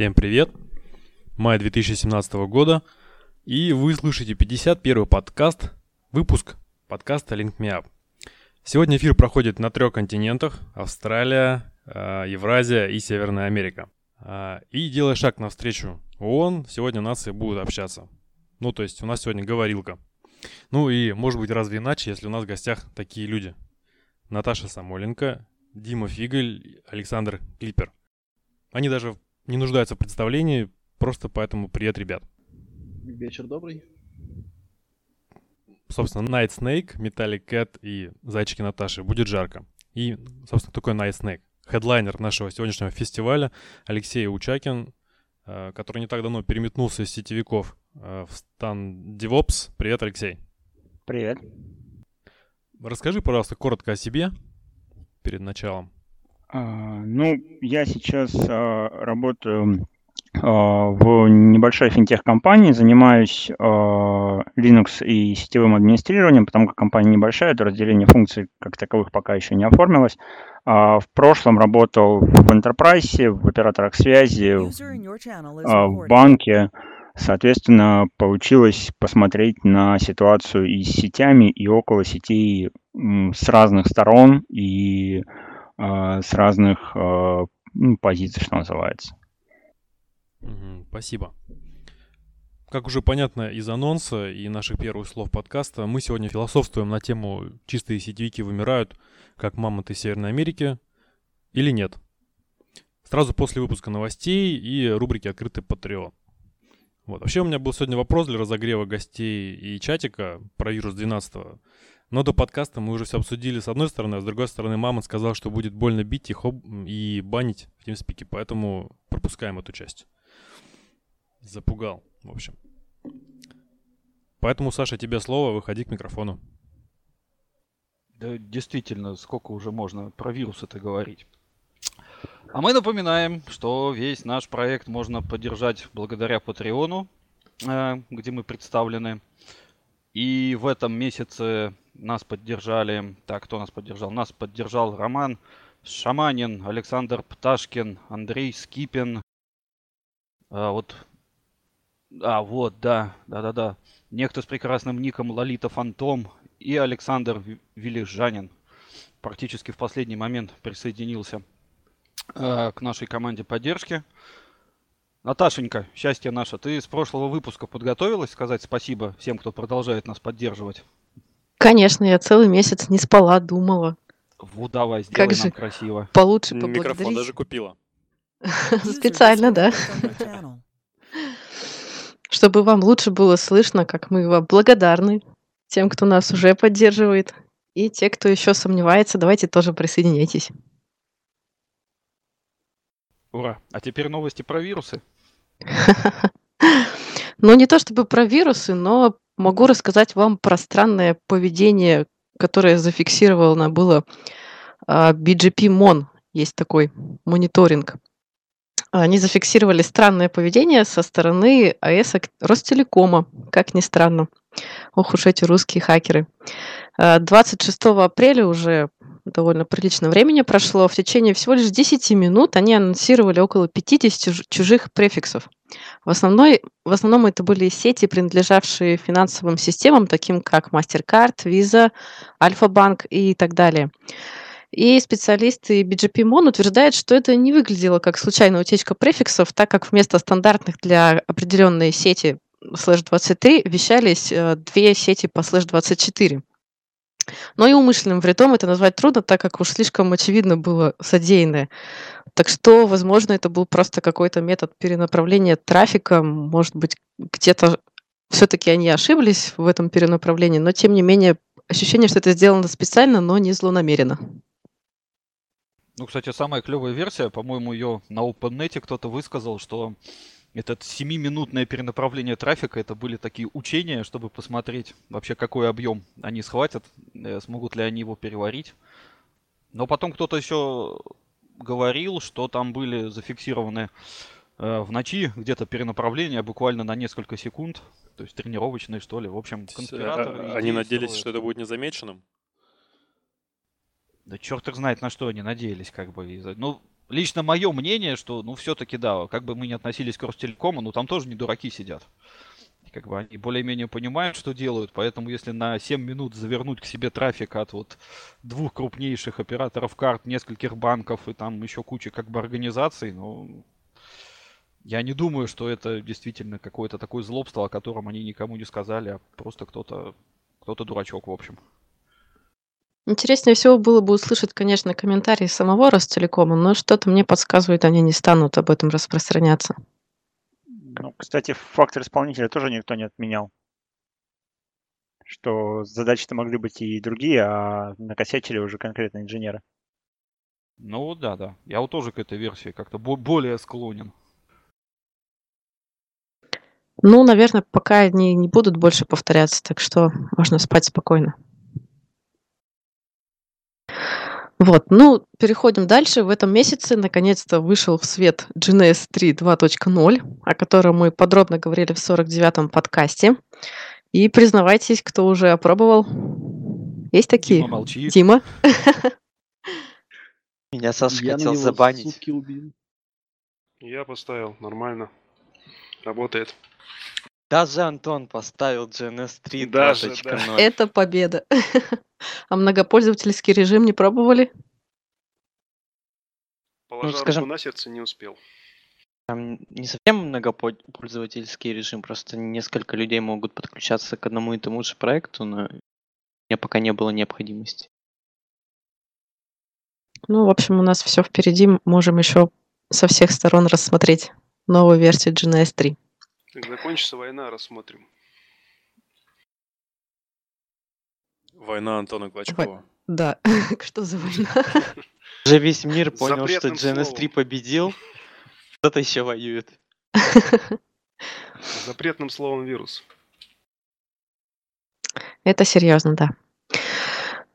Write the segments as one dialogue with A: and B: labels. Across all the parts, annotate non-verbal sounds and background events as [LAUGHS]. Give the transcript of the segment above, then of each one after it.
A: Всем привет! Май 2017 года, и вы слышите 51 подкаст, выпуск подкаста Link Me Up. Сегодня эфир проходит на трех континентах – Австралия, э, Евразия и Северная Америка. А, и делая шаг навстречу ООН, сегодня нации будут общаться. Ну, то есть у нас сегодня говорилка. Ну и, может быть, разве иначе, если у нас в гостях такие люди. Наташа Самоленко, Дима Фигаль, Александр Клипер. Они даже не нуждаются в представлении, просто поэтому привет, ребят.
B: Вечер добрый.
A: Собственно, Night Snake, Metallic Cat и Зайчики Наташи. Будет жарко. И, собственно, такой Night Snake. Хедлайнер нашего сегодняшнего фестиваля Алексей Учакин, э, который не так давно переметнулся из сетевиков э, в стан DevOps. Привет, Алексей.
C: Привет.
A: Расскажи, пожалуйста, коротко о себе перед началом.
C: А, ну, я сейчас а, работаю а, в небольшой финтех-компании, занимаюсь Linux и сетевым администрированием, потому как компания небольшая, то разделение функций как таковых пока еще не оформилось. В прошлом работал в Enterprise, в операторах связи, в банке. Соответственно, получилось посмотреть на ситуацию и с сетями, и около сетей с разных сторон, и с разных а, ну, позиций, что называется.
A: спасибо. Как уже понятно из анонса и наших первых слов подкаста, мы сегодня философствуем на тему «Чистые сетевики вымирают, как мамонты Северной Америки» или нет. Сразу после выпуска новостей и рубрики «Открытый Patreon». Вот. Вообще у меня был сегодня вопрос для разогрева гостей и чатика про вирус 12 -го. Но до подкаста мы уже все обсудили с одной стороны, а с другой стороны мама сказала, что будет больно бить их и банить в TeamSpeak, поэтому пропускаем эту часть. Запугал, в общем. Поэтому, Саша, тебе слово, выходи к микрофону.
B: Да, действительно, сколько уже можно про вирус это говорить. А мы напоминаем, что весь наш проект можно поддержать благодаря Патреону, э, где мы представлены. И в этом месяце нас поддержали... Так, кто нас поддержал? Нас поддержал Роман Шаманин, Александр Пташкин, Андрей Скипин. А, вот... А, вот, да, да-да-да. Некто с прекрасным ником Лолита Фантом и Александр Вилежанин. Практически в последний момент присоединился э, к нашей команде поддержки. Наташенька, счастье наше, ты с прошлого выпуска подготовилась сказать спасибо всем, кто продолжает нас поддерживать?
D: Конечно, я целый месяц не спала, думала.
B: Вот давай, сделай
D: Как
B: нам
D: же
B: красиво.
D: получше
A: Микрофон
D: поблагодарить.
A: даже купила. [LAUGHS]
D: Специально, да. [LAUGHS] Чтобы вам лучше было слышно, как мы вам благодарны тем, кто нас уже поддерживает. И те, кто еще сомневается, давайте тоже присоединяйтесь.
B: Ура. А теперь новости про вирусы. [LAUGHS]
D: Ну, не то чтобы про вирусы, но могу рассказать вам про странное поведение, которое зафиксировано было а, BGP Mon. Есть такой мониторинг. Они зафиксировали странное поведение со стороны АЭС Ростелекома, как ни странно. Ох уж эти русские хакеры. А, 26 апреля уже довольно прилично времени прошло. В течение всего лишь 10 минут они анонсировали около 50 чуж- чужих префиксов. В, основной, в основном это были сети, принадлежавшие финансовым системам, таким как MasterCard, Visa, Альфа-банк и так далее. И специалисты BGP Mon утверждают, что это не выглядело как случайная утечка префиксов, так как вместо стандартных для определенной сети слэш 23 вещались э, две сети по слэш 24. Но и умышленным вредом это назвать трудно, так как уж слишком очевидно было содеянное. Так что, возможно, это был просто какой-то метод перенаправления трафика. Может быть, где-то все-таки они ошиблись в этом перенаправлении, но тем не менее ощущение, что это сделано специально, но не злонамеренно.
B: Ну, кстати, самая клевая версия, по-моему, ее на OpenNet кто-то высказал, что этот 7-минутное перенаправление трафика, это были такие учения, чтобы посмотреть вообще, какой объем они схватят, э, смогут ли они его переварить. Но потом кто-то еще говорил, что там были зафиксированы э, в ночи где-то перенаправления буквально на несколько секунд, то есть тренировочные, что ли. В общем, конспираторы...
A: а- Они надеялись,
B: строят.
A: что это будет незамеченным?
B: Да черт их знает, на что они надеялись, как бы. Ну, лично мое мнение, что, ну, все-таки, да, как бы мы не относились к Ростелекому, но там тоже не дураки сидят. Как бы они более-менее понимают, что делают, поэтому если на 7 минут завернуть к себе трафик от вот двух крупнейших операторов карт, нескольких банков и там еще куча как бы организаций, ну, я не думаю, что это действительно какое-то такое злобство, о котором они никому не сказали, а просто кто-то кто-то дурачок, в общем.
D: Интереснее всего было бы услышать, конечно, комментарии самого Ростелекома, но что-то мне подсказывает, они не станут об этом распространяться.
C: Ну, кстати, фактор исполнителя тоже никто не отменял. Что задачи-то могли быть и другие, а накосячили уже конкретно инженеры.
B: Ну да, да. Я вот тоже к этой версии как-то более склонен.
D: Ну, наверное, пока они не будут больше повторяться, так что можно спать спокойно. Вот, ну, переходим дальше. В этом месяце наконец-то вышел в свет GNS 3 2.0, о котором мы подробно говорили в 49-м подкасте. И признавайтесь, кто уже опробовал. Есть такие?
B: Дима молчит.
D: Дима. [LAUGHS]
E: Меня Саша
F: Я
E: хотел забанить.
G: Я поставил, нормально. Работает.
E: Даже Антон поставил GNS 3
G: Даже,
E: 2.0.
D: Это победа. [LAUGHS] А многопользовательский режим не пробовали?
G: Положа
E: скажем-
G: руку на сердце, не успел.
E: Там не совсем многопользовательский режим, просто несколько людей могут подключаться к одному и тому же проекту, но у меня пока не было необходимости.
D: Ну, в общем, у нас все впереди. Можем еще со всех сторон рассмотреть новую версию GNS 3.
G: Как закончится война, рассмотрим.
A: Война Антона Клочкова.
D: Да, [LAUGHS] что за война? [LAUGHS]
E: Уже весь мир понял, что GNS 3
G: словом.
E: победил, кто-то еще воюет.
G: Запретным словом вирус.
D: Это серьезно, да.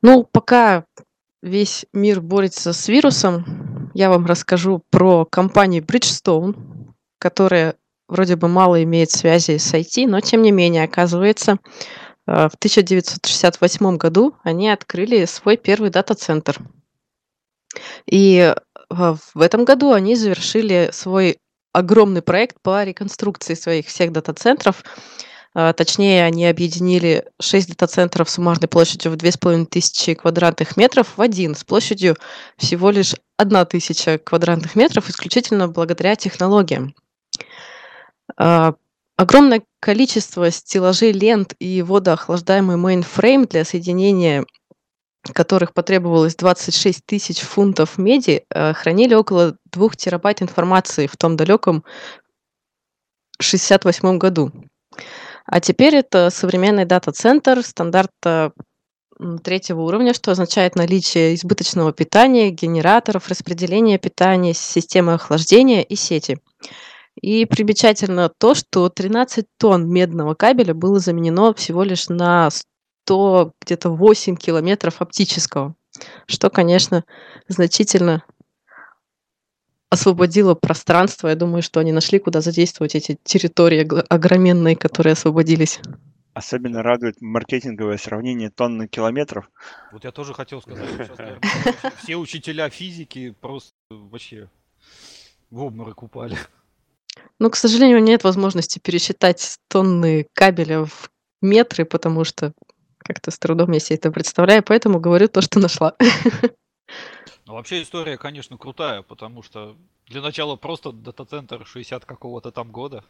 D: Ну, пока весь мир борется с вирусом, я вам расскажу про компанию Bridgestone, которая вроде бы мало имеет связи с IT, но тем не менее, оказывается, э, в 1968 году они открыли свой первый дата-центр. И э, в этом году они завершили свой огромный проект по реконструкции своих всех дата-центров. А, Точнее, они объединили 6 дата-центров суммарной площадью в 2500 квадратных метров в один с площадью всего лишь 1000 квадратных метров исключительно благодаря технологиям. А, Огромное количество стеллажей лент и водоохлаждаемый мейнфрейм для соединения которых потребовалось 26 тысяч фунтов меди, э, хранили около 2 терабайт информации в том далеком 68 году. А теперь это современный дата-центр стандарта третьего уровня, что означает наличие избыточного питания, генераторов, распределения питания, системы охлаждения и сети. И примечательно то, что 13 тонн медного кабеля было заменено всего лишь на 100, где-то 8 километров оптического, что, конечно, значительно освободило пространство. Я думаю, что они нашли, куда задействовать эти территории огр- огроменные, которые освободились.
C: Особенно радует маркетинговое сравнение тонны километров.
B: Вот я тоже хотел сказать, что сейчас, наверное, все- [LAUGHS] все учителя физики просто вообще в обморок упали.
D: Ну, к сожалению, нет возможности пересчитать тонны кабеля в метры, потому что как-то с трудом я себе это представляю, поэтому говорю то, что нашла.
B: Но вообще история, конечно, крутая, потому что для начала просто дата-центр 60 какого-то там года.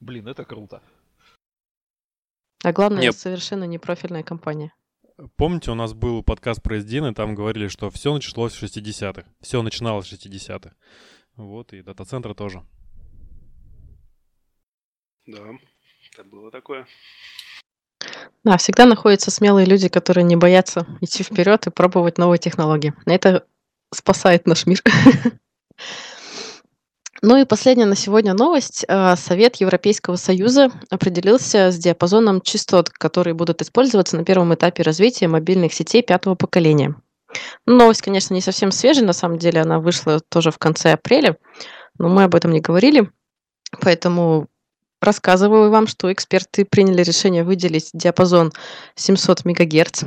B: Блин, это круто.
D: А главное,
A: Нет.
D: совершенно не профильная компания.
A: Помните, у нас был подкаст про SDN, и там говорили, что все началось в 60-х. Все начиналось в 60-х. Вот, и дата-центры тоже.
G: Да, это было такое.
D: Да, всегда находятся смелые люди, которые не боятся идти вперед и пробовать новые технологии. Это спасает наш мир. [LAUGHS] Ну и последняя на сегодня новость. А, Совет Европейского Союза определился с диапазоном частот, которые будут использоваться на первом этапе развития мобильных сетей пятого поколения. Новость, конечно, не совсем свежая, на самом деле она вышла тоже в конце апреля, но мы об этом не говорили, поэтому рассказываю вам, что эксперты приняли решение выделить диапазон 700 МГц.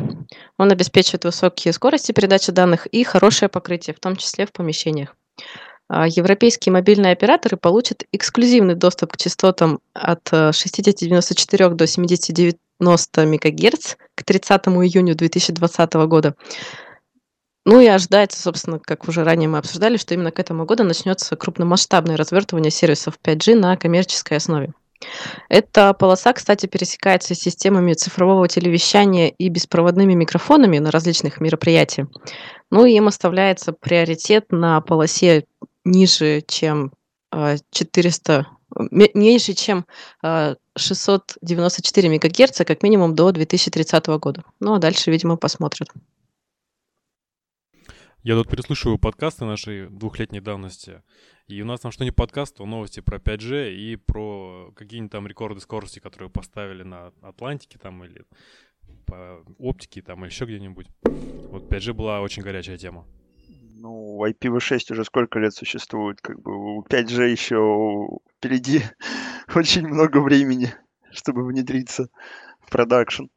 D: Он обеспечивает высокие скорости передачи данных и хорошее покрытие, в том числе в помещениях. а, европейские мобильные операторы получат эксклюзивный доступ к частотам от 60-94 э, до 70-90 МГц к 30 июня 2020 года. Ну и ожидается, собственно, как уже ранее мы обсуждали, что именно к этому году начнется крупномасштабное развертывание сервисов 5G на коммерческой основе. Эта полоса, кстати, пересекается с системами цифрового телевещания и беспроводными микрофонами на различных мероприятиях. Ну и им оставляется приоритет на полосе ниже, чем 400, а, меньше, чем 694 а, МГц, как минимум до 2030 года. Ну а дальше, видимо, посмотрят.
A: Я тут переслушиваю подкасты нашей двухлетней давности, и у нас там что не подкаст, то новости про 5G и про какие-нибудь там рекорды скорости, которые поставили на Атлантике там или по оптике там или еще где-нибудь. Вот 5G была очень горячая тема.
C: Ну, IPv6 уже сколько лет существует, как бы у 5G еще впереди [LAUGHS] очень много времени, чтобы внедриться в продакшн.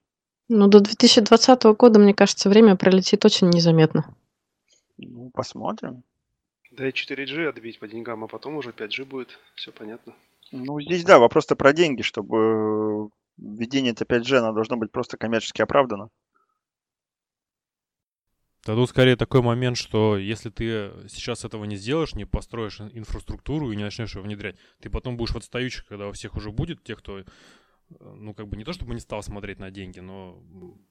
D: Ну, до 2020 года, мне кажется, время пролетит очень незаметно.
C: Ну, посмотрим.
G: Да и 4G отбить по деньгам, а потом уже 5G будет. Все понятно.
C: Ну, здесь, да, вопрос-то про деньги, чтобы введение это 5G, оно должно быть просто коммерчески оправдано.
A: Да тут скорее такой момент, что если ты сейчас этого не сделаешь, не построишь инфраструктуру и не начнешь ее внедрять, ты потом будешь в отстающих, когда у всех уже будет тех, кто, э, ну, как бы не то чтобы не стал смотреть на деньги, но,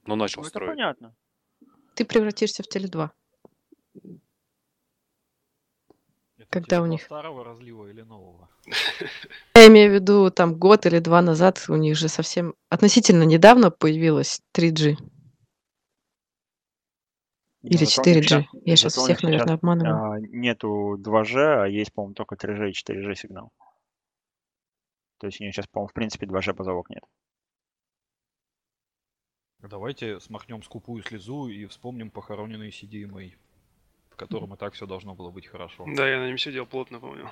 A: но начал ну, строить. Это
C: понятно.
D: Ты превратишься в Теле2. когда у них...
B: Старого разлива или нового? [LAUGHS]
D: Я имею в виду, там год или два назад у них же совсем относительно недавно появилась 3G. Или 4G. Я сейчас всех, наверное, обманываю.
C: А, нету 2G, а есть, по-моему, только 3G и 4G сигнал. То есть у них сейчас, по-моему, в принципе 2G позовок нет.
B: Давайте смахнем скупую слезу и вспомним похороненный CDMA котором и так все должно было быть хорошо.
G: Да, я на нем сидел плотно, помню.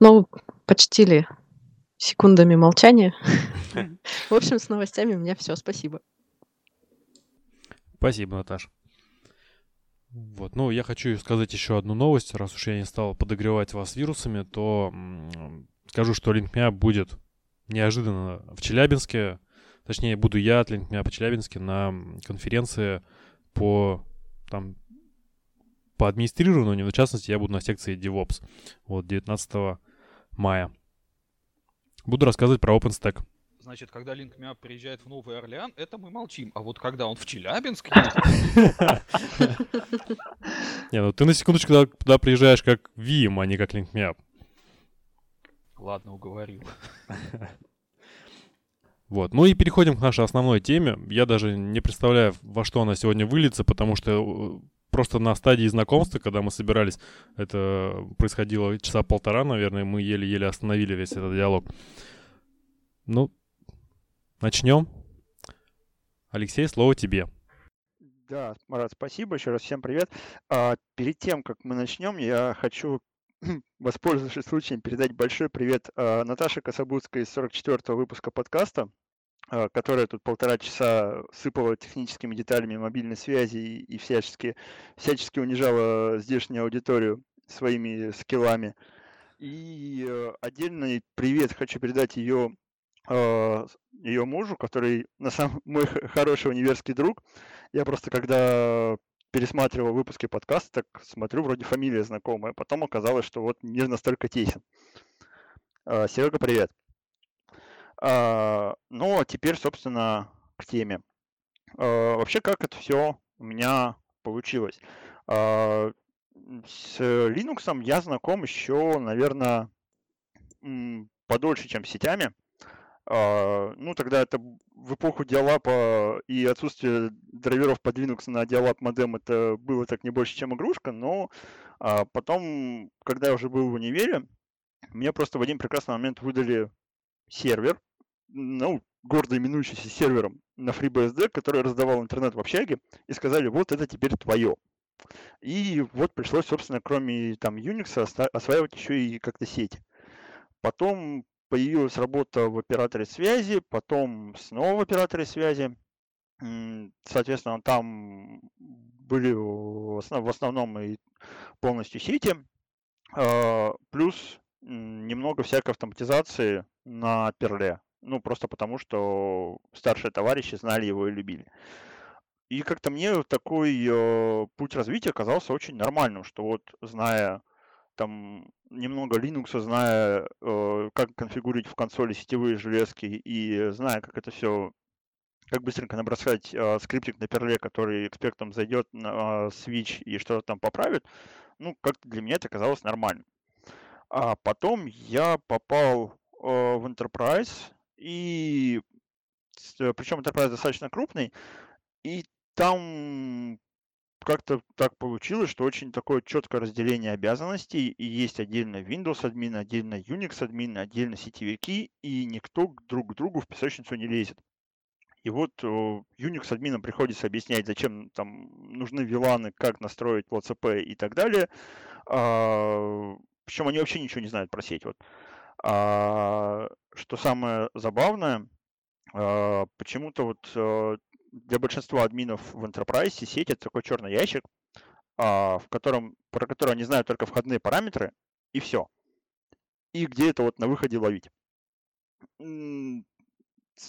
D: Ну, почтили секундами молчания. [LAUGHS] В общем, с новостями у меня все. Спасибо.
A: Спасибо, Наташ. Вот, ну, я хочу сказать еще одну новость. Раз уж я не стал подогревать вас вирусами, то скажу, что LinkMeUp будет неожиданно в Челябинске точнее, буду я от меня по Челябинске на конференции по там по администрированию, в частности, я буду на секции DevOps, вот, 19 мая. Буду рассказывать про OpenStack.
B: Значит, когда LinkMeUp приезжает в Новый Орлеан, это мы молчим. А вот когда он в Челябинск [LAUGHS]
A: Не, ну ты на секундочку туда приезжаешь как Vim, а не как LinkMeUp.
B: Ладно, уговорил. [LAUGHS]
A: Вот. Ну и переходим к нашей основной теме. Я даже не представляю, во что она сегодня выльется, потому что э, просто на стадии знакомства, когда мы собирались, это происходило часа полтора, наверное, мы еле-еле остановили весь этот диалог. Ну, начнем. Алексей, слово тебе.
C: Да, Марат, спасибо. Еще раз всем привет. А, перед тем, как мы начнем, я хочу, [CLEARS THROAT] воспользовавшись случаем, передать большой привет а, Наташе Кособудской из 44-го выпуска подкаста. А, которая тут полтора часа сыпала техническими деталями мобильной связи и всячески, всячески унижала здешнюю аудиторию своими скиллами. И э, отдельный привет хочу передать ее, а, ее мужу, который на самом [LAUGHS] мой хороший универский друг. Я просто когда пересматривал выпуски подкаста, так смотрю, вроде фамилия знакомая. Потом оказалось, что вот мир настолько тесен. Серега, привет. А, ну, а теперь, собственно, к теме. А, вообще, как это все у меня получилось? С Linux я знаком еще, наверное, подольше, чем с сетями. Ну, тогда это в эпоху диалапа и отсутствие драйверов под Linux на диалап модем это было так не больше, чем игрушка, но потом, когда я уже был в универе, мне просто в один прекрасный момент выдали сервер, ну, гордо именующийся сервером на FreeBSD, который раздавал интернет в общаге, и сказали, вот это теперь твое. И вот пришлось, собственно, кроме там Unix осваивать еще и как-то сеть. Потом появилась работа в операторе связи, потом снова в операторе связи. Соответственно, там были в основ- в основном и полностью сети, а, плюс немного всякой автоматизации на перле. Ну, просто потому, что старшие товарищи знали его и любили. И как-то мне такой э, путь развития оказался очень нормальным, что вот зная там немного Linux, зная, э, как конфигурировать в консоли сетевые железки и зная, как это все, как быстренько набросать э, скриптик на перле, который экспертом зайдет на switch и что-то там поправит, ну, как-то для меня это казалось нормальным. А потом я попал э, в Enterprise, и причем Enterprise достаточно крупный, и там как-то так получилось, что очень такое четкое разделение обязанностей, и есть отдельно Windows админ, отдельно Unix админ, отдельно сетевики, и никто друг к другу в песочницу не лезет. И вот Unix админам приходится объяснять, зачем там нужны виланы, как настроить LCP и так далее. А, причем они вообще ничего не знают про сеть. Вот. А, что самое забавное, а, почему-то вот а, для большинства админов в Enterprise сеть это такой черный ящик, а, в котором, про который они знают только входные параметры, и все. И где это вот на выходе ловить.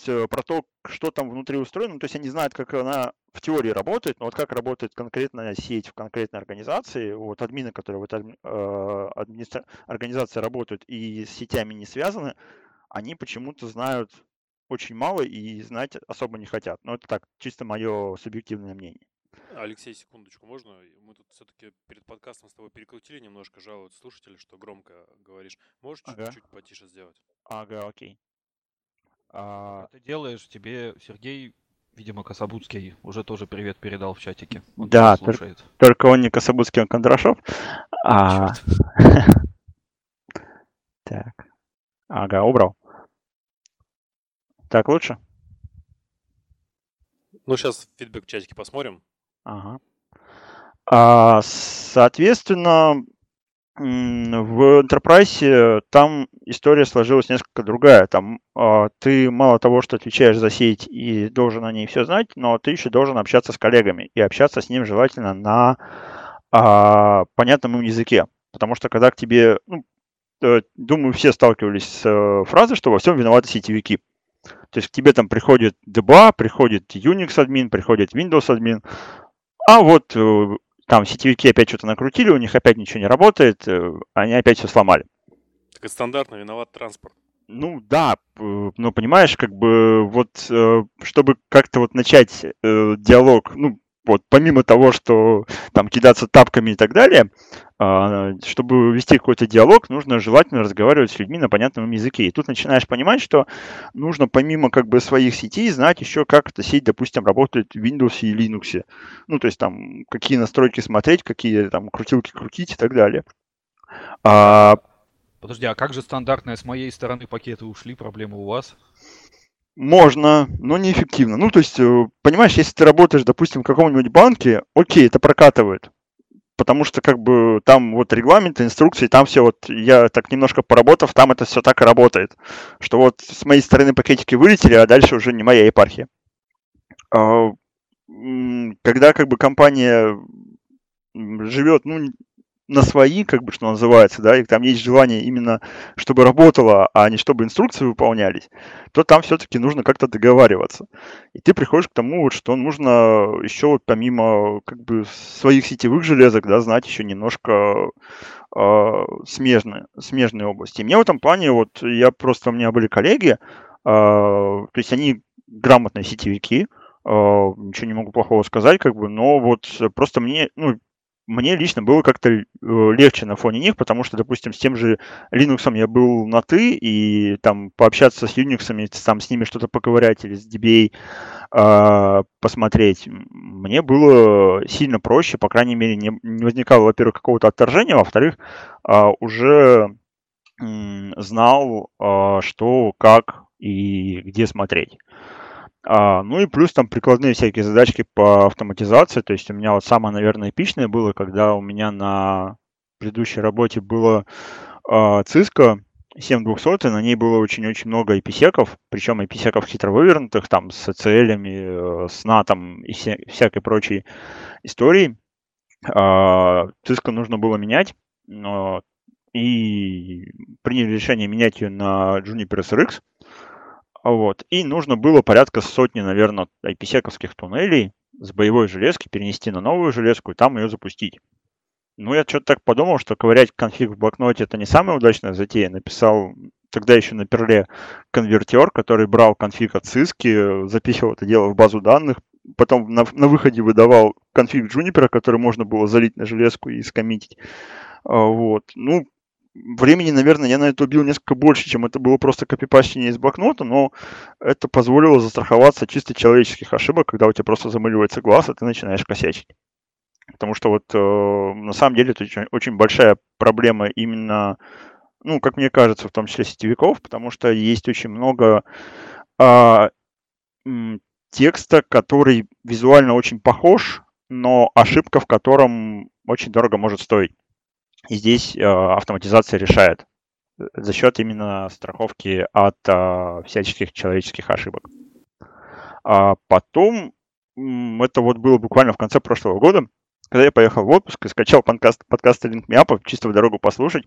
C: Про то, что там внутри устроено, то есть они знают, как она в теории работает, но вот как работает конкретная сеть в конкретной организации, вот админы, которые в этой э, администра... организации работают и с сетями не связаны, они почему-то знают очень мало и знать особо не хотят. Но это так, чисто мое субъективное мнение.
A: Алексей, секундочку, можно? Мы тут все-таки перед подкастом с тобой перекрутили немножко, жалуют слушатели, что громко говоришь. Можешь ага. чуть-чуть потише сделать?
C: Ага, окей.
B: А... Ты делаешь, тебе Сергей Видимо, Кособудский уже тоже привет передал в чатике.
C: Он да, слушает. Только, только он не Кособудский, он Кондрашов. А... [LAUGHS] так. Ага, убрал. Так лучше?
A: Ну, сейчас фидбэк в чатике посмотрим.
C: Ага. А, соответственно, в Enterprise там история сложилась несколько другая. Там э, ты мало того, что отвечаешь за сеть и должен о ней все знать, но ты еще должен общаться с коллегами и общаться с ним желательно на э, понятном им языке. Потому что когда к тебе, ну, э, думаю, все сталкивались с э, фразой, что во всем виноваты сетевики. То есть к тебе там приходит DBA, приходит Unix админ, приходит Windows админ, а вот э, там сетевики опять что-то накрутили, у них опять ничего не работает, э, они опять все сломали.
A: Так это стандартно, виноват транспорт.
C: Ну да, но понимаешь, как бы вот, э, чтобы как-то вот начать э, диалог, ну, вот помимо того, что там кидаться тапками и так далее, а, чтобы вести какой-то диалог, нужно желательно разговаривать с людьми на понятном языке. И тут начинаешь понимать, что нужно помимо как бы своих сетей знать еще, как эта сеть, допустим, работает в Windows и Linux. Ну, то есть там какие настройки смотреть, какие там крутилки крутить и так далее.
B: А... Подожди, а как же стандартные с моей стороны пакеты ушли, проблемы у вас?
C: Можно, но неэффективно. Ну, то есть, э, понимаешь, если ты работаешь, допустим, в каком-нибудь банке, окей, это прокатывает потому что как бы там вот регламенты, инструкции, там все вот, я так немножко поработав, там это все так и работает, что вот с моей стороны пакетики вылетели, а дальше уже не моя епархия. А, когда как бы компания живет, ну, на свои, как бы, что называется, да, и там есть желание именно, чтобы работало, а не чтобы инструкции выполнялись, то там все-таки нужно как-то договариваться. И ты приходишь к тому, вот, что нужно еще вот помимо как бы своих сетевых железок, да, знать еще немножко э, смежные, смежные области. И мне в этом плане, вот, я просто, у меня были коллеги, э, то есть они грамотные сетевики, э, ничего не могу плохого сказать, как бы, но вот просто мне, ну, мне лично было как-то э, легче на фоне них, потому что, допустим, с тем же Linux я был на ты, и там пообщаться с Unix, там с ними что-то поковырять или с DBA э, посмотреть, мне было сильно проще, по крайней мере, не, не возникало, во-первых, какого-то отторжения, во-вторых, э, уже э, знал, э, что, как и где смотреть. А, ну и плюс там прикладные всякие задачки по автоматизации. То есть у меня вот самое, наверное, эпичное было, когда у меня на предыдущей работе было а, Cisco 7200, и на ней было очень-очень много IPsec, причем IPsec хитро вывернутых, там с CL, э, с NAT и вся, всякой прочей истории. А, Cisco нужно было менять, но и приняли решение менять ее на Juniper SRX. Вот. И нужно было порядка сотни, наверное, IPsec туннелей с боевой железки перенести на новую железку и там ее запустить. Ну, я что-то так подумал, что ковырять конфиг в блокноте это не самая удачная затея. Написал тогда еще на перле конвертер, который брал конфиг от Cisco, запихивал это дело в базу данных, потом на, на выходе выдавал конфиг Juniper, который можно было залить на железку и скоммитить. А, вот. Ну, времени, наверное, я на это убил несколько больше, чем это было просто копипащение из блокнота, но это позволило застраховаться чисто человеческих ошибок, когда у тебя просто замыливается глаз, и ты начинаешь косячить. Потому что вот э, на самом деле это очень, очень большая проблема именно, ну, как мне кажется, в том числе сетевиков, потому что есть очень много э, текста, который визуально очень похож, но ошибка в котором очень дорого может стоить. И здесь э, автоматизация решает э, за счет именно страховки от э, всяческих человеческих ошибок. А потом, это вот было буквально в конце прошлого года, когда я поехал в отпуск и скачал подкаст, подкаст Link Me Up, чисто в дорогу послушать.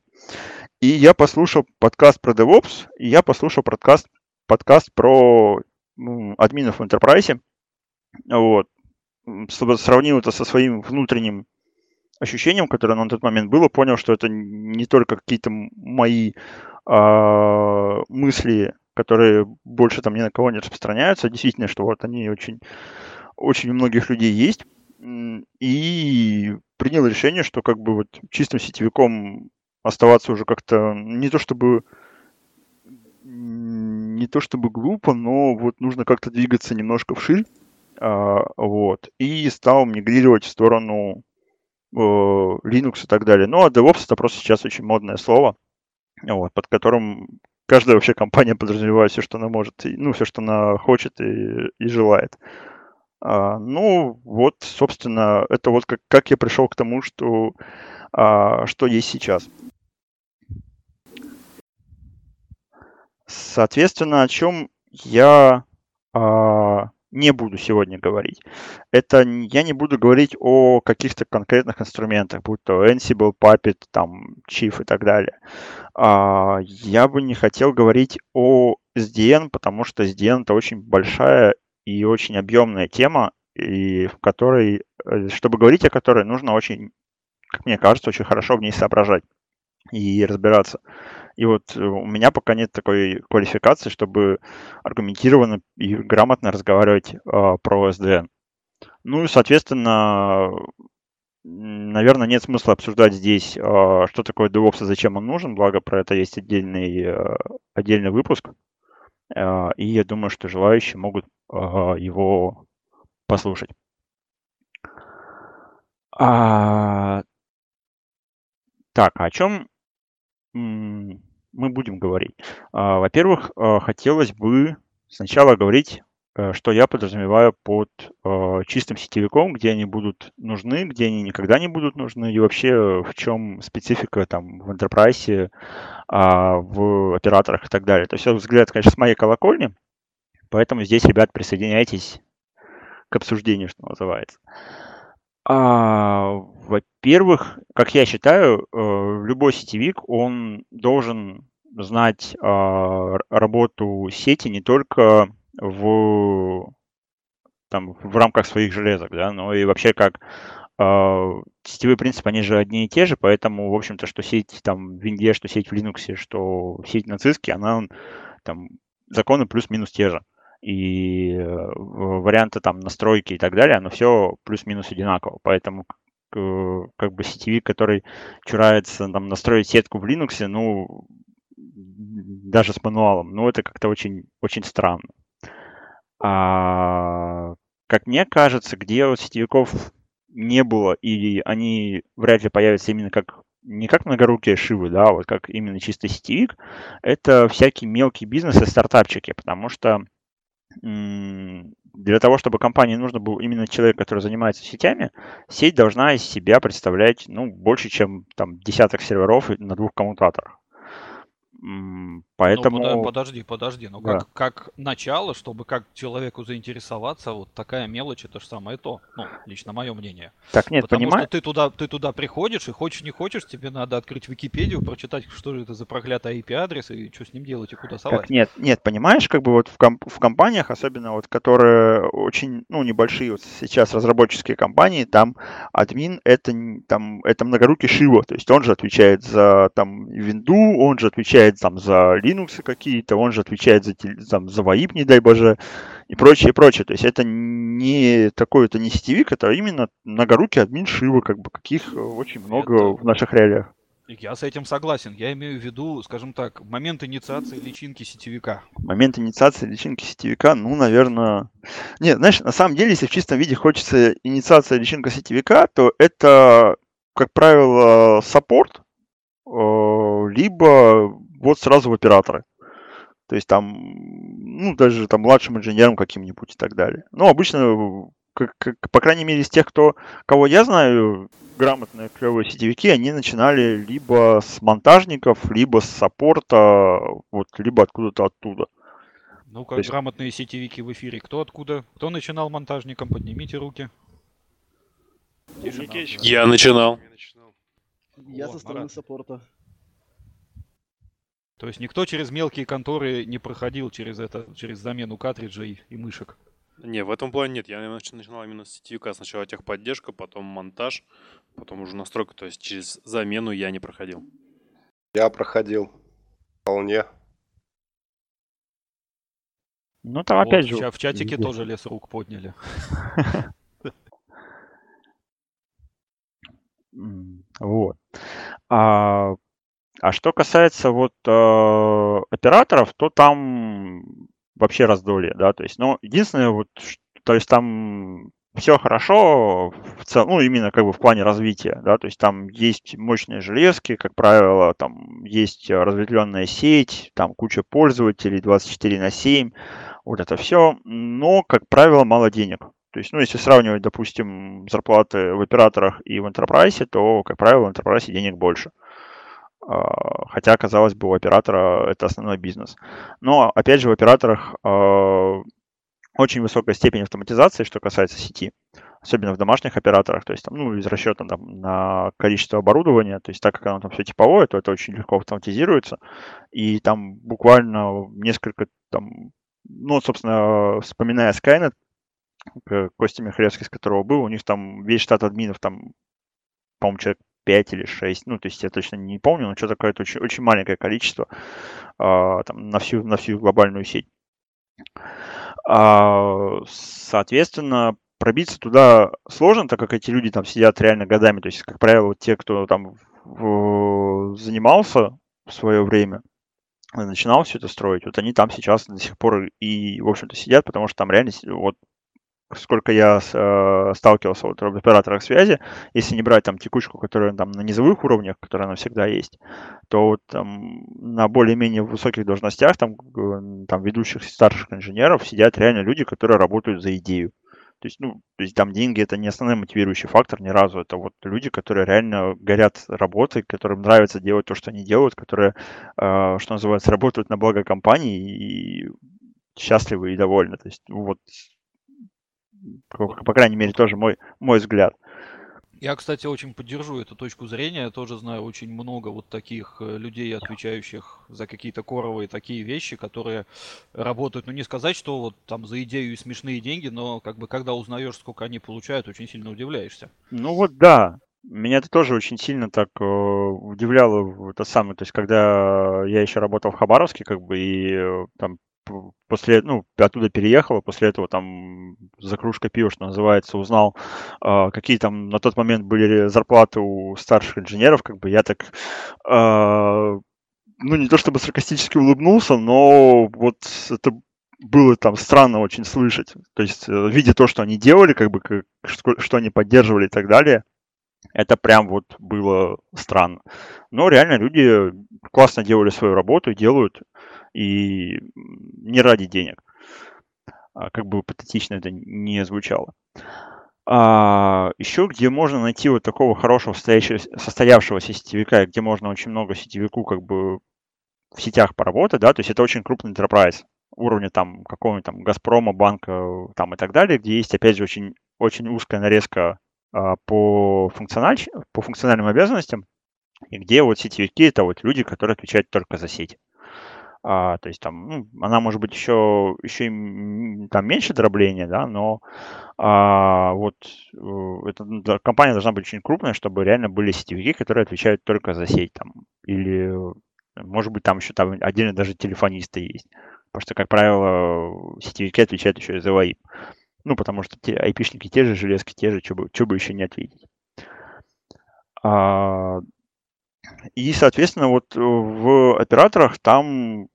C: И я послушал подкаст про DevOps, и я послушал подкаст, подкаст про ну, админов в Enterprise. Вот. Сравнил это со своим внутренним ощущением, которое на тот момент было, понял, что это не только какие-то мои э, мысли, которые больше там ни на кого не распространяются, а действительно, что вот они очень, очень у многих людей есть. И принял решение, что как бы вот чистым сетевиком оставаться уже как-то не то чтобы не то чтобы глупо, но вот нужно как-то двигаться немножко вширь. А, вот. И стал мигрировать в сторону Linux и так далее. Ну, а DevOps это просто сейчас очень модное слово, вот, под которым каждая вообще компания подразумевает все, что она может, ну, все, что она хочет и, и желает. А, ну, вот, собственно, это вот как, как я пришел к тому, что, а, что есть сейчас. Соответственно, о чем я а, не буду сегодня говорить. Это я не буду говорить о каких-то конкретных инструментах, будь то Ansible, Puppet, там, Chief и так далее. А, я бы не хотел говорить о SDN, потому что SDN это очень большая и очень объемная тема, и в которой, э, чтобы говорить о которой, нужно очень, как мне кажется, очень хорошо в ней соображать и разбираться. И вот э, у меня пока нет такой квалификации, чтобы аргументированно и грамотно разговаривать э, про SDN. Ну и, соответственно, наверное, нет смысла обсуждать здесь, э, что такое DevOps и зачем он нужен, благо про это есть отдельный, э, отдельный выпуск. И я думаю, что желающие могут его послушать. А, так, а о чем мы будем говорить. А, во-первых, а, хотелось бы сначала говорить, э, что я подразумеваю под а, чистым сетевиком, где они будут нужны, где они никогда не будут нужны, и вообще в чем специфика там в enterprise, в операторах и так далее. Это все взгляд, конечно, с моей колокольни, поэтому здесь, ребят, присоединяйтесь к обсуждению, что называется. А, во-первых, как я считаю, э, любой сетевик, он должен знать а, работу сети не только в, там, в рамках своих железок, да, но и вообще как а, сетевые принципы, они же одни и те же, поэтому, в общем-то, что сеть там в Винде, что сеть в Linux, что сеть на Циске, она там законы плюс-минус те же и э, варианты там настройки и так далее, оно все плюс-минус одинаково. Поэтому как бы сетевик, который чурается там настроить сетку в Linux, ну, даже с мануалом, ну, это как-то очень, очень странно. А, как мне кажется, где у сетевиков не было, и они вряд ли появятся именно как не как многорукие шивы, да, а вот как именно чистый сетевик, это всякие мелкие бизнесы, стартапчики, потому что для того, чтобы компании нужно был именно человек, который занимается сетями, сеть должна из себя представлять ну, больше, чем там, десяток серверов на двух коммутаторах. Поэтому...
B: Ну, подожди, подожди. Ну,
C: Да.
B: как, как начало, чтобы как человеку заинтересоваться, вот такая мелочь, это же самое то. Ну, лично мое мнение.
C: Так, нет,
B: Потому
C: понимаешь?
B: что ты туда, ты туда приходишь, и хочешь не хочешь, тебе надо открыть Википедию, прочитать, что же это за проклятый IP-адрес, и что с ним делать, и куда совать.
C: Как нет, нет, понимаешь, как бы вот в, комп- в компаниях, особенно вот, которые очень, ну, небольшие вот сейчас разработческие компании, там админ это, там, это многорукий Шива, то есть он же отвечает за там винду, он же отвечает там за Linux какие-то, он же отвечает за, там, за VoIP, не дай боже, и прочее, прочее. То есть это не такой, это не сетевик, это именно многорукий админ Шива, как бы каких э, очень много
B: Это-
C: в наших реалиях.
B: Я с этим согласен. Я имею в виду, скажем так, момент инициации личинки сетевика.
C: момент инициации личинки сетевика, ну, наверное... Нет, знаешь, на самом деле, если в чистом виде хочется инициация личинка сетевика, то это, как правило, саппорт, э, либо вот сразу в операторы. То есть там, ну, даже там младшим инженером каким-нибудь и так далее. Ну, обычно, как, как- по крайней мере, из тех, кто, кого я знаю, грамотные, клевые сетевики, они начинали либо с монтажников, либо с саппорта, вот, либо откуда-то оттуда.
B: Ну, как
C: есть-
B: грамотные сетевики в эфире. Кто откуда? Кто начинал монтажником? Поднимите руки. Тишина.
A: Я начинал.
G: Я начинал.
F: Я
B: О,
F: со стороны
B: Марат.
F: саппорта.
B: То есть никто через мелкие конторы не проходил через это, через замену картриджей и мышек.
A: Не, в этом плане нет. Я нач- начинал именно с сетевика. Сначала техподдержка, потом монтаж, потом уже настройка. То есть через замену я не проходил.
H: Я проходил. Вполне.
C: Ну, там
B: Вот,
C: опять же...
B: в чатике тоже лес рук подняли. [LAUGHS]
C: Вот. А, а что касается вот э, операторов, то там вообще раздолье, да, то есть, ну, единственное, вот, то есть там все хорошо в целом, ну, именно как бы в плане развития, да, то есть там есть мощные железки, как правило, там есть разветвленная сеть, там куча пользователей 24 на 7, вот это все, но, как правило, мало денег. То есть, ну, если сравнивать, допустим, зарплаты в операторах и в enterprise, то, как правило, в enterprise денег больше. А, Хотя, казалось бы, у оператора это основной бизнес. Но, опять же, в операторах а, очень высокая степень автоматизации, что касается сети, особенно в домашних операторах, то есть, там, ну, из расчета там, на количество оборудования, то есть, так как оно там все типовое, то это очень легко автоматизируется, и там буквально несколько, там, ну, собственно, вспоминая Skynet, Костя Михалевский, с которого был, у них там весь штат админов, там, по-моему, человек 5 или 6, ну, то есть я точно не помню, но что такое, это очень, очень маленькое количество а, там, на, всю, на всю глобальную сеть. А, соответственно, пробиться туда сложно, так как эти люди там сидят реально годами. То есть, как правило, те, кто там в- занимался в свое время, начинал все это строить, вот они там сейчас до сих пор и, в общем-то, сидят, потому что там реально, вот сколько я э, сталкивался вот в операторах связи, если не брать там текучку, которая там на низовых уровнях, которая она всегда есть, то вот там на более-менее высоких должностях, там, там ведущих старших инженеров сидят реально люди, которые работают за идею. То есть, ну, то есть там деньги это не основной мотивирующий фактор ни разу. Это вот люди, которые реально горят работой, которым нравится делать то, что они делают, которые, э, что называется, работают на благо компании и счастливы и довольны. То есть, вот, по, крайней мере, тоже мой, мой взгляд.
B: Я, кстати, очень поддержу эту точку зрения. Я тоже знаю очень много вот таких э, людей, отвечающих за какие-то коровые такие вещи, которые работают, ну не сказать, что вот там за идею и смешные деньги, но как бы когда узнаешь, сколько они получают, очень сильно удивляешься.
C: Ну вот да, меня это тоже очень сильно так э, удивляло, это самое, то есть когда я еще работал в Хабаровске, как бы, и э, там после, ну, оттуда переехал, после этого там за кружкой пива, что называется, узнал, э, какие там на тот момент были зарплаты у старших инженеров, как бы я так, э, ну не то чтобы саркастически улыбнулся, но вот это было там странно очень слышать. То есть, э, видя то, что они делали, как бы, как- что они поддерживали и так далее, это прям вот было странно. Но реально люди классно делали свою работу, делают, и не ради денег. А, Как бы патетично это не звучало. А, еще где можно найти вот такого хорошего состоявшегося сетевика, где можно очень много сетевику как бы в сетях поработать, да, то есть это очень крупный enterprise уровня там какого-нибудь там Газпрома, банка там и так далее, где есть, опять же, очень, очень узкая нарезка а, по, функциональ... по функциональным обязанностям, и где вот сетевики это вот люди, которые отвечают только за сеть. А, то есть там, ну, она может быть еще, еще и там меньше дробления, да, но а, вот э, эта да, компания должна быть очень крупная, чтобы реально были сетевики, которые отвечают только за сеть там. Или, может быть, там еще там отдельно даже телефонисты есть. Потому что, как правило, сетевики отвечают еще и за VoIP. Ну, потому что те, айпишники те же, железки те же, что бы, что бы еще не ответить. А, и, соответственно, вот в операторах там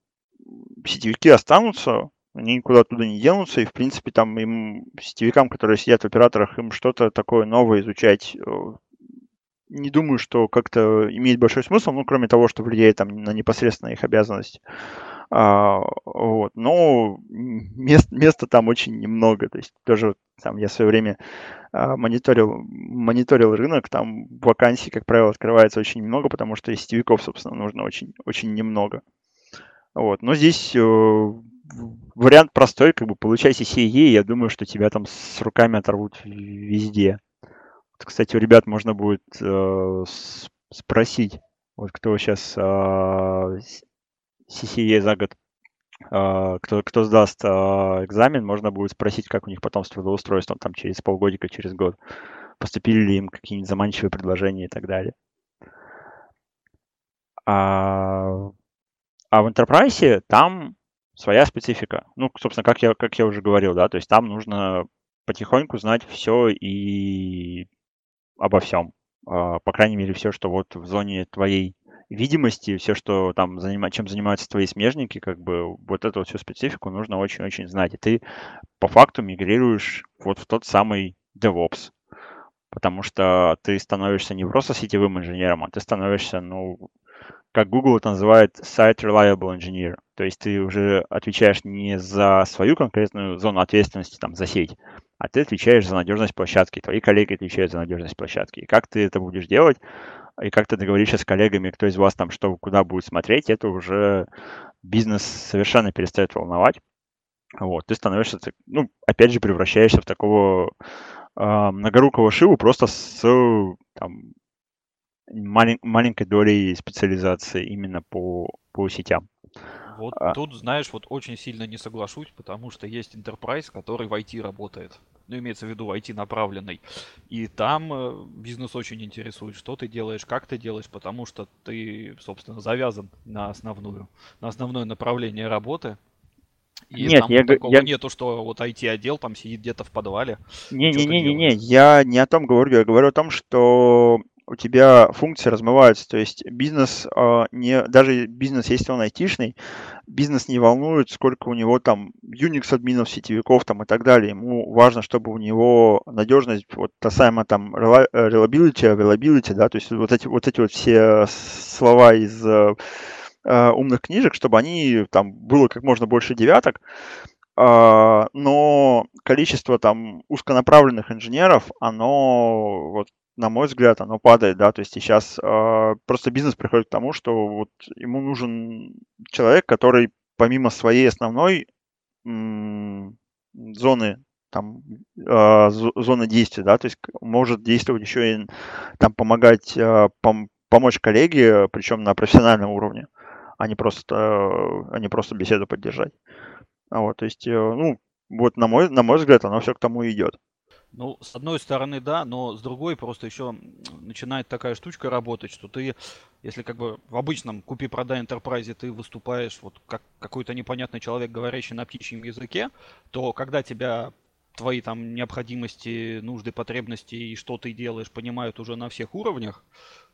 C: сетевики останутся, они никуда оттуда не денутся, и, в принципе, там им, сетевикам, которые сидят в операторах, им что-то такое новое изучать, э, не думаю, что как-то имеет большой смысл, ну, кроме того, что влияет там на непосредственно их обязанность. А, вот, но мест, места там очень немного, то есть тоже там я в свое время а, мониторил, мониторил рынок, там вакансий, как правило, открывается очень много, потому что сетевиков, собственно, нужно очень, очень немного. Вот. Но здесь э, вариант простой, как бы получай CCE, я думаю, что тебя там с руками оторвут везде. Вот, кстати, у ребят можно будет э, спросить, вот кто сейчас э, CCE за год, э, кто, кто сдаст э, экзамен, можно будет спросить, как у них потом с трудоустройством там через полгодика, через год. Поступили ли им какие-нибудь заманчивые предложения и так далее. А а в Enterprise там своя специфика. Ну, собственно, как я, как я уже говорил, да, то есть там нужно потихоньку знать все и обо всем. А, по крайней мере, все, что вот в зоне твоей видимости, все, что там занимает, чем занимаются твои смежники, как бы вот эту вот всю специфику нужно очень-очень знать. И ты по факту мигрируешь вот в тот самый DevOps, потому что ты становишься не просто сетевым инженером, а ты становишься, ну, как Google это называет Site Reliable Engineer. То есть ты уже отвечаешь не за свою конкретную зону ответственности, там, за сеть, а ты отвечаешь за надежность площадки. Твои коллеги отвечают за надежность площадки. И как ты это будешь делать, и как ты договоришься с коллегами, кто из вас там что, куда будет смотреть, это уже бизнес совершенно перестает волновать. Вот, ты становишься, ну, опять же, превращаешься в такого э, многорукого шиву просто с там, малень, маленькой долей специализации именно по, по сетям.
B: Вот а. тут, знаешь, вот очень сильно не соглашусь, потому что есть enterprise, который в IT работает. Ну, имеется в виду IT направленный. И там э, бизнес очень интересует, что ты делаешь, как ты делаешь, потому что ты, собственно, завязан на основную, на основное направление работы. И
C: Нет,
B: там
C: я,
B: такого
C: я...
B: нету, что вот IT-отдел там сидит где-то в подвале.
C: Не-не-не-не, я не о том говорю, я говорю о том, что у тебя функции размываются, то есть бизнес, э, не, даже бизнес, если он айтишный, бизнес не волнует, сколько у него там Unix админов, сетевиков там и так далее. Ему важно, чтобы у него надежность, вот та самая там reliability, availability, да, то есть вот эти вот, эти вот все слова из э, умных книжек, чтобы они там было как можно больше девяток, но количество там узконаправленных инженеров, оно вот на мой взгляд, оно падает, да, то есть сейчас э, просто бизнес приходит к тому, что вот ему нужен человек, который помимо своей основной м- зоны там э, зоны действия, да, то есть может действовать еще и там помогать, э, пом- помочь коллеге, причем на профессиональном уровне, а не просто, э, а не просто беседу поддержать. Вот, то есть, э, ну, вот на мой, на мой взгляд, оно все к тому идет.
B: Ну, с одной стороны, да, но с другой просто еще начинает такая штучка работать, что ты, если как бы в обычном купи-продай enterprise ты выступаешь вот как какой-то непонятный человек, говорящий на птичьем языке, то когда тебя твои там необходимости, нужды, потребности и что ты делаешь понимают уже на всех уровнях,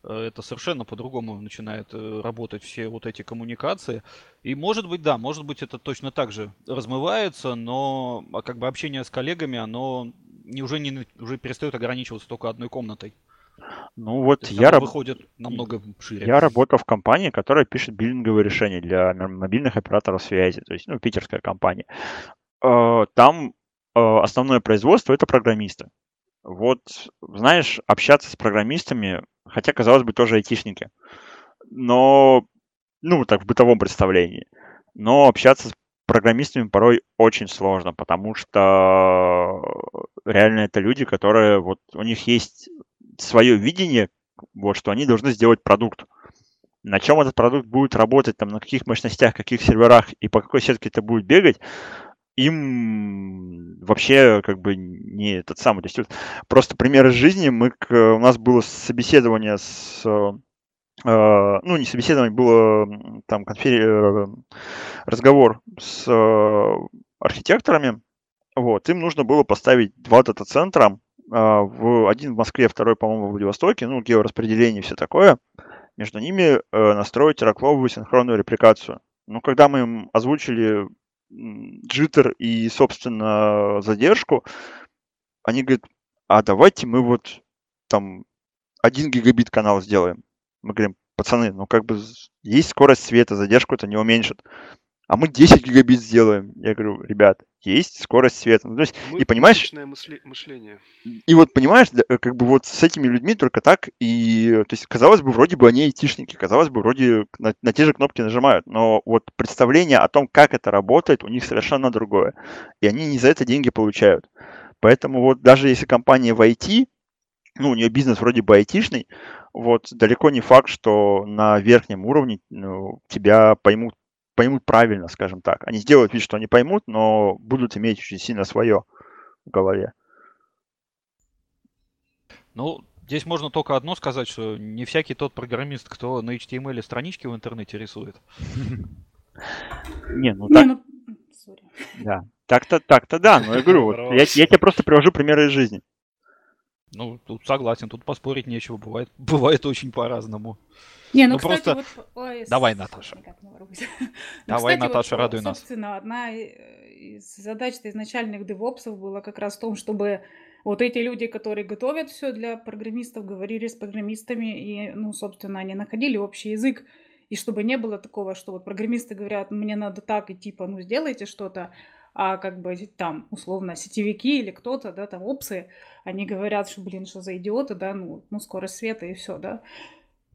B: э, это совершенно по-другому начинает э, работать все вот эти коммуникации. И может быть, да, может быть это точно так же размывается, но а как бы общение с коллегами, оно не, уже, не, уже перестает ограничиваться только одной комнатой.
C: Ну вот я раб...
B: выходит намного шире.
C: Я работал в компании, которая пишет биллинговые решения для мобильных операторов связи, то есть, ну, питерская компания. Э, там э, основное производство это программисты. Вот, знаешь, общаться с программистами, хотя, казалось бы, тоже айтишники, но ну, так в бытовом представлении. Но общаться с программистами порой очень сложно, потому что реально это люди, которые вот у них есть свое видение, вот что они должны сделать продукт. На чем этот продукт будет работать, там, на каких мощностях, каких серверах и по какой сетке это будет бегать, им вообще как бы не этот самый. То есть просто пример из жизни. Мы, у нас было собеседование с Э, ну, не собеседование, было там конфери... Э, разговор с э, архитекторами. Вот, им нужно было поставить два дата-центра, в, один в Москве, второй, по-моему, в Владивостоке, ну, геораспределение и все такое. Между ними настроить оракловую синхронную репликацию. Ну, когда мы им озвучили джиттер и, собственно, задержку, они говорят, а давайте мы вот там один гигабит канал сделаем. Мы говорим, пацаны, ну как бы есть скорость света, задержку это не уменьшит. А мы 10 гигабит сделаем. Я говорю, ребят, есть скорость света. Ну, то есть,
G: Мы
C: и понимаешь,
G: мысли- мышление.
C: и вот понимаешь, как бы вот с этими людьми только так, и то есть казалось бы, вроде бы они айтишники, казалось бы, вроде на, на те же кнопки нажимают, но вот представление о том, как это работает, у них совершенно другое. И они не за это деньги получают. Поэтому вот даже если компания в IT, ну, у нее бизнес вроде бы айтишный, вот далеко не факт, что на верхнем уровне ну, тебя поймут, поймут правильно, скажем так. Они сделают вид, что они поймут, но будут иметь очень сильно свое в голове.
B: Ну, здесь можно только одно сказать, что не всякий тот программист, кто на HTML странички в интернете рисует.
C: Не, ну так... Ну, да. Так-то, так-то да, но я говорю, вот, я, я тебе просто привожу примеры из жизни.
B: Ну, тут согласен, тут поспорить нечего, бывает, [LAUGHS] бывает очень по-разному.
F: Не, ну, ну кстати, просто... вот... Ой,
B: Давай, Наташа. [LAUGHS]
F: ну,
B: Давай, кстати, Наташа, вот, радуй нас.
F: Собственно, одна из задач изначальных девопсов была как раз в том, чтобы вот эти люди, которые готовят все для программистов, говорили с программистами, и, ну, собственно, они находили общий язык, и чтобы не было такого, что вот программисты говорят, мне надо так, и типа, ну, сделайте что-то, а как бы там условно сетевики или кто-то, да, там опсы, они говорят, что, блин, что за идиоты, да, ну, ну скорость света и все, да.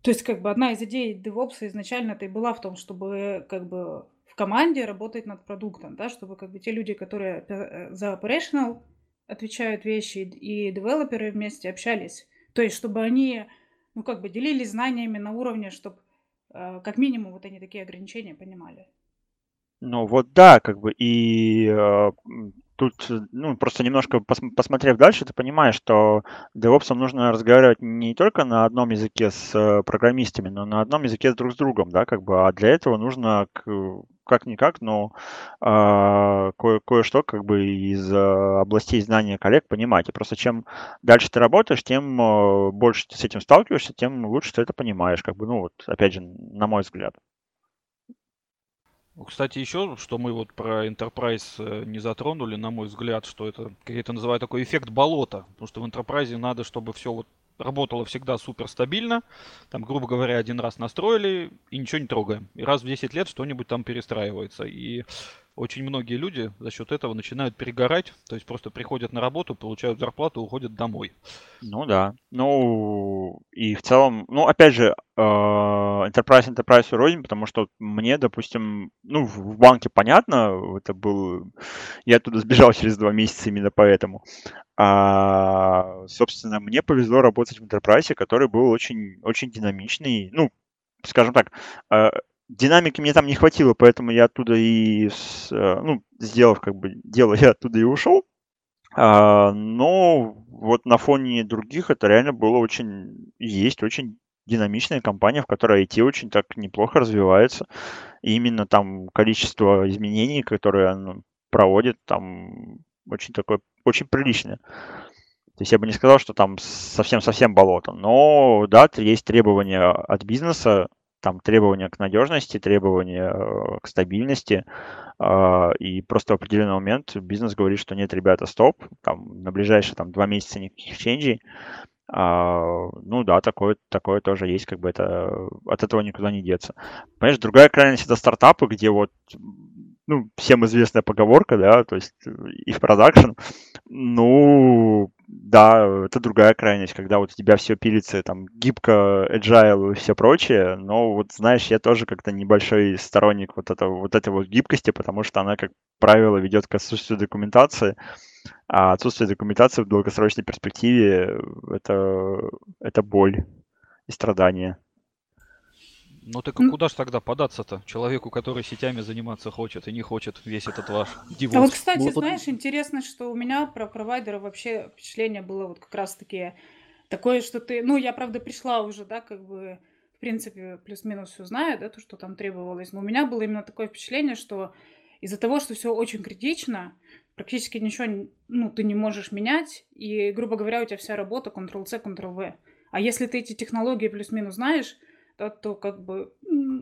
F: То есть как бы одна из идей DevOps изначально это и была в том, чтобы как бы в команде работать над продуктом, да, чтобы как бы те люди, которые э, за operational отвечают вещи и девелоперы вместе общались. То есть чтобы они, ну как бы делились знаниями на уровне, чтобы э, как минимум вот они такие ограничения понимали.
C: Ну вот да, как бы и э, тут, ну, просто немножко пос посмотрев дальше, ты понимаешь, что DevOps нужно разговаривать не только на одном языке с э, программистами, но на одном языке друг с другом, да, как бы, а для этого нужно как-никак, но э, кое- кое-что как бы из э, областей знания коллег понимать. И просто чем дальше ты работаешь, тем э, больше ты с этим сталкиваешься, тем лучше ты это понимаешь, как бы, ну вот, опять же, на мой взгляд.
B: Кстати, еще, что мы вот про Enterprise э, не затронули, на мой взгляд, что это, как я это называю, такой эффект болота. Потому что в Enterprise надо, чтобы все вот работало всегда супер стабильно. Там, грубо говоря, один раз настроили и ничего не трогаем. И раз в 10 лет что-нибудь там перестраивается. И очень многие люди за счет этого начинают перегорать, то есть просто приходят на работу, получают зарплату, уходят домой.
C: Ну да. Ну и в целом, ну опять же, э, Enterprise Enterprise рознь, потому что мне, допустим, ну в банке понятно, это был, я оттуда сбежал [LAUGHS] через два месяца именно поэтому. А, собственно, мне повезло работать в Enterprise, который был очень, очень динамичный, ну, скажем так, э, динамики мне там не хватило, поэтому я оттуда и, с, э, ну, сделав как бы дело, [LAUGHS] я оттуда и ушел. А, но вот на фоне других это реально было очень, есть очень динамичная компания, в которой IT очень так неплохо развивается. И именно там количество изменений, которые она проводит, там очень такое, очень приличное. То есть я бы не сказал, что там совсем-совсем болото. Но да, есть требования от бизнеса, там требования к надежности, требования э, к стабильности, а, и просто в определенный момент бизнес говорит, что нет, ребята, стоп, там на ближайшие там два месяца никаких ченджей, а, ну да, такое, такое тоже есть, как бы это от этого никуда не деться. Понимаешь, другая крайность это стартапы, где вот ну, всем известная поговорка, да, то есть и в продакшн. Ну, да, это другая крайность, когда вот у тебя все пилится там гибко, agile и все прочее, но вот знаешь, я тоже как-то небольшой сторонник вот, этого, вот этой вот гибкости, потому что она, как правило, ведет к отсутствию документации, а отсутствие документации в долгосрочной перспективе это, это боль и страдания.
B: Ну так а куда ж тогда податься-то? Человеку, который сетями заниматься хочет и не хочет весь этот ваш
F: А вот, кстати, ну, знаешь, интересно, что у меня про провайдера вообще впечатление было вот как раз-таки такое, что ты... Ну, я, правда, пришла уже, да, как бы, в принципе, плюс-минус все знаю, да, то, что там требовалось. Но у меня было именно такое впечатление, что из-за того, что все очень критично, практически ничего, ну, ты не можешь менять, и, грубо говоря, у тебя вся работа Ctrl-C, Ctrl-V. А если ты эти технологии плюс-минус знаешь, то, то как бы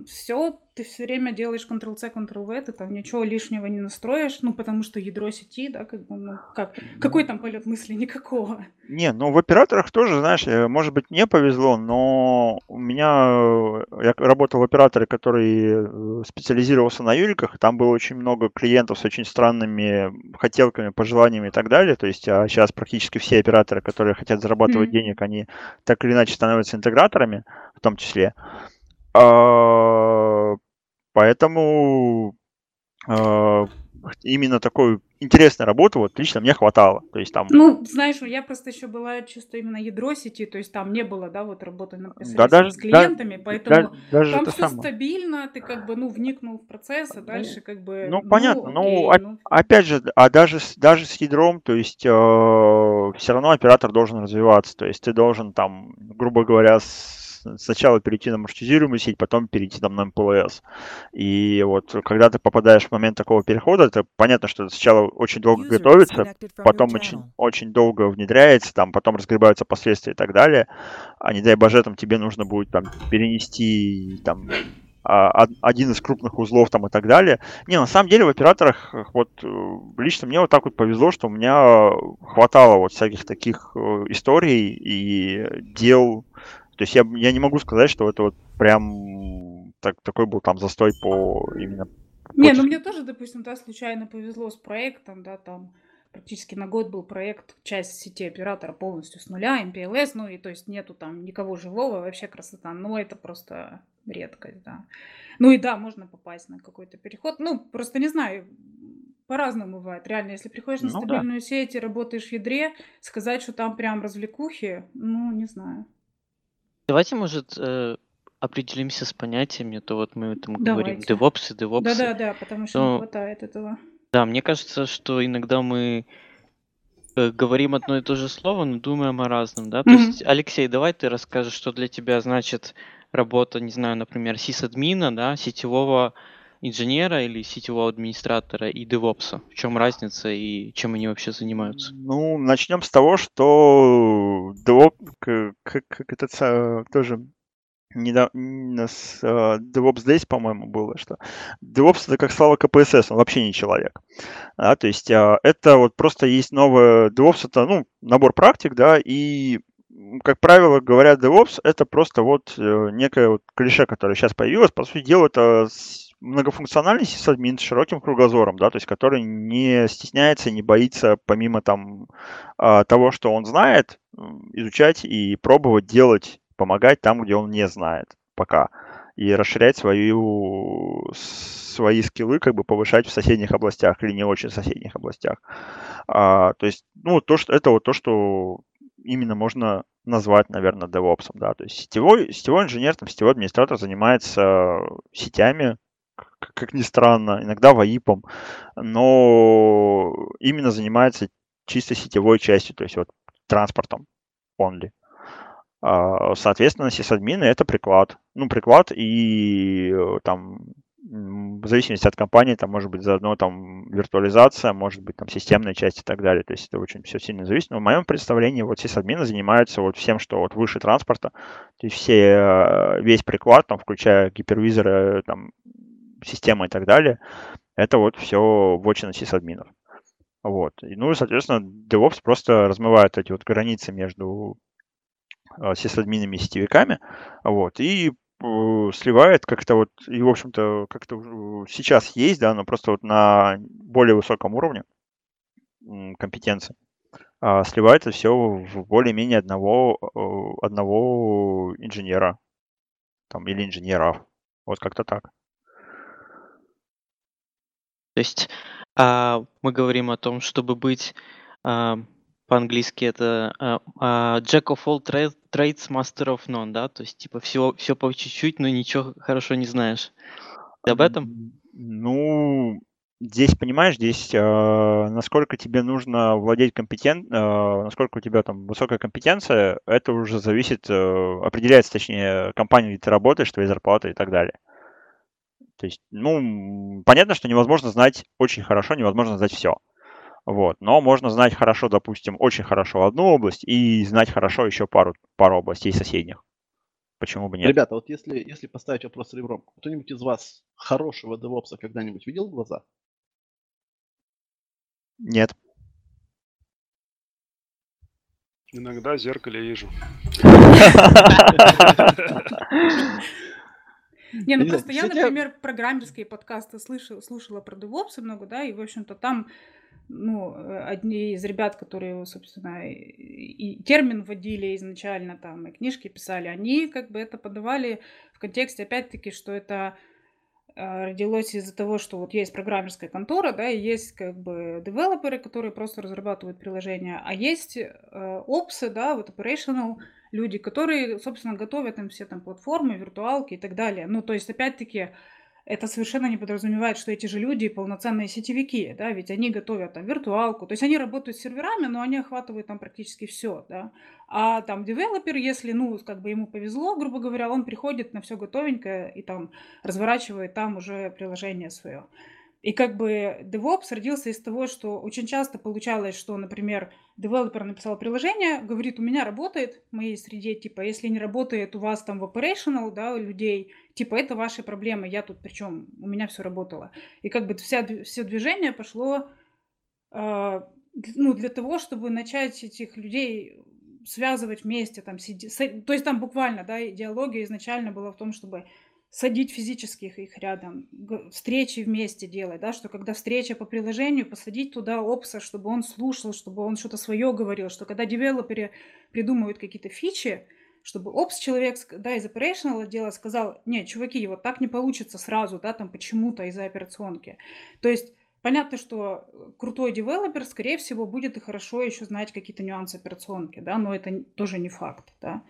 F: все, ты все время делаешь Ctrl-C, Ctrl-V, ты там ничего лишнего не настроишь, ну, потому что ядро сети, да, как бы, ну, как, какой там полет мысли? Никакого.
C: Не, ну, в операторах тоже, знаешь, э, может быть, мне повезло, но у меня, э, я работал в операторе, который э, специализировался на юликах, там было очень много клиентов с очень странными хотелками, пожеланиями и так далее, то есть, а сейчас практически все операторы, которые хотят зарабатывать mm-hmm. денег, они так или иначе становятся интеграторами, в том числе. А, поэтому а, именно такой интересной работы вот лично мне хватало. То есть там...
F: Ну, знаешь, я просто еще была чисто именно ядро сети, то есть там не было, да, вот работы
C: да, даже,
F: с клиентами,
C: да,
F: поэтому
C: да, даже
F: там все
C: самое.
F: стабильно, ты как бы, ну, вникнул в процесс, а дальше как бы...
C: Ну, ну понятно, окей, ну, ну, опять же, а даже, даже с ядром, то есть э, все равно оператор должен развиваться, то есть ты должен там, грубо говоря, с сначала перейти на маршрутизируемую сеть, потом перейти там на МПЛС. И вот когда ты попадаешь в момент такого перехода, это понятно, что сначала очень долго готовится, потом очень, очень долго внедряется, там потом разгребаются последствия и так далее. А не дай боже, там тебе нужно будет там перенести там а, один из крупных узлов там и так далее. Не, на самом деле в операторах, вот лично мне вот так вот повезло, что у меня хватало вот всяких таких э, историй и дел то есть я, я не могу сказать, что это вот прям так, такой был там застой по именно...
F: Не, ну мне тоже, допустим, да, случайно повезло с проектом, да, там практически на год был проект, часть сети оператора полностью с нуля, MPLS, ну и то есть нету там никого живого, вообще красота, но это просто редкость, да. Ну и да, можно попасть на какой-то переход, ну просто не знаю, по-разному бывает. Реально, если приходишь на ну, стабильную да. сеть и работаешь в ядре, сказать, что там прям развлекухи, ну, не знаю.
E: Давайте, может, э, определимся с понятиями, то вот мы там говорим Давайте. DevOps и DevOps.
F: Да-да-да, потому что не хватает этого.
E: Да, мне кажется, что иногда мы э, говорим одно и то же слово, но думаем о разном, да? То
F: Мгм.
E: есть, Алексей, давай ты расскажешь, что для тебя значит работа, не знаю, например, сисадмина, да, сетевого инженера или сетевого администратора и девопса? В чем разница и чем они вообще занимаются?
C: Ну, начнем с того, что DevOps, как, как это тоже недавно с uh, DevOps Days, по-моему, было, что DevOps это как слава КПСС, он вообще не человек. Да, то есть uh, это вот просто есть новое DevOps, это ну, набор практик, да, и как правило, говорят DevOps, это просто вот э, некое вот клише, которое сейчас появилось. По сути дела, это многофункциональный сисадмин с широким кругозором, да, то есть который не стесняется, не боится, помимо там а, того, что он знает, изучать и пробовать делать, помогать там, где он не знает пока, и расширять свою, свои скиллы, как бы повышать в соседних областях или не очень соседних областях. А, то есть, ну, то, что, это вот то, что именно можно назвать, наверное, DevOps, да, то есть сетевой, сетевой инженер, там, сетевой администратор занимается сетями, как ни странно, иногда ВАИПом, но именно занимается чисто сетевой частью, то есть вот транспортом only. А, соответственно, сисадмины это приклад. Ну, приклад и э, там в зависимости от компании, там может быть заодно там виртуализация, может быть там системная часть и так далее. То есть это очень все сильно зависит. Но в моем представлении вот сисадмины занимаются вот всем, что вот выше транспорта. То есть все, э, весь приклад, там, включая гипервизоры, там, система и так далее, это вот все в очередь сисадминов. Вот. И, ну соответственно, DevOps просто размывает эти вот границы между э, сисадминами и сетевиками, вот, и э, сливает как-то вот, и, в общем-то, как-то сейчас есть, да, но просто вот на более высоком уровне компетенции. А, сливается все в более-менее одного, э, одного инженера там, или инженеров. Вот как-то так.
E: То есть а, мы говорим о том, чтобы быть а, по-английски это а, а, Jack of all tra- trades, master of none, да? То есть типа все, все по чуть-чуть, но ничего хорошо не знаешь. Ты об этом?
C: Ну, здесь, понимаешь, здесь э, насколько тебе нужно владеть компетент, э, насколько у тебя там высокая компетенция, это уже зависит, э, определяется, точнее, компания, где ты работаешь, твоей зарплаты и так далее. То есть, ну, понятно, что невозможно знать очень хорошо, невозможно знать все. Вот. Но можно знать хорошо, допустим, очень хорошо одну область и знать хорошо еще пару, пару областей соседних. Почему бы нет?
I: Ребята, вот если, если поставить вопрос ребром, кто-нибудь из вас хорошего девопса когда-нибудь видел в глаза?
C: Нет.
G: Иногда в зеркале вижу. [LAUGHS] [LAUGHS] [LAUGHS]
F: Не, ну
I: Не знаю,
F: просто я, например, программерские подкасты слышала, слушала про DevOps много, да, и, в общем-то, там, ну, э, одни из ребят, которые, собственно, и, и термин вводили изначально там, и книжки писали, они как бы это подавали в контексте, опять-таки, что это э, родилось из-за того, что вот есть программерская контора, да, и есть как бы девелоперы, которые просто разрабатывают приложения, а есть э, опсы, да, вот operational люди, которые, собственно, готовят им все там платформы, виртуалки и так далее. Ну, то есть, опять-таки, это совершенно не подразумевает, что эти же люди полноценные сетевики, да, ведь они готовят там виртуалку, то есть они работают с серверами, но они охватывают там практически все, да. А там девелопер, если, ну, как бы ему повезло, грубо говоря, он приходит на все готовенькое и там разворачивает там уже приложение свое. И как бы DevOps родился из того, что очень часто получалось, что, например, девелопер написал приложение, говорит, у меня работает в моей среде, типа, если не работает у вас там в operational, да, у людей, типа, это ваши проблемы, я тут причем, у меня все работало. И как бы вся, все движение пошло, э, ну, для того, чтобы начать этих людей связывать вместе, там, сиди, то есть там буквально, да, идеология изначально была в том, чтобы садить физических их рядом, встречи вместе делать, да, что когда встреча по приложению, посадить туда опса, чтобы он слушал, чтобы он что-то свое говорил, что когда девелоперы придумывают какие-то фичи, чтобы опс человек, да, из operational отдела сказал, нет, чуваки, вот так не получится сразу, да, там почему-то из-за операционки. То есть понятно, что э, крутой девелопер, скорее всего, будет и хорошо еще знать какие-то нюансы операционки, да, но это тоже не факт, да.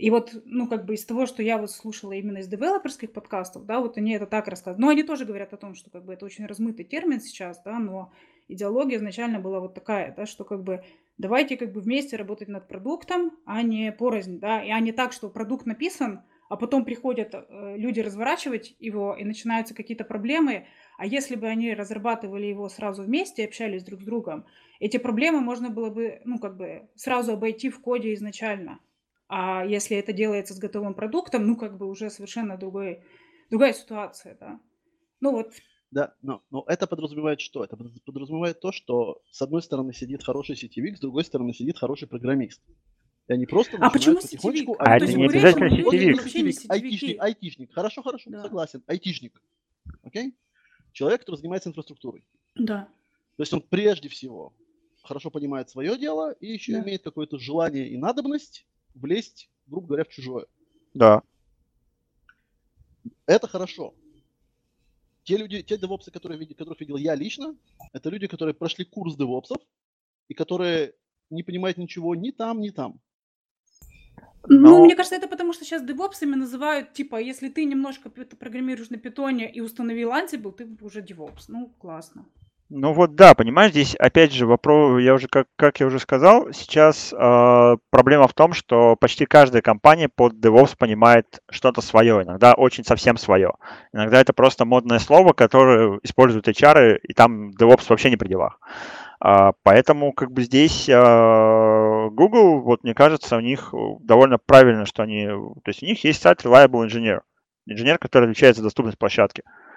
F: И вот, ну, как бы из того, что я вот слушала именно из девелоперских подкастов, да, вот они это так рассказывают. Но они тоже говорят о том, что как бы это очень размытый термин сейчас, да, но идеология изначально была вот такая, да, что как бы давайте как бы вместе работать над продуктом, а не порознь, да, и а не так, что продукт написан, а потом приходят э, люди разворачивать его, и начинаются какие-то проблемы, а если бы они разрабатывали его сразу вместе, общались друг с другом, эти проблемы можно было бы, ну, как бы сразу обойти в коде изначально. А если это делается с готовым продуктом, ну, как бы уже совершенно другой, другая ситуация, да. Ну, вот
I: Да, но, но это подразумевает что? Это под- подразумевает то, что с одной стороны сидит хороший сетевик, с другой стороны сидит хороший программист. И они просто
F: А почему
I: потихонечку...
F: сетевик?
C: А
F: То
C: это
F: есть
C: не обязательно сетевик.
I: Сетевик, айтишник, айтишник. Хорошо, хорошо,
F: Да.
I: согласен. Айтишник. Окей? Человек, который занимается инфраструктурой.
F: Да.
I: То есть он прежде всего хорошо понимает свое дело и еще
F: Да.
I: имеет какое-то желание и надобность влезть, грубо говоря, в чужое.
C: Да.
I: Это хорошо. Те люди, те девопсы, которые, которых видел я лично, это люди, которые прошли курс девопсов и которые не понимают ничего ни там, ни там.
F: Ну,
C: Но-
F: мне кажется, это потому, что сейчас девопсами называют, типа, если ты немножко программируешь на питоне и установил Ansible, ты уже девопс. Ну, классно.
C: Ну вот да, понимаешь, здесь опять же вопрос, я уже как, как я уже сказал, сейчас э, проблема в том, что почти каждая компания под DevOps понимает что-то свое, иногда очень совсем свое. Иногда это просто модное слово, которое используют HR, и там DevOps вообще не при делах. А, поэтому как бы здесь э, Google, вот мне кажется, у них э, довольно правильно, что они, то есть у них есть сайт Reliable Engineer, инженер, который отвечает за доступность площадки. а,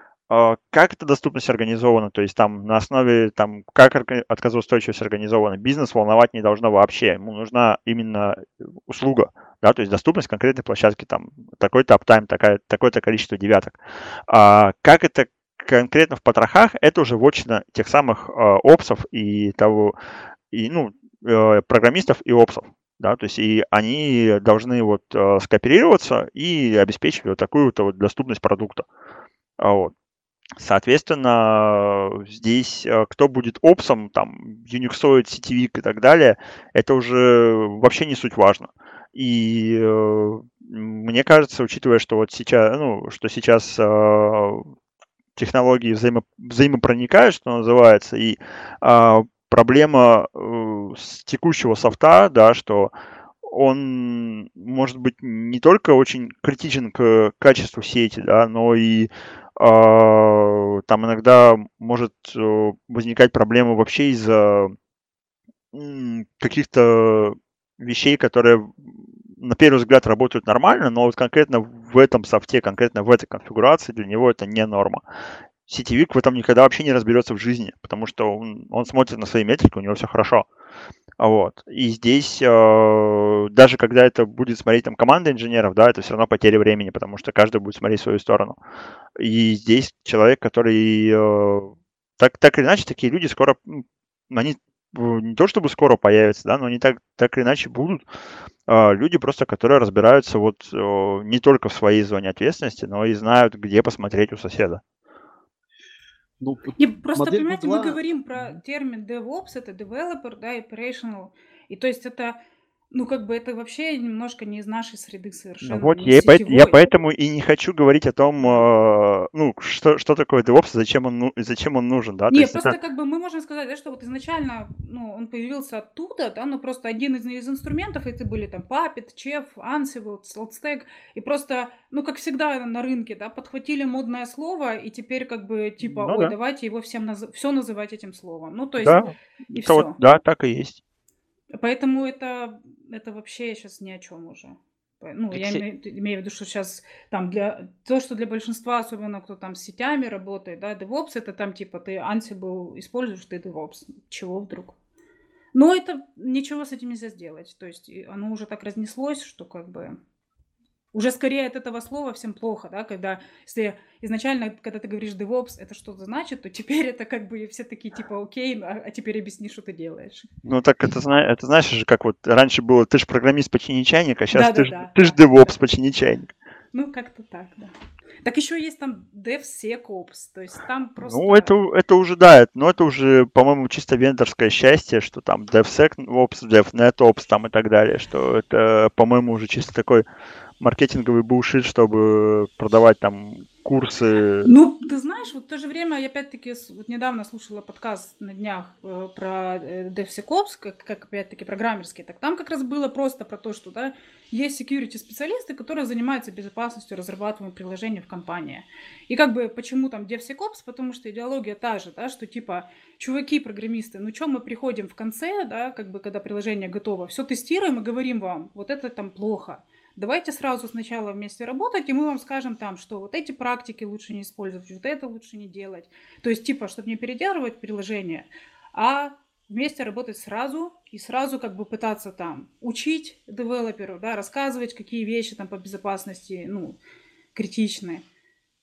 C: как эта доступность организована, то есть там на основе, там, как отказоустойчивость организована, бизнес волновать не должно вообще, ему нужна именно услуга, да, то есть доступность конкретной площадки, там, такой-то аптайм, такое-то количество девяток. А, как это конкретно в потрохах, это уже вотчина тех самых э, опсов и того, и, ну, э, программистов и опсов, да, то есть и они должны вот э, скооперироваться и обеспечивать вот такую вот, вот доступность продукта. А вот. Соответственно, здесь э, кто будет опсом, там, Unixoid, сетевик и так далее, это уже вообще не суть важно. И э, мне кажется, учитывая, что вот сейчас, ну, что сейчас э, технологии взаимо, взаимопроникают, что называется, и э, проблема э, с текущего софта, да, что он может быть не только очень критичен к качеству сети, да, но и там иногда может э, возникать проблема вообще из-за каких-то вещей, которые на первый взгляд работают нормально, но вот конкретно в этом софте, конкретно в этой конфигурации для него это не норма. Сетевик в этом никогда вообще не разберется в жизни, потому что он, он смотрит на свои метрики, у него все хорошо. Вот. И здесь, э, даже когда это будет смотреть там команда инженеров, да, это все равно потеря времени, потому что каждый будет смотреть свою сторону. И здесь человек, который э, так, так или иначе, такие люди скоро, они не то чтобы скоро появятся, да, но они так, так или иначе будут. Э, люди просто, которые разбираются вот э, не только в своей зоне ответственности, но и знают, где посмотреть у соседа.
F: Ну, Не, просто, понимаете, мы говорим про термин DevOps, это developer, да, operational. И то есть это ну, как бы это вообще немножко не из нашей среды ну совершенно.
C: Ну вот, я, по, я поэтому и не хочу говорить о том, э, ну, что, что такое DevOps, зачем он, ну, зачем он нужен, да?
F: Нет, просто это... как бы мы можем сказать, да, что вот изначально, ну, он появился оттуда, да, но просто один из, из инструментов, это были там Puppet, Chef, Ansible, SaltStack, и просто, ну, как всегда на рынке, да, подхватили модное слово, и теперь как бы типа, ну, ой, да. давайте его всем, наз... все называть этим словом. Ну, то есть,
C: да, и все. Вот, да, так и есть.
F: Поэтому это, это вообще сейчас ни о чем уже. Ну, я имею, имею в виду, что сейчас там для то, что для большинства, особенно кто там с сетями работает, да, DevOps, это там типа ты Ansible используешь, ты DevOps. Чего вдруг? Но это ничего с этим нельзя сделать. То есть оно уже так разнеслось, что как бы уже скорее от этого слова всем плохо, да, когда если изначально, когда ты говоришь DevOps, это что-то значит, то теперь это как бы все такие типа окей, а, а теперь объясни, что ты делаешь.
C: Ну так это, это знаешь же, как вот раньше было, ты же программист почини чайник, а сейчас да, ты, да, да, ты да. же DevOps почини чайник.
F: Ну как-то так, да. Так еще есть там DevSecOps, то есть там просто...
C: Ну, это, это уже, да, но это уже, по-моему, чисто вендорское счастье, что там DevSecOps, DevNetOps там и так далее, что это, по-моему, уже чисто такой маркетинговый бушит, чтобы продавать там курсы.
F: Ну, ты знаешь, вот в то же время я опять-таки вот недавно слушала подкаст на днях э, про э, DevSecOps, как, как опять-таки программерский, так там как раз было просто про то, что да, есть security специалисты, которые занимаются безопасностью разрабатываемых приложений в компании. И как бы почему там DevSecOps? Потому что идеология та же, да, что типа, чуваки, программисты, ну что мы приходим в конце, да, как бы когда приложение готово, все тестируем и говорим вам, вот это там плохо Давайте сразу сначала вместе работать, и мы вам скажем там, что вот эти практики лучше не использовать, вот это лучше не делать. То есть, типа, чтобы не переделывать приложение, а вместе работать сразу и сразу как бы пытаться там учить девелоперу, да, рассказывать, какие вещи там по безопасности, ну, критичны.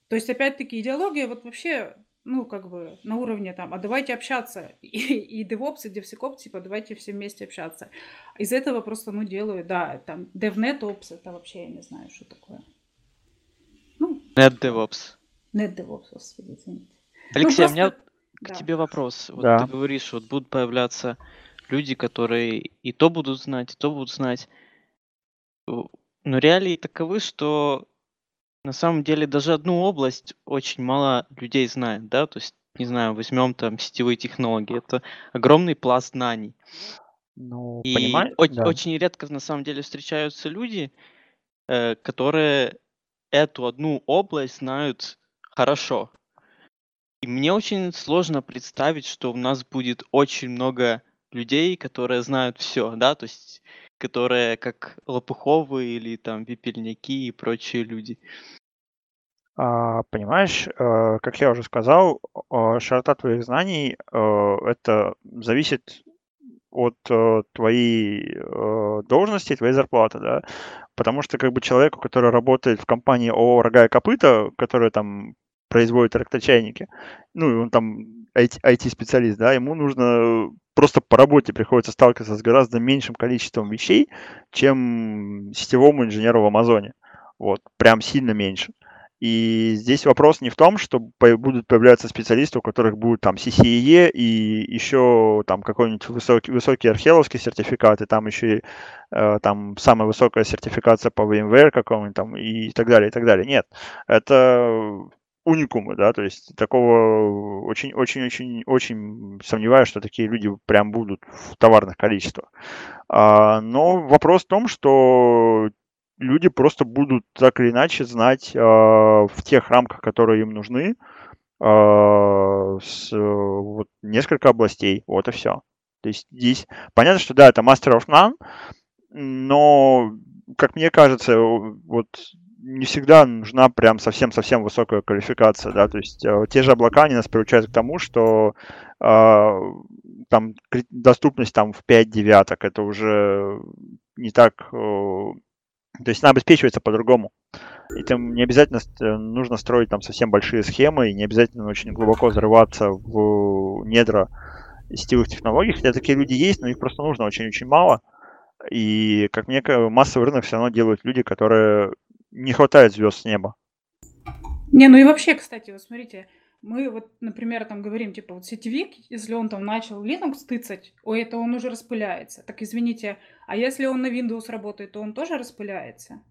F: То есть, опять-таки, идеология вот вообще ну, как бы на уровне там, а давайте общаться. [LAUGHS] И, и DevOps, и DevSecOps, типа, давайте все вместе общаться. Из этого просто, ну, делаю, да, там, DevNetOps, это вообще я не знаю, что такое.
E: Ну, NetDevOps.
F: NetDevOps, господи,
E: извините. Ну, Алексей, ну, просто... у меня к да. тебе вопрос. Вот да. ты говоришь, вот будут появляться люди, которые и то будут знать, и то будут знать. Но реалии таковы, что на самом деле даже одну область очень мало людей знает, да, то есть, не знаю, возьмем там сетевые технологии, это огромный пласт знаний. Ну, И понимаю, о- да. очень редко на самом деле встречаются люди, э, которые эту одну область знают хорошо. И мне очень сложно представить, что у нас будет очень много людей, которые знают все, да, то есть которые как Лопуховы или там Випельняки и прочие люди.
C: А, понимаешь, э, как я уже сказал, широта твоих знаний э, это зависит от э, твоей должности, твоей зарплаты, да. Потому что как бы человеку, который работает в компании ООО «Рога и копыта», которая там производит электрочайники, ну, и он там IT-специалист, да, ему нужно просто по работе приходится сталкиваться с гораздо меньшим количеством вещей, чем сетевому инженеру в Амазоне. Вот, прям сильно меньше. И здесь вопрос не в том, что будут появляться специалисты, у которых будет там CCE и еще там какой-нибудь высокий, высокий археловский сертификат, и там еще э, там самая высокая сертификация по VMware какому-нибудь там и так далее, и так далее. Нет, это уникумы, да, то есть такого очень-очень-очень-очень сомневаюсь, что такие люди прям будут в товарных количествах. А, но вопрос в том, что люди просто будут так или иначе знать э, в тех рамках, которые им нужны, э, с, вот, несколько областей. Вот и все. То есть здесь понятно, что да, это Master of None, но, как мне кажется, вот не всегда нужна прям совсем-совсем высокая квалификация, да, то есть э, те же облака, они нас приучают к тому, что э, там доступность там в 5 девяток, это уже не так э, то есть она обеспечивается по-другому. И там не обязательно э, нужно строить там совсем большие схемы, и не обязательно очень глубоко взрываться в недра сетевых технологий, хотя такие люди есть, но их просто нужно очень-очень мало. И, как мне кажется, массовый рынок все равно делают люди, которые не хватает звезд с неба.
F: Не, ну и вообще, кстати, вот смотрите, мы вот, например, там говорим, типа, вот сетевик, если он там начал Linux тыцать, ой, это он уже распыляется. Так извините, а если он на Windows работает, то он тоже распыляется?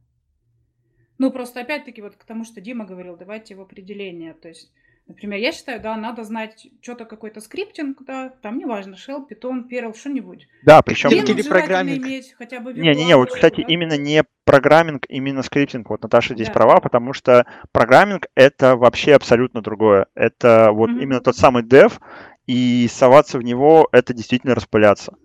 F: Ну, просто опять-таки вот к тому, что Дима говорил, давайте в определение. То есть Например, я считаю, да, надо знать что-то, какой-то скриптинг, да, там неважно, shell, Python, Perl, что-нибудь.
C: Да, причем...
E: Или программинг.
F: Иметь хотя бы
C: Не-не-не, вот, кстати, да? именно не программинг, именно скриптинг. Вот Наташа здесь да. права, потому что программинг — это вообще абсолютно другое. Это вот mm-hmm. именно тот самый dev, и соваться в него — это действительно распыляться.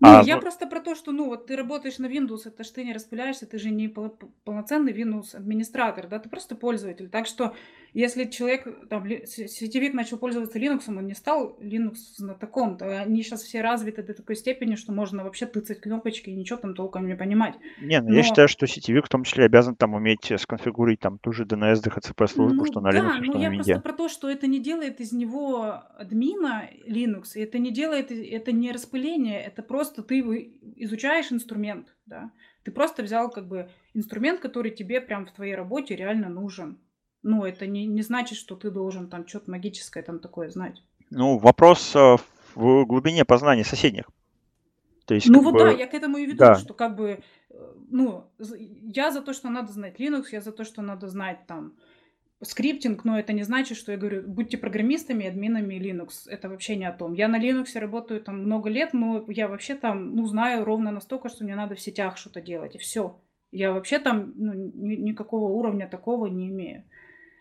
F: Ну, а, я ну... просто про то, что, ну, вот ты работаешь на Windows, это ж ты не распыляешься, ты же не пол- полноценный Windows администратор, да, ты просто пользователь. Так что, если человек, там, сетевик начал пользоваться Linux, он не стал Linux знатоком, то они сейчас все развиты до такой степени, что можно вообще тыцать кнопочки и ничего там толком не понимать.
C: Не, ну, Но... я считаю, что сетевик в том числе обязан там уметь сконфигурить там ту же DNS, DHCP службу,
F: ну,
C: что на
F: да,
C: Linux, что
F: но
C: на
F: я
C: Windows.
F: просто про то, что это не делает из него админа Linux, и это не делает, это не распыление, это просто ты изучаешь инструмент, да. Ты просто взял как бы инструмент, который тебе прям в твоей работе реально нужен. Ну, это не, не значит, что ты должен там что-то магическое там такое знать.
C: Ну, вопрос э, в глубине познания соседних.
F: То есть, ну вот бы... да, я к этому и веду, да. что как бы, э, ну, я за то, что надо знать Linux, я за то, что надо знать там скриптинг, но это не значит, что я говорю, будьте программистами, админами Linux. Это вообще не о том. Я на Linux работаю там много лет, но я вообще там, ну, знаю ровно настолько, что мне надо в сетях что-то делать, и все. Я вообще там ну, ни, никакого уровня такого не имею.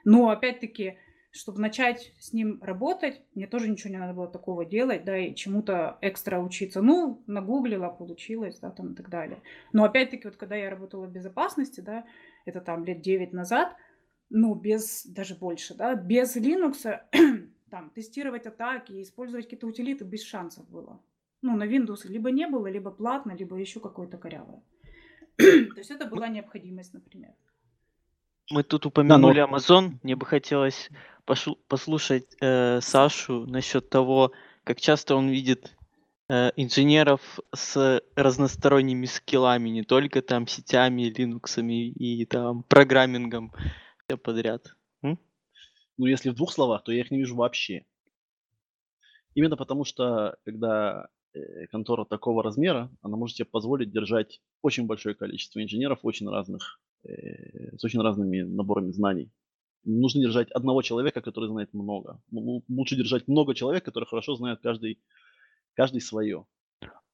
F: Но опять-таки, чтобы начать с ним работать, мне тоже ничего не надо было такого делать, да, и чему-то экстра учиться. Ну, нагуглила, получилось, да, там и так далее. Но опять-таки, вот когда я работала в безопасности, да, это там лет 9 назад, ну, без, даже больше, да, без Linux, [CLEARS THROAT] там, тестировать атаки, использовать какие-то утилиты без шансов было. Ну, на Windows либо не было, либо платно, либо еще какое-то корявое. [CLEARS THROAT] То есть это была необходимость, например.
E: Мы тут упомянули да, но... Amazon. Мне бы хотелось пошу- послушать э, Сашу насчет того, как часто он видит э, инженеров с разносторонними скиллами, не только там сетями, линуксами и там программингом все подряд. М?
I: Ну, если в двух словах, то я их не вижу вообще. Именно потому что, когда э, контора такого размера, она может себе позволить держать очень большое количество инженеров очень разных, с очень разными наборами знаний. Нужно держать одного человека, который знает много. Лучше держать много человек, которые хорошо знают каждый, каждый свое.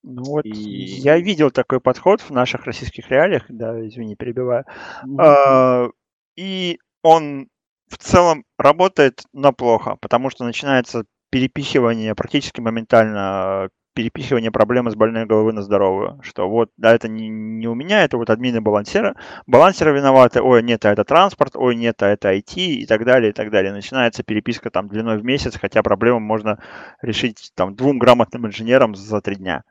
C: Ну вот, и... я видел такой подход в наших российских реалиях, да, извини, перебиваю. Mm-hmm. И он в целом работает, но плохо, потому что начинается перепихивание практически моментально перепихивание проблемы с больной головы на здоровую. Что вот, да, это не, не у меня, это вот админы балансера. Балансеры виноваты, ой, нет, а это транспорт, ой, нет, а это IT и так далее, и так далее. Начинается переписка там длиной в месяц, хотя проблему можно решить там двум грамотным инженерам за три дня.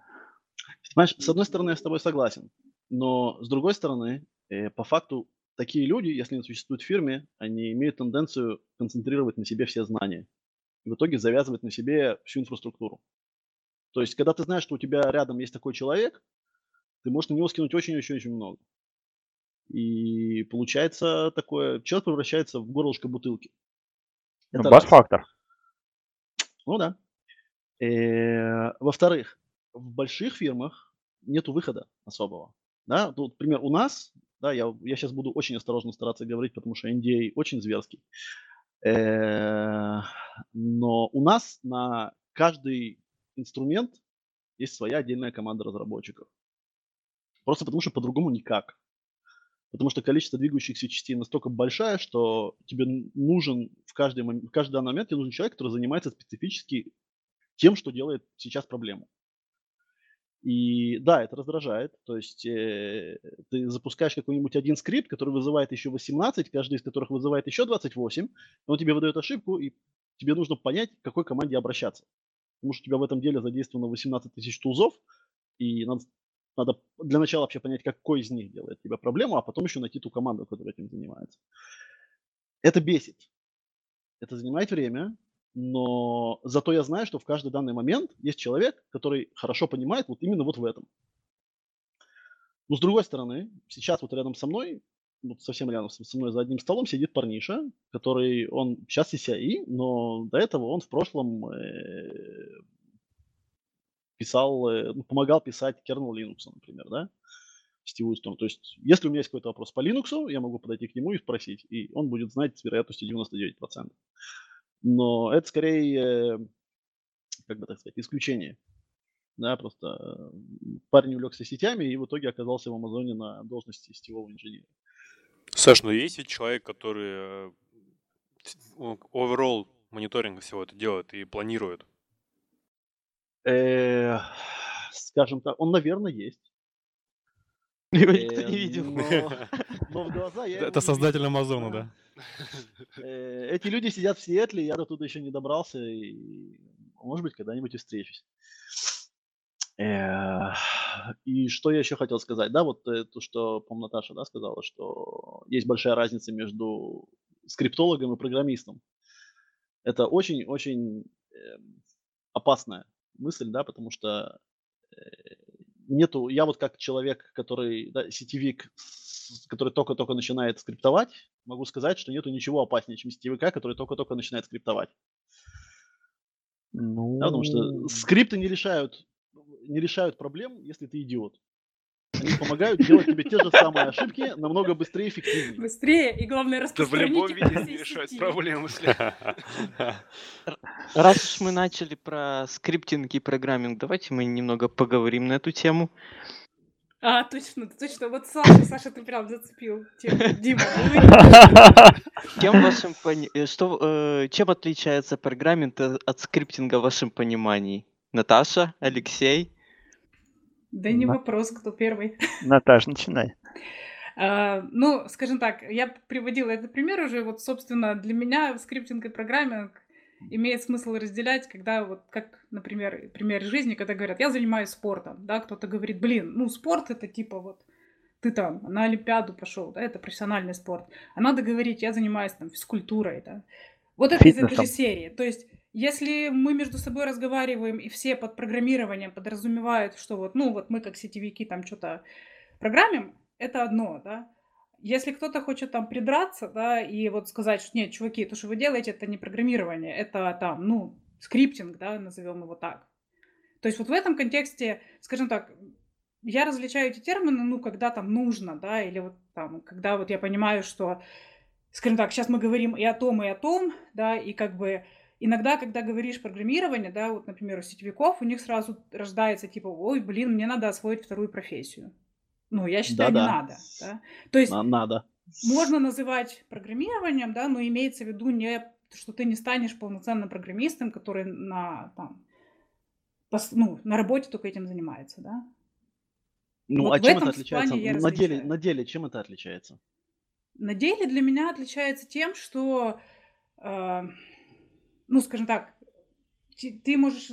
I: Понимаешь, с одной стороны, я с тобой согласен, но с другой стороны, э, по факту, такие люди, если они существуют в фирме, они имеют тенденцию концентрировать на себе все знания. И в итоге завязывать на себе всю инфраструктуру. То есть, когда ты знаешь, что у тебя рядом есть такой человек, ты можешь на него скинуть очень-очень-очень много. И получается такое, человек превращается в горлышко бутылки.
C: Ну, бас-фактор.
I: Ну да. Э, во-вторых, в больших фирмах нету выхода особого. Да, тут, например, у нас, да, я, я сейчас буду очень осторожно стараться говорить, потому что NDA очень зверский. Э, но у нас на каждый инструмент есть своя отдельная команда разработчиков. Просто потому что по-другому никак. Потому что количество двигающихся частей настолько большое, что тебе нужен в каждый, в каждый данный момент тебе нужен человек, который занимается специфически тем, что делает сейчас проблему. И да, это раздражает. То есть э, ты запускаешь какой-нибудь один скрипт, который вызывает еще 18, каждый из которых вызывает еще 28, он тебе выдает ошибку, и тебе нужно понять, к какой команде обращаться. Потому что у тебя в этом деле задействовано 18 тысяч тулзов, и надо, надо для начала вообще понять, какой из них делает тебе проблему, а потом еще найти ту команду, которая этим занимается. Это бесит. Это занимает время, но зато я знаю, что в каждый данный момент есть человек, который хорошо понимает вот именно вот в этом. Но с другой стороны, сейчас вот рядом со мной, вот совсем рядом со мной за одним столом сидит парниша, который, он сейчас CCI, но до этого он в прошлом э, писал, э, ну, помогал писать kernel Linux, например, да, сетевую сторону. То есть, если у меня есть какой-то вопрос по Linux, я могу подойти к нему и спросить, и он будет знать с вероятностью 99%. Но это скорее, как бы так сказать, исключение. Да, просто парень увлекся сетями и в итоге оказался в Амазоне на должности сетевого инженера.
A: Саш, ну есть ведь человек, который overall мониторинг всего это делает и планирует?
I: Э, скажем так, он, наверное, есть. [LAUGHS]
E: Его никто не видел. [LAUGHS]
I: Но в глаза я
A: Это создатель Амазона, да?
I: Э, эти люди сидят в Сиэтле, я до туда еще не добрался, и, может быть, когда-нибудь и встречусь. Э, [SIGHS] и что я еще хотел сказать, да, вот то, что, по Наташа, да, сказала, что есть большая разница между скриптологом и программистом. Это очень-очень эм, опасная мысль, да, потому что э, нету, я вот как человек, который, да, сетевик, который только-только начинает скриптовать, могу сказать, что нету ничего опаснее, чем сетевика, который только-только начинает скриптовать. Ну... Да, потому что ну. скрипты не решают, не решают проблем, если ты идиот. Они помогают делать тебе те же самые ошибки намного быстрее и эффективнее.
F: Быстрее и, главное, распространить
G: Да в любом виде не решать проблемы.
E: Раз уж мы начали про скриптинг и программинг, давайте мы немного поговорим на эту тему.
F: А, точно, точно. Вот Саша, Саша, ты прям зацепил тему. Дима, [LAUGHS]
E: Чем вашим пони... Э, что, э, чем отличается программинг от скриптинга в вашем понимании? Наташа, Алексей?
F: Да не вопрос, кто первый. [LAUGHS]
C: Наташ, начинай.
F: А, ну, скажем так, я приводила этот пример уже. Вот, собственно, для меня скриптинг и программинг имеет смысл разделять, когда вот, как, например, пример жизни, когда говорят, я занимаюсь спортом, да, кто-то говорит, блин, ну, спорт это типа вот ты там на Олимпиаду пошел, да, это профессиональный спорт. А надо говорить, я занимаюсь там физкультурой, да. Вот это из этой же серии. То есть если мы между собой разговариваем, и все под программированием подразумевают, что вот, ну, вот мы как сетевики там что-то программим, это одно, да. Если кто-то хочет там придраться, да, и вот сказать, что нет, чуваки, то, что вы делаете, это не программирование, это там, ну, скриптинг, да, назовем его так. То есть вот в этом контексте, скажем так, я различаю эти термины, ну, когда там нужно, да, или вот там, когда вот я понимаю, что, скажем так, сейчас мы говорим и о том, и о том, да, и как бы иногда, когда говоришь программирование, да, вот, например, у сетевиков, у них сразу рождается типа, ой, блин, мне надо освоить вторую профессию. Ну, я считаю, Да-да. не надо. Да? То есть
I: надо.
F: можно называть программированием, да, но имеется в виду не, что ты не станешь полноценным программистом, который на там, пос- ну, на работе только этим занимается, да.
I: Ну,
F: Вот
I: а чем это отличается? На деле, на деле чем это отличается?
F: На деле для меня отличается тем, что, э, ну, скажем так, ты можешь,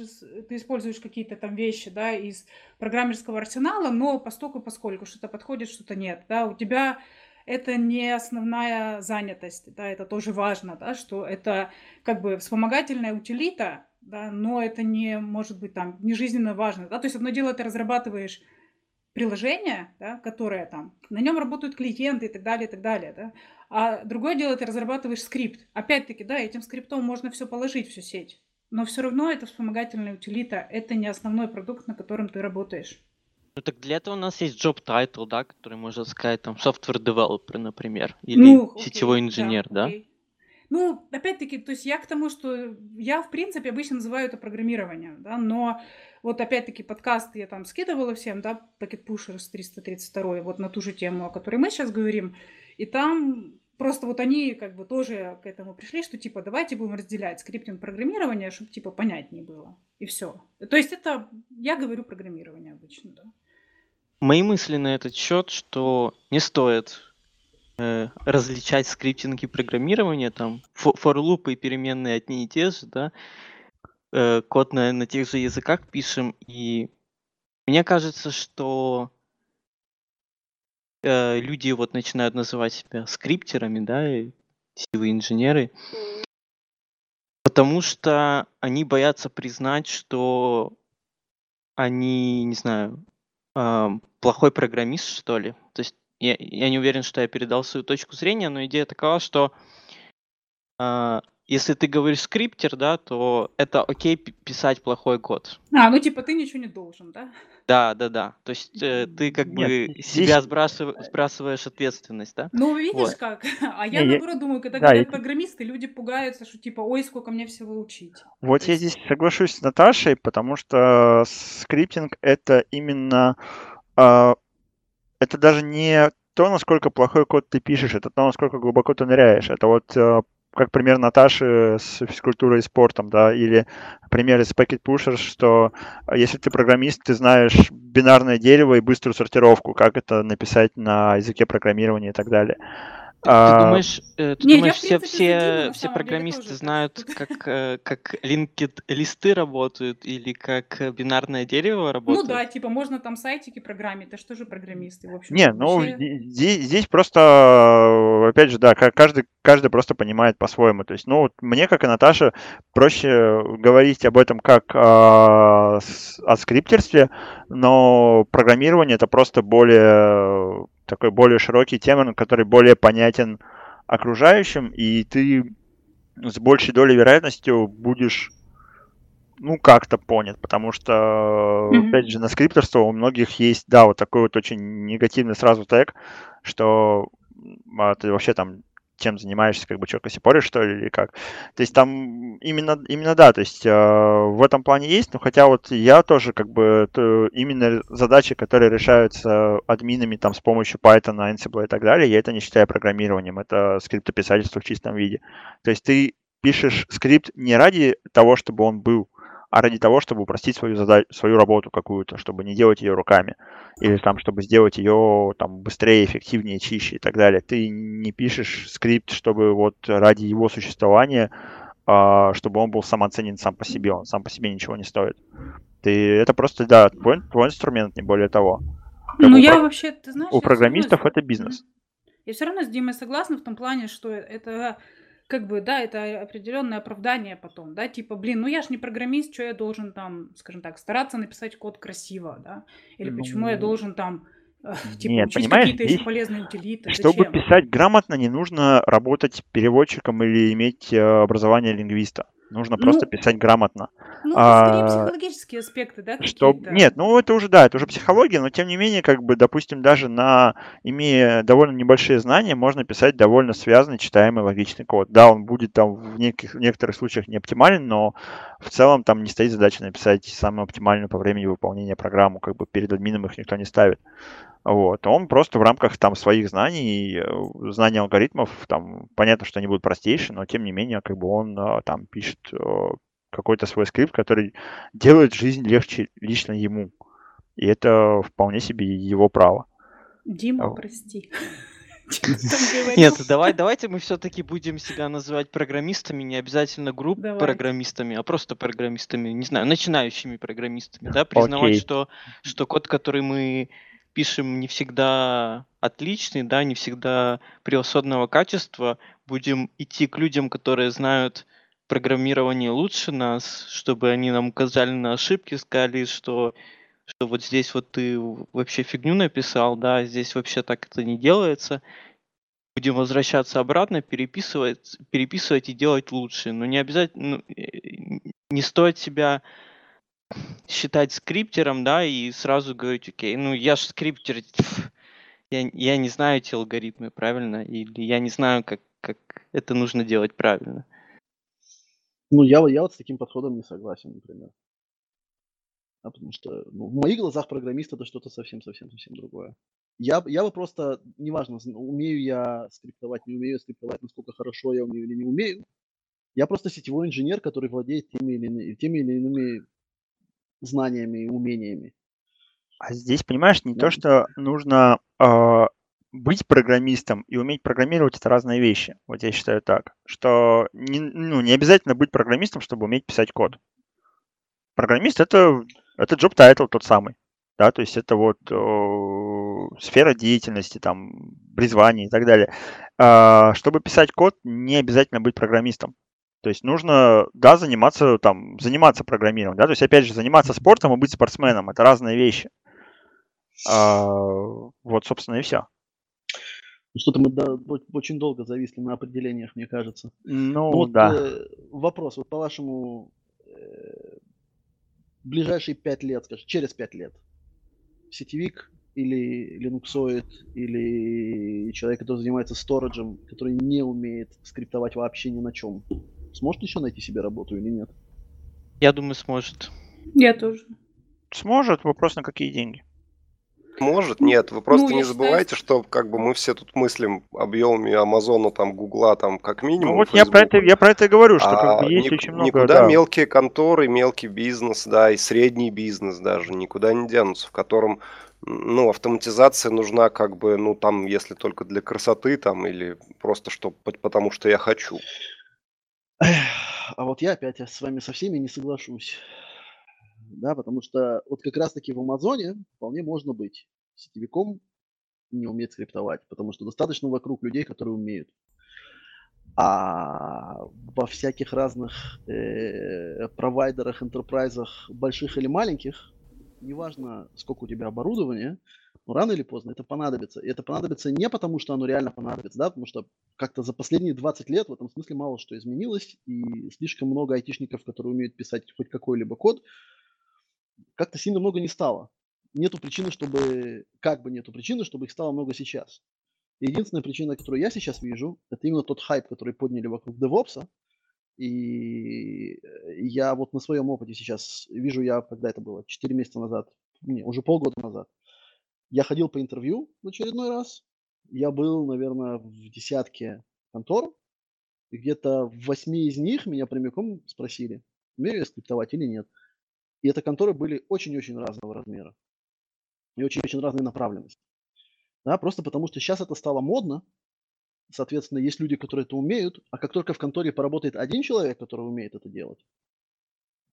F: ты используешь какие-то там вещи, да, из программерского арсенала, но постольку поскольку что-то подходит, что-то нет, да, у тебя это не основная занятость, да, это тоже важно, да, что это как бы вспомогательная утилита, да, но это не может быть там не жизненно важно, да, то есть одно дело ты разрабатываешь приложение, да, которое там, на нем работают клиенты и так далее, и так далее, да. А другое дело, ты разрабатываешь скрипт. Опять-таки, да, этим скриптом можно все положить, всю сеть. Но все равно это вспомогательная утилита, это не основной продукт, на котором ты работаешь.
E: Ну так для этого у нас есть job title, да, который можно сказать там software developer, например, или
F: Ну, окей,
E: сетевой инженер, да?
F: окей. Ну, опять-таки, то есть я к тому, что я, в принципе, обычно называю это программированием, да, но вот опять-таки подкаст я там скидывала всем, да, Packet Pushers 332, вот на ту же тему, о которой мы сейчас говорим, и там просто вот они как бы тоже к этому пришли, что типа давайте будем разделять скриптинг программирования, чтобы типа понятнее было, и все. То есть это, я говорю программирование обычно, да.
E: Мои мысли на этот счет, что не стоит э, различать скриптинг и программирование, там, фо- for loop и переменные одни и те же, да, Э, код на, на тех же языках пишем, и мне кажется, что э, люди вот начинают называть себя скриптерами, да, и сетевые инженеры, потому что они боятся признать, что они, не знаю, ам, плохой программист, что ли. То есть я, я не уверен, что я передал свою точку зрения, но идея такова, что а, если ты говоришь скриптер, да, то это окей пи- писать плохой код.
F: А, ну типа ты ничего не должен, да?
E: Да, да, да. То есть э, ты как
C: Нет,
E: бы
C: здесь-
E: себя сбрасыв- сбрасываешь ответственность, да?
F: Ну, видишь
E: Вот.
F: как? [LAUGHS] А я
C: Не, я-
F: наоборот думаю, когда
C: да,
F: говорят
C: я-
F: программисты, люди пугаются, что типа, ой, сколько мне всего учить.
C: Вот
F: То
C: я
F: есть-
C: здесь соглашусь с Наташей, потому что скриптинг это именно а, это даже не то, насколько плохой код ты пишешь, это то, насколько глубоко ты ныряешь. Это вот а, как пример Наташи с физкультурой и спортом, да, или пример из Packet Pushers, что а, если ты программист, ты знаешь бинарное дерево и быструю сортировку, как это написать на языке программирования и так далее.
E: Ты, ты
C: А,
E: думаешь, э, ты
F: Не, я,
E: думаешь,
F: в
E: все,
F: принципе,
E: все,
F: на
E: все программисты
F: тоже
E: знают, как, э, как linked листы работают или как э, бинарное дерево
F: Ну
E: работает?
F: да, типа можно там сайтики программить, это что же программисты, в общем.
C: Не, ну
F: вообще-
C: зде- здесь, здесь просто, опять же, да, ка- каждый, каждый просто понимает по-своему. То есть, ну, вот мне, как и Наташе, проще говорить об этом как а, с- о скриптерстве, но программирование это просто более такой более широкий термин, который более понятен окружающим, и ты с большей долей вероятностью будешь ну, как-то понят, потому что,
F: Мгм.
C: опять же, на скриптерство у многих есть, да, вот такой вот очень негативный сразу тег, что а ты вообще там чем занимаешься, как бы что, косипоришь, что ли, или как? То есть там именно, именно да, то есть э, в этом плане есть, но хотя вот я тоже как бы то- именно задачи, которые решаются админами там с помощью Python, Ansible и так далее, я это не считаю программированием, это скриптописательство в чистом виде. То есть ты пишешь скрипт не ради того, чтобы он был, а ради того, чтобы упростить свою задачу, свою работу какую-то, чтобы не делать ее руками, или там, чтобы сделать ее там быстрее, эффективнее, чище и так далее. Ты не пишешь скрипт, чтобы вот ради его существования, а, чтобы он был самоценен сам по себе, он сам по себе ничего не стоит. Ты, это просто, да, твой, твой инструмент, не более того. Как
F: Ну
C: у
F: я
C: про-
F: вообще, ты знаешь,
C: у программистов это бизнес.
F: Я все равно с Димой согласна в том плане, что это как бы, да, это определенное оправдание потом, да, типа, блин, ну я ж не программист, что я должен там, скажем так, стараться написать код красиво, да, или почему я
C: Ну,
F: должен там, э, [LAUGHS] типа,
C: Нет, понимаешь,
F: какие-то еще
C: здесь,
F: полезные утилиты,
C: чтобы
F: зачем?
C: писать грамотно, не нужно работать переводчиком или иметь э, образование лингвиста. Нужно просто
F: Ну,
C: писать грамотно.
F: ну,
C: А,
F: психологические аспекты, да,
C: Что... Нет, ну это уже, да, это уже психология, но тем не менее, как бы, допустим, даже на, имея довольно небольшие знания, можно писать довольно связанный, читаемый, логичный код. Да, он будет там в, неких, в некоторых случаях не оптимален, но в целом там не стоит задача написать самую оптимальную по времени выполнения программу, как бы перед админом их никто не ставит. Вот. Он просто в рамках там своих знаний, э, знания алгоритмов, там понятно, что они будут простейшие, но тем не менее, как бы он э, там пишет э, какой-то свой скрипт, который делает жизнь легче лично ему. И это вполне себе его право.
F: Дима,
C: А вот.
F: прости. [LAUGHS]
E: Нет, давай, давайте мы все-таки будем себя называть программистами, не обязательно групп
F: Давай.
E: программистами, а просто программистами, не знаю, начинающими программистами, да, признавать,
C: Окей.
E: что, что код, который мы пишем, не всегда отличный, да, не всегда превосходного качества, будем идти к людям, которые знают программирование лучше нас, чтобы они нам указали на ошибки, сказали, что что вот здесь вот ты вообще фигню написал, да, здесь вообще так это не делается. Будем возвращаться обратно, переписывать, переписывать и делать лучше. Но не обязательно, ну, э, не стоит себя считать скриптером, да, и сразу говорить, окей, ну я же скриптер, я, я не знаю эти алгоритмы, правильно? Или я не знаю, как, как это нужно делать правильно.
I: Ну, я, я вот с таким подходом не согласен, например. А потому что ну, в моих глазах программист это что-то совсем-совсем-совсем другое. Я, я бы просто, неважно, умею я скриптовать, не умею скриптовать, насколько хорошо я умею или не умею. Я просто сетевой инженер, который владеет теми или, иными, теми или иными знаниями и умениями.
C: А здесь, понимаешь, не
I: Да.
C: то, что нужно а, быть программистом и уметь программировать это разные вещи. Вот я считаю так, что не, ну, не обязательно быть программистом, чтобы уметь писать код. Программист это, это job title тот самый. Да, то есть это вот о, сфера деятельности, там, призвание и так далее. А, чтобы писать код, не обязательно быть программистом. То есть нужно, да, заниматься там, заниматься программированием, да, то есть опять же заниматься спортом и быть спортсменом, это разные вещи. А, вот, собственно, и все.
I: Ну, Что-то мы да, очень долго зависли на определениях, мне кажется.
C: Ну
I: вот
C: да.
I: э, вопрос, вот по-вашему, э, ближайшие пять лет, скажем, через пять лет, сетевик или линуксоид, или человек, который занимается сториджем, который не умеет скриптовать вообще ни на чем, сможет еще найти себе работу или нет?
E: Я думаю, сможет.
F: Я тоже.
C: Сможет, вопрос на какие деньги.
H: Может, нет, вы просто
F: Ну,
H: не
F: я считаю,
H: забывайте, что как бы мы все тут мыслим объемами Амазона, там, Гугла, там, как минимум,
C: Ну вот я про это, я про это и говорю, что как
H: А
C: бы есть
H: ник-
C: очень много,
H: никуда
C: да.
H: мелкие конторы, мелкий бизнес, да, и средний бизнес даже никуда не денутся, в котором, ну, автоматизация нужна как бы, ну, там, если только для красоты, там, или просто что, потому что я хочу.
I: А вот я опять с вами со всеми не соглашусь. Да, потому что вот как раз-таки в Амазоне вполне можно быть сетевиком не уметь скриптовать, потому что достаточно вокруг людей, которые умеют. А во всяких разных э, провайдерах, энтерпрайзах, больших или маленьких, неважно, сколько у тебя оборудования, но рано или поздно это понадобится. И это понадобится не потому, что оно реально понадобится, да, потому что как-то за последние 20 лет в этом смысле мало что изменилось, и слишком много айтишников, которые умеют писать хоть какой-либо код, как-то сильно много не стало. Нету причины, чтобы, как бы нету причины, чтобы их стало много сейчас. Единственная причина, которую я сейчас вижу, это именно тот хайп, который подняли вокруг DevOps. И я вот на своем опыте сейчас вижу, я, когда это было, 4 месяца назад, не, уже полгода назад, я ходил по интервью в очередной раз. Я был, наверное, в десятке контор. И где-то в восьми из них меня прямиком спросили, умею я скриптовать или нет. И это конторы были очень-очень разного размера. И очень-очень разной направленности. Да, просто потому что сейчас это стало модно. Соответственно, есть люди, которые это умеют. А как только в конторе поработает один человек, который умеет это делать,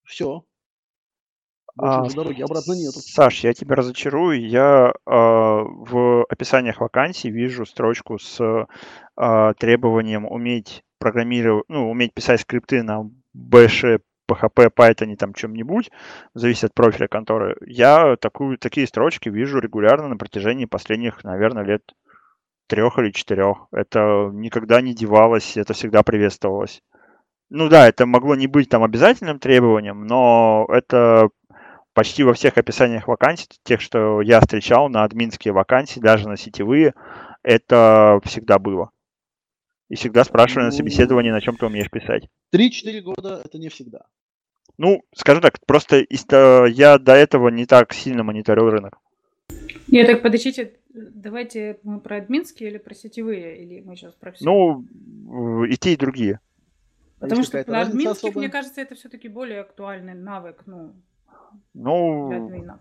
I: все.
C: А,
I: дороги обратно нету.
C: Саш, я тебя разочарую. Я а, в описаниях вакансий вижу строчку с а, требованием уметь программировать, ну, уметь писать скрипты на Bash, PHP, Python, там чем-нибудь, зависит от профиля конторы. Я такую, такие строчки вижу регулярно на протяжении последних, наверное, лет трех или четырех. Это никогда не девалось, это всегда приветствовалось. Ну да, это могло не быть там обязательным требованием, но это почти во всех описаниях вакансий, тех, что я встречал на админские вакансии, даже на сетевые, это всегда было. И всегда спрашивали на собеседовании, на чем ты умеешь писать.
I: 3-4 года это не всегда.
C: Ну, скажу так, просто я до этого не так сильно мониторил рынок.
F: Нет, так подождите, давайте мы про админские или про сетевые, или мы сейчас про все?
C: Ну, и те, и другие.
I: А
F: Потому
I: есть
F: что
I: разница
F: админских, мне
I: особая?
F: кажется, это все-таки более актуальный навык, ну, для
C: Ну,
F: админов.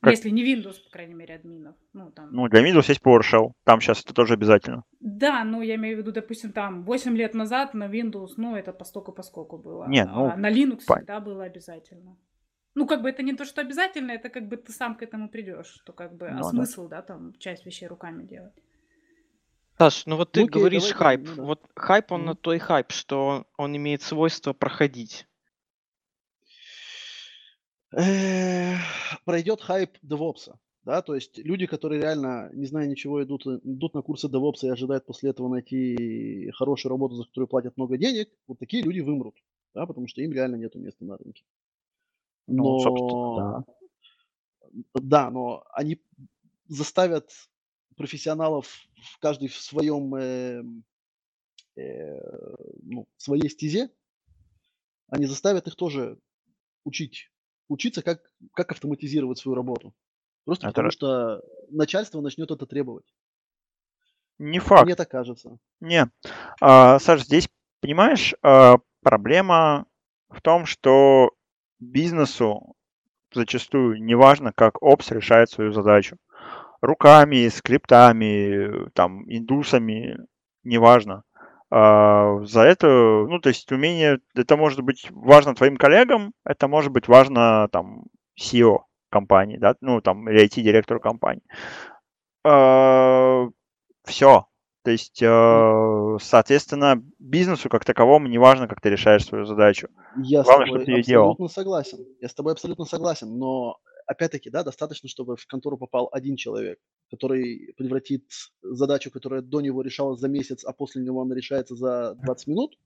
C: как,
F: Если не Windows, по крайней мере, админов. Ну, там.
C: ну, для Windows есть PowerShell. Там сейчас это тоже обязательно.
F: Да, ну, я имею в виду, допустим, там, 8 лет назад на Windows, ну, это постоку поскольку было.
C: Не,
F: А
C: ну,
F: на Linux
C: пон-
F: всегда было обязательно. Ну, как бы это не то, что обязательно, это как бы ты сам к этому придешь, что как бы, а
C: ну да.
F: смысл, да, там, часть вещей руками делать.
E: Саш, ну вот ты
I: Ну
E: говоришь
I: давайте,
E: хайп.
I: да.
E: Вот хайп, он на
I: Мгм.
E: то и хайп, что он имеет свойство проходить.
I: Э, Пройдет хайп DevOps. Да, то есть люди, которые реально, не зная ничего, идут, э, идут на курсы DevOps и ожидают после этого найти хорошую работу, за которую платят много денег, вот такие люди вымрут, да, потому что им реально нету места на рынке.
C: Ну,
I: Но,
C: да.
I: да, но они заставят профессионалов в каждый в своем, э, э, ну, своей стезе, они заставят их тоже учить, учиться, как, как автоматизировать свою работу. Просто
C: Это
I: потому что начальство начнет это требовать.
C: не факт.
I: Мне так кажется.
C: Не. А, Саш, здесь, понимаешь, а, проблема в том, что бизнесу зачастую не важно, как опс решает свою задачу. Руками, скриптами, там, индусами, неважно. А, за это, ну, то есть умение, это может быть важно твоим коллегам, это может быть важно, там, CEO компании, да, ну, там, или IT-директору компании. Все. То есть, э, соответственно, бизнесу как таковому не важно, как ты решаешь свою задачу.
I: Я с
C: Главное, чтобы
I: тобой
C: ты ее делал.
I: абсолютно согласен. Я с тобой абсолютно согласен, но опять-таки, да, достаточно, чтобы в контору попал один человек, который превратит задачу, которая до него решалась за месяц, а после него она решается за 20 минут,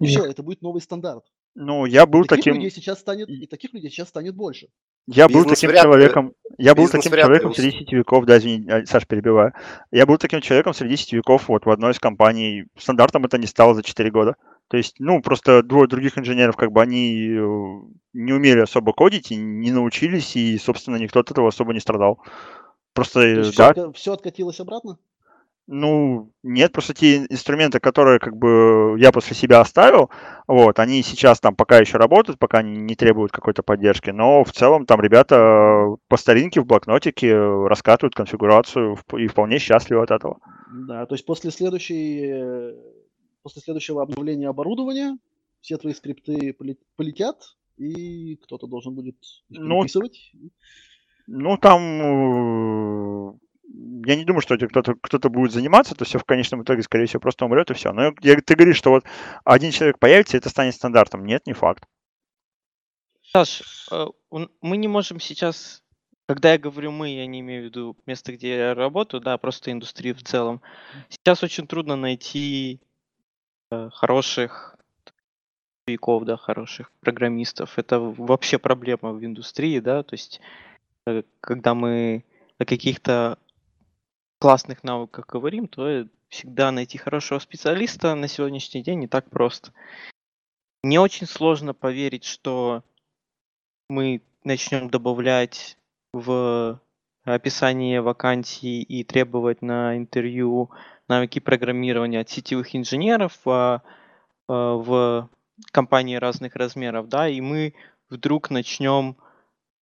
I: и все, это будет новый стандарт.
C: Ну, я был
I: И таких
C: таким,
I: людей сейчас станет, и таких людей сейчас станет больше.
C: я был таким
H: вряд ли,
C: человеком, я был
H: бизнес
C: таким
H: ли
C: человеком среди сетевиков, да, извини, а, Саш, перебиваю. Я был таким человеком среди сетевиков вот в одной из компаний. Стандартом это не стало за 4 года. То есть, ну, просто двое других инженеров, как бы они э, не умели особо кодить и не научились, и, собственно, никто от этого особо не страдал. Просто,
I: То
C: э,
I: есть все,
C: да,
I: откатилось обратно?
C: Ну, нет, просто те инструменты, которые как бы я после себя оставил, вот, они сейчас там пока еще работают, пока не, не требуют какой-то поддержки, но в целом там ребята по старинке в блокнотике раскатывают конфигурацию и вполне счастливы от этого.
I: Да, то есть после следующей, э, после следующего обновления оборудования все твои скрипты поле- полетят, и кто-то должен будет их
C: Ну,
I: переписывать.
C: ну там, э, я не думаю, что этим кто-то кто будет заниматься, то все в конечном итоге, скорее всего, просто умрет и все. Но я- ты говоришь, что вот один человек появится, и это станет стандартом. Нет, не факт.
E: Саш, э, мы не можем сейчас, когда я говорю мы, я не имею в виду место, где я работаю, да, просто индустрию в целом. Сейчас очень трудно найти хороших веков, да, хороших программистов. Это вообще проблема в индустрии, да, то есть э, когда мы о каких-то классных навыках говорим, то э, всегда найти хорошего специалиста на сегодняшний день не так просто. Мне очень сложно поверить, что мы начнем добавлять в описание вакансий и требовать на интервью навыки программирования от сетевых инженеров а, а, в компании разных размеров, да, и мы вдруг начнем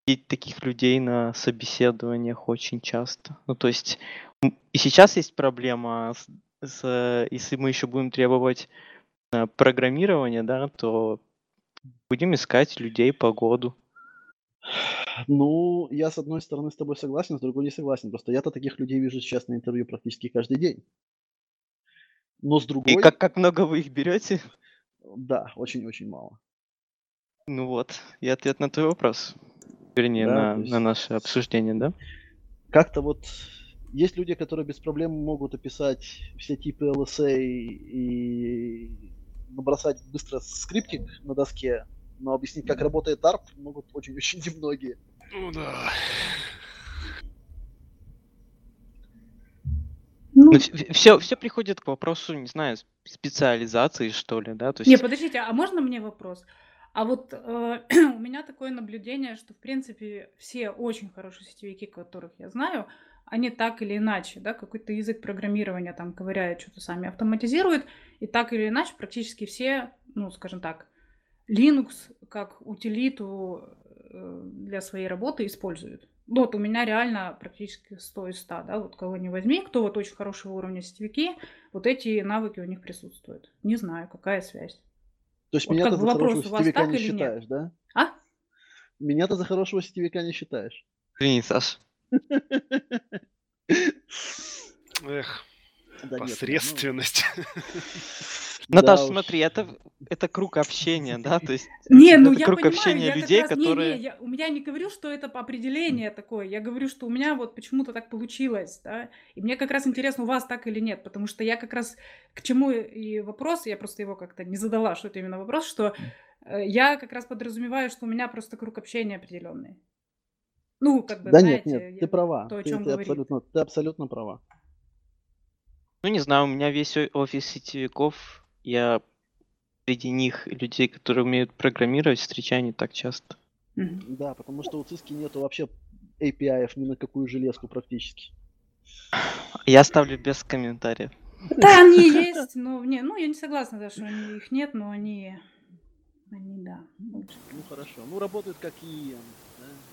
E: видеть таких людей на собеседованиях очень часто. Ну, то есть и сейчас есть проблема, с, с, если мы еще будем требовать э, программирования, да, то будем искать людей по году.
I: Ну, я с одной стороны с тобой согласен, с другой не согласен. Просто я-то таких людей вижу сейчас на интервью практически каждый день. Но с
E: И
I: другой,
E: как, как много вы их берете?
I: да, очень-очень мало.
E: Ну вот, и ответ на твой вопрос. Вернее,
I: Да,
E: на,
I: есть
E: на наше обсуждение, да?
I: как-то вот есть люди, которые без проблем могут описать все типы LSA и набросать быстро скриптик на доске, но объяснить, как работает ARP, могут очень-очень немногие.
G: Ну да.
F: Ну,
E: Ну, все, все приходит к вопросу, не знаю, специализации, что ли, да? То
F: не,
E: есть,
F: подождите, а можно мне вопрос? А вот э, [CLEARS THROAT] у меня такое наблюдение, что, в принципе, все очень хорошие сетевики, которых я знаю, они так или иначе, да, какой-то язык программирования там ковыряют, что-то сами автоматизируют, и так или иначе практически все, ну, скажем так, Linux как утилиту э, для своей работы используют. Ну, вот у меня реально практически 100 из 100, да, вот кого не возьми, кто вот очень хорошего уровня сетевики, вот эти навыки у них присутствуют. Не знаю, какая связь.
I: То есть
F: Вот
I: меня
F: как
I: ты
F: бы
I: за
F: вопрос,
I: хорошего
F: у вас
I: сетевика
F: так
I: не
F: или нет?
I: считаешь, да?
F: А?
I: Меня ты за хорошего сетевика не считаешь.
E: Извини, Саш. [LAUGHS]
G: Эх,
I: ну,
G: посредственность. [LAUGHS]
E: Наташ,
I: да уж.
E: смотри, это, это круг общения, да, то есть [LAUGHS]
F: Не, ну
E: это
F: я
E: круг
F: понимаю,
E: общения
F: я как
E: людей,
F: раз, не,
E: которые...
F: не, я, у меня не говорю, что это определение такое, я говорю, что у меня вот почему-то так получилось, да, и мне как раз интересно, у вас так или нет, потому что я как раз к чему и вопрос, я просто его как-то не задала, что это именно вопрос, что э, я как раз подразумеваю, что у меня просто круг общения определенный. Ну, как бы,
I: Да нет,
F: знаете,
I: нет,
F: я-
I: ты права.
F: то, о
I: Ты,
F: чем
I: ты
F: говорит.
I: абсолютно, ты абсолютно права.
E: Ну, не знаю, у меня весь офис сетевиков, я среди них людей, которые умеют программировать, встречаю не так часто.
I: Да, потому что у Циски нету вообще API ни на какую железку практически.
E: Я ставлю без комментариев.
F: Да, они [LAUGHS] есть, но не, ну я не согласна, да, что они, их нет, но они, они, да.
I: Ну хорошо. Ну работают как и?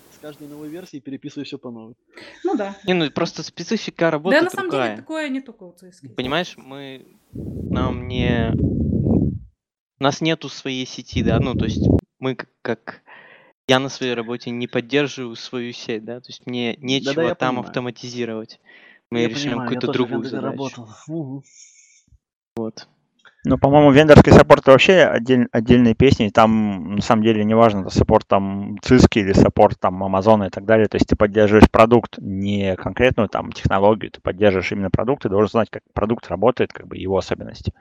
I: С каждой новой версией переписываю все по новой.
F: Ну да.
E: Не, ну просто специфика работы
F: Да, на самом
E: другая.
F: деле такое не только у ЦСКА.
E: Понимаешь, мы нам не у нас нету своей сети, да, ну то есть мы как, я на своей работе не поддерживаю свою сеть, да, то есть мне нечего
I: я
E: там
I: понимаю.
E: автоматизировать. Мы
I: Я
E: решаем какую-то другую задачу.
I: работал. Мгм.
E: Вот.
C: Ну, по-моему, вендорский support это вообще отдель- отдельные песни. и Там, на самом деле, неважно, это support там Циски или support там Амазона и так далее. То есть ты поддерживаешь продукт, не конкретную там технологию, ты поддерживаешь именно продукт, ты должен знать, как продукт работает, как бы его особенности.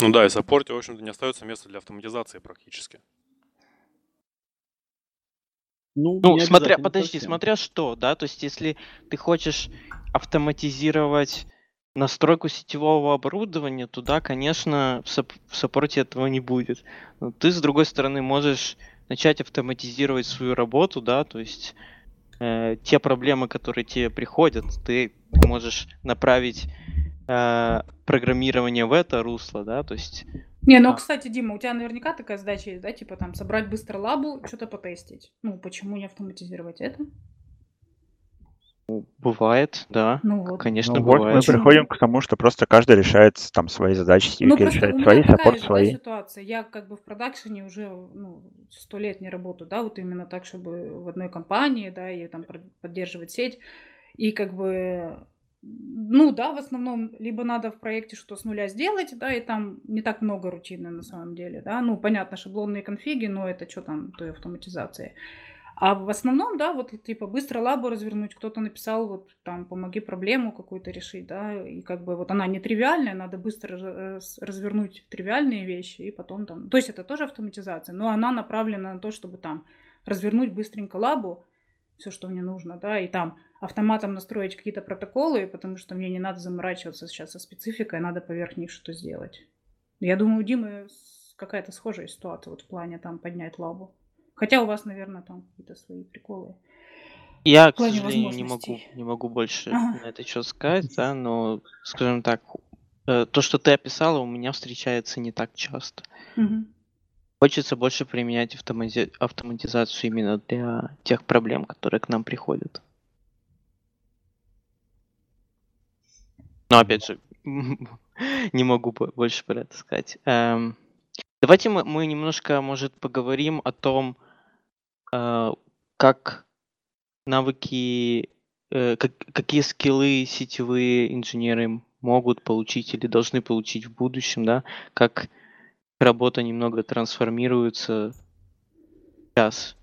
A: Ну да, и саппорте, в общем-то, не остается места для автоматизации практически.
I: Ну,
E: Ну, смотря, подожди,
I: совсем.
E: смотря что, да, то есть если ты хочешь автоматизировать настройку сетевого оборудования, то да, конечно, в, сап- в саппорте этого не будет. Но ты, с другой стороны, можешь начать автоматизировать свою работу, да, то есть э, те проблемы, которые тебе приходят, ты можешь направить э, программирование в это русло, да, то есть
F: Не, ну,
E: А.
F: кстати, Дима, у тебя наверняка такая задача есть, да, типа там собрать быстро лабу, что-то потестить. Ну, почему не автоматизировать это?
E: Бывает, да,
F: Ну вот.
E: конечно,
C: Ну, вот мы
E: бывает.
C: Приходим к тому, что просто каждый решает там свои задачи,
F: Ну,
C: сетевики
F: просто меня
C: свои, саппорт свои.
F: ситуация. Я как бы в продакшене уже ну, сто лет не работаю, да, вот именно так, чтобы в одной компании, да, и там поддерживать сеть. И как бы, ну да, в основном либо надо в проекте что с нуля сделать, да, и там не так много рутины на самом деле, да. Ну, понятно, шаблонные конфиги, но это что там, той автоматизации. А в основном, да, вот типа быстро лабу развернуть, кто-то написал, вот там, помоги проблему какую-то решить, да, и как бы вот она нетривиальная, надо быстро раз- развернуть тривиальные вещи и потом там, то есть это тоже автоматизация, но она направлена на то, чтобы там развернуть быстренько лабу, все, что мне нужно, да, и там автоматом настроить какие-то протоколы, потому что мне не надо заморачиваться сейчас со спецификой, надо поверх них что сделать. Я думаю, у Димы какая-то схожая ситуация вот в плане там поднять лабу. Хотя у вас, наверное, там какие-то свои приколы.
E: Я, к сожалению, не могу, не могу больше
F: Ага.
E: на это что сказать, да, но, скажем так, э, то, что ты описала, у меня встречается не так часто.
F: Мгм.
E: Хочется больше применять автомати- автоматизацию именно для тех проблем, которые к нам приходят. Но опять же, [LAUGHS] не могу бо- больше про это сказать. Эм, Давайте мы, мы немножко, может, поговорим о том, как навыки, э, как- какие скиллы сетевые инженеры могут получить или должны получить в будущем, да, как работа немного трансформируется сейчас.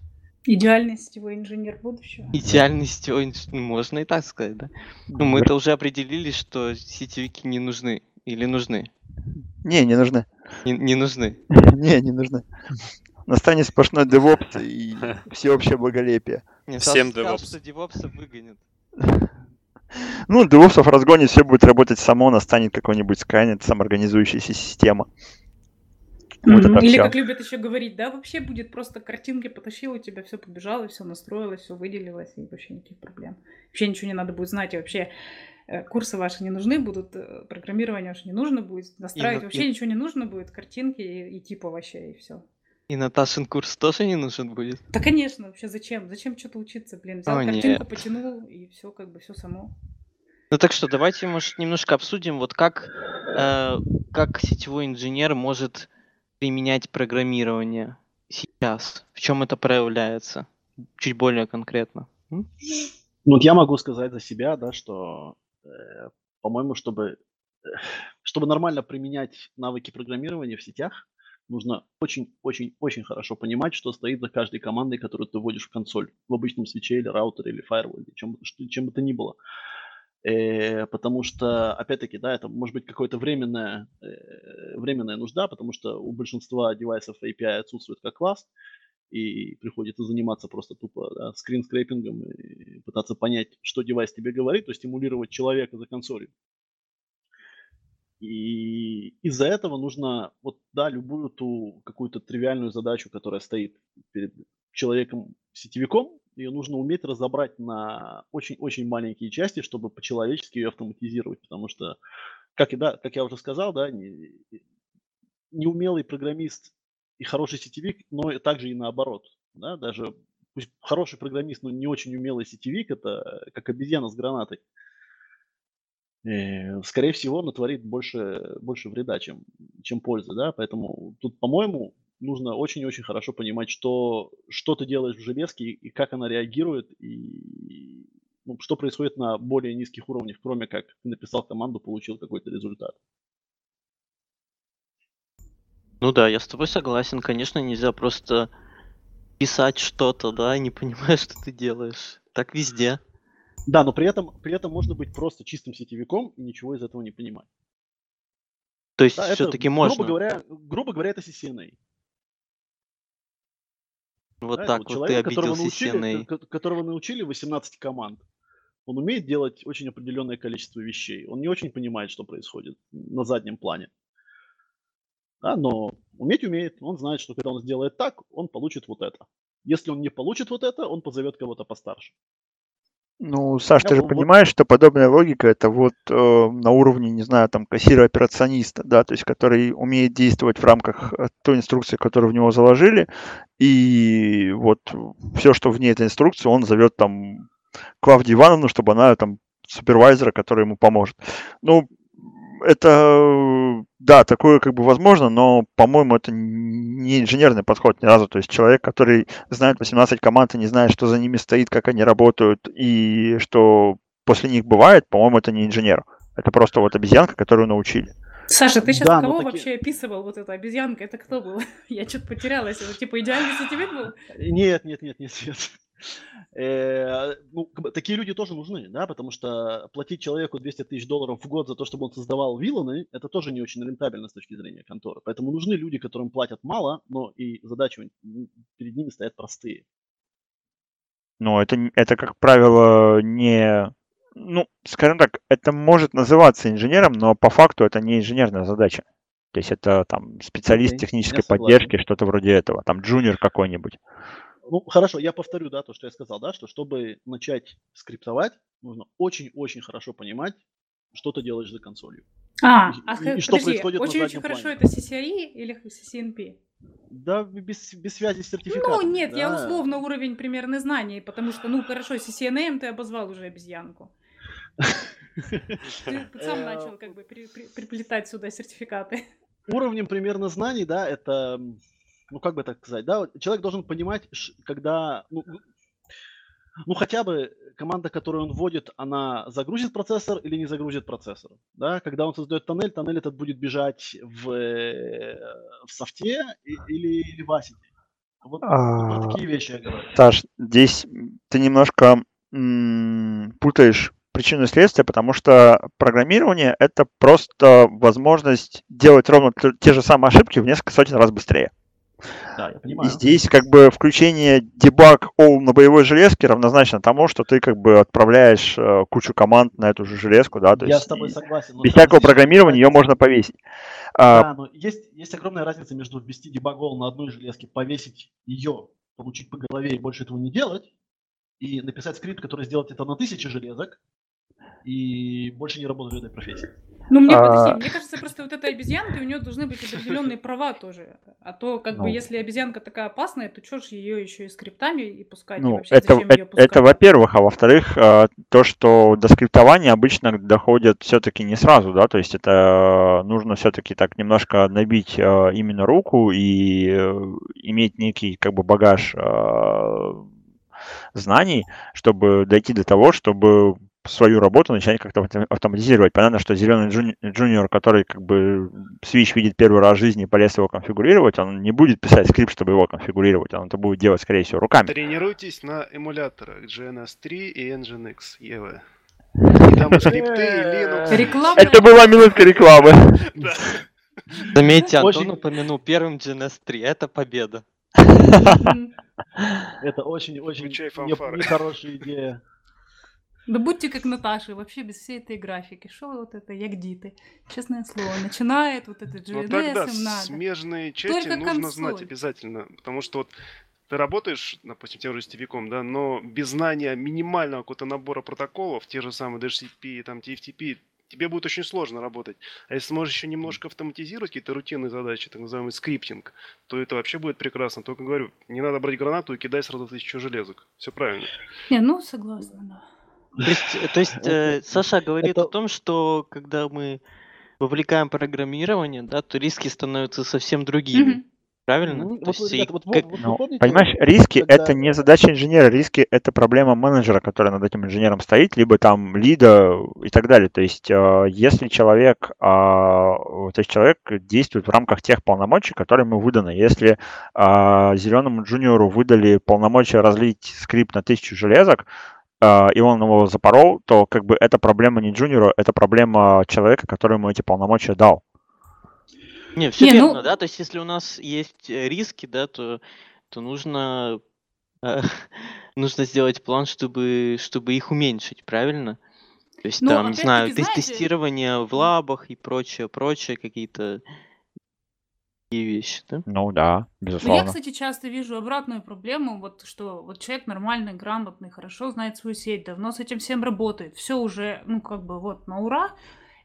F: Идеальный сетевой инженер будущего.
E: Идеальный сетевой инж- ну, можно и так сказать, да. Ну, мы это уже определили, что сетевики не нужны. Или нужны?
C: Не, не нужны.
E: Не, не нужны. [LAUGHS]
C: Не, не нужны. Настанет сплошной DevOps [LAUGHS] и всеобщее благолепие.
E: Не,
A: Всем DevOps.
E: что девопса выгонят. [LAUGHS]
C: Ну, DevOps разгонит, все будет работать само, настанет какой-нибудь Skynet, самоорганизующаяся система. Вот
F: Или
C: все.
F: как любят еще говорить, да, вообще будет просто картинки потащил, у тебя все побежало, все настроилось, все выделилось, и вообще никаких проблем. Вообще ничего не надо будет знать, и вообще э, курсы ваши не нужны будут, э, программирование ваше не нужно будет, настраивать
E: на-
F: вообще
E: и-
F: ничего не нужно будет, картинки и, и типа вообще, и все.
E: И Наташин курс тоже не нужен будет?
F: Да, конечно, вообще зачем? Зачем что-то учиться, блин? Взял
E: О,
F: картинку,
E: нет.
F: потянул, и все, как бы все само.
E: Ну так что, давайте, может, немножко обсудим, вот как, э, как сетевой инженер может применять программирование сейчас, в чем это проявляется, чуть более конкретно. М?
I: Ну, вот я могу сказать за себя, да, что, э, по-моему, чтобы, э, чтобы нормально применять навыки программирования в сетях, нужно очень-очень-очень хорошо понимать, что стоит за каждой командой, которую ты вводишь в консоль, в обычном свече или раутере, или фаерволе, чем, чем бы то ни было. Э, потому что, опять-таки, да, это может быть какое-то временная, э, временная нужда, потому что у большинства девайсов API отсутствует как класс, и приходится заниматься просто тупо да, скринскрейпингом и пытаться понять, что девайс тебе говорит, то есть стимулировать человека за консолью. И из-за этого нужно, вот, да, любую ту какую-то тривиальную задачу, которая стоит перед человеком-сетевиком, ее нужно уметь разобрать на очень-очень маленькие части, чтобы по-человечески ее автоматизировать, потому что, как, и, да, как я уже сказал, да, не- неумелый программист и хороший сетевик, но также и наоборот. Да, даже пусть хороший программист, но не очень умелый сетевик, это как обезьяна с гранатой. Э, Скорее всего, натворит больше, больше вреда, чем, чем пользы. Да? Поэтому тут, по-моему, нужно очень-очень хорошо понимать, что, что ты делаешь в железке и как она реагирует, и ну, что происходит на более низких уровнях, кроме как ты написал команду, получил какой-то результат.
E: Ну да, я с тобой согласен, конечно, нельзя просто писать что-то, да, не понимая, [LAUGHS] что ты делаешь. Так везде.
I: Да, но при этом, при этом можно быть просто чистым сетевиком и ничего из этого не понимать.
E: То есть
I: Да,
E: все-таки
I: грубо
E: можно.
I: говоря, грубо говоря, это CCNA.
E: Вот
I: Знаете,
E: так
I: вот
E: вот ты
I: человек, которого
E: обидел
I: научили,
E: CCNA.
I: которого научили 18 команд, он умеет делать очень определенное количество вещей. Он не очень понимает, что происходит на заднем плане. Да, но уметь умеет. Он знает, что когда он сделает так, он получит вот это. Если он не получит вот это, он позовет кого-то постарше.
C: Ну, Саш, ты же
I: вот-
C: понимаешь, что подобная логика это вот э, на уровне, не знаю, там кассира-операциониста, да, то есть который умеет действовать в рамках э, той инструкции, которую в него заложили, и вот все, что вне этой инструкции, он зовет там Клавдию Ивановну, чтобы она там супервайзера, который ему поможет. Ну, это, э, да, такое как бы возможно, но, по-моему, это не инженерный подход ни разу. То есть человек, который знает 18 команд и не знает, что за ними стоит, как они работают и что после них бывает, по-моему, это не инженер. Это просто вот обезьянка, которую научили.
F: Саша, ты сейчас
I: Да,
F: кого
I: таки-
F: вообще описывал вот эта обезьянка? Это кто был? [LAUGHS] Я что-то потерялась. Это типа идеальный сетевик был?
I: Нет, нет, нет, нет, нет. Э, ну, такие люди тоже нужны, да, потому что платить человеку 200 тысяч долларов в год за то, чтобы он создавал вилланы, это тоже не очень рентабельно с точки зрения конторы. Поэтому нужны люди, которым платят мало, но и задачи перед ними стоят простые.
C: Но это, это, как правило, не... Ну, скажем так, это может называться инженером, но по факту это не инженерная задача. То есть это там специалист
I: Окей,
C: технической поддержки, что-то вроде этого, там джуниор какой-нибудь.
I: Ну, хорошо, я повторю, да, то, что я сказал, да, что чтобы начать скриптовать, нужно очень-очень хорошо понимать, что ты делаешь за консолью.
F: А,
I: И-
F: а
I: и- что
F: подожди,
I: происходит
F: очень-очень
I: заднем
F: хорошо
I: плане?
F: это CCRE или CCNP?
I: Да, без, без связи с сертификатом.
F: Ну, нет, я
I: да.
F: условно уровень примерно знаний, потому что, ну, хорошо, CCNA ты обозвал уже обезьянку. Ты сам
I: Э,
F: начал как бы при- при- приплетать сюда сертификаты.
I: уровнем примерно знаний, да, это, ну как бы так сказать, да, человек должен понимать, когда, ну, ну хотя бы команда, которую он вводит, она загрузит процессор или не загрузит процессор, да, когда он создает тоннель, тоннель этот будет бежать в, э, в софте или, или в асите. Вот, про
C: А,
I: такие вещи я говорю.
C: Саш, здесь ты немножко м, путаешь причину и следствие, потому что программирование это просто возможность делать ровно те же самые ошибки в несколько сотен раз быстрее.
I: Да, я
C: И
I: понимаю.
C: здесь как бы включение debug all на боевой железке равнозначно тому, что ты как бы отправляешь э, кучу команд на эту же железку, да, то
I: Я
C: есть
I: с тобой
C: и
I: согласен.
C: без всякого программирования ее можно повесить. А,
I: Да, но есть, есть огромная разница между ввести дебагол на одной железке, повесить ее, получить по голове и больше этого не делать, и написать скрипт, который сделает это на тысячи железок, и больше не работать в этой профессии.
F: Ну, мне,
C: А.
F: подожди, мне кажется, просто вот эта обезьянка, у нее должны быть определенные права тоже. А то, как бы,
C: Ну.
F: если обезьянка такая опасная, то что ж ее еще и скриптами и пускать? и
C: Ну,
F: вообще,
C: это, э-
F: пускать?
C: это во-первых, а во-вторых, э, то, что до скриптования обычно доходит все-таки не сразу, да, то есть это э, нужно все-таки так немножко набить э, именно руку и э, иметь некий как бы багаж знаний, чтобы дойти до того, чтобы свою работу начать как-то авто- автоматизировать. Понятно, что зеленый джуни- джуниор, который как бы Switch видит первый раз в жизни и полез его конфигурировать, он не будет писать скрипт, чтобы его конфигурировать, он это будет делать, скорее всего, руками.
G: Тренируйтесь на эмуляторах GNS3 и Nginx EV. Там и скрипты, и Linux.
F: Реклама.
C: Это была минутка рекламы. [LAUGHS]
E: Заметьте, Антон упомянул первым GNS 3. Это победа. [LAUGHS]
I: Это очень-очень нехорошая идея.
F: Да будьте как Наташа, вообще без всей этой графики. Что вот это, як диты? Честное слово, начинает вот этот
G: Ну, тогда
F: GNS им надо.
G: смежные части
F: Только
G: нужно знать
F: консоль.
G: обязательно. Потому что вот ты работаешь, допустим, тем же сетевиком, да, но без знания минимального какого-то набора протоколов, те же самые DHCP, там, TFTP, тебе будет очень сложно работать. А если сможешь еще немножко автоматизировать какие-то рутинные задачи, так называемый скриптинг, то это вообще будет прекрасно. Только говорю, не надо брать гранату и кидать сразу тысячу железок. Все правильно.
F: Не, ну согласна, да.
E: То есть, э, то есть, э, Саша говорит
I: это-
E: о том, что когда мы вовлекаем программирование, да, то риски становятся совсем другими.
F: Мгм.
E: Правильно?
I: Ну,
E: То
I: вот,
E: есть,
I: ребята, вот,
E: как-
I: вы
C: Ну,
I: помните,
C: понимаешь, риски
I: когда-
C: это не задача инженера, риски это проблема менеджера, который над этим инженером стоит, либо там лида и так далее. То есть, э, если человек, а, то есть человек действует в рамках тех полномочий, которые ему выданы. Если зеленому джуниору выдали полномочия разлить скрипт на тысячу железок, а, и он его запорол, то как бы это проблема не джуниора, это проблема человека, который ему эти полномочия дал.
E: Не, все
F: Не,
E: верно,
F: ну-
E: да. То есть, если у нас есть э, риски, да, то, то нужно, э, [LAUGHS] нужно сделать план, чтобы, чтобы их уменьшить, правильно? То есть,
F: Ну,
E: там, не знаю,
F: знаете-
E: тестирование в лабах и прочее, прочее, какие-то такие вещи, да?
C: Ну да,
F: Ну, я,
C: безусловно.
F: кстати, часто вижу обратную проблему, вот что вот человек нормальный, грамотный, хорошо знает свою сеть, давно с этим всем работает, все уже, ну, как бы вот на ура,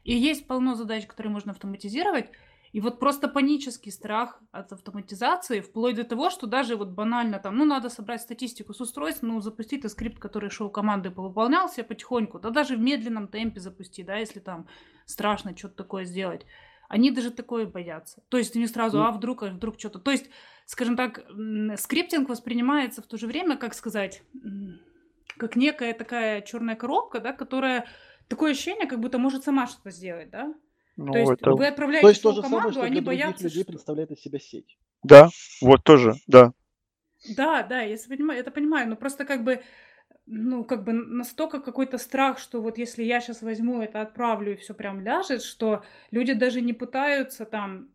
F: и есть полно задач, которые можно автоматизировать, и вот просто панический страх от автоматизации, вплоть до того, что даже вот банально там, ну, надо собрать статистику с устройств, ну, запустить скрипт, который шел команды, повыполнялся потихоньку, да даже в медленном темпе запусти, да, если там страшно что-то такое сделать. Они даже такое боятся. То есть они сразу, а вдруг, а вдруг что-то. То есть, скажем так, скриптинг воспринимается в то же время, как сказать, как некая такая черная коробка, да, которая такое ощущение, как будто может сама что-то сделать, да?
C: Ну,
F: то есть
C: это...
F: вы отправляете
I: То есть то же самое,
F: команду,
I: что
F: они
I: для
F: боятся,
I: людей
F: что...
I: представляет из себя сеть.
C: Да, вот тоже, да.
F: Да, да, я понимаю, это понимаю, но просто как бы, ну, как бы настолько какой-то страх, что вот если я сейчас возьму это, отправлю и все прям ляжет, что люди даже не пытаются там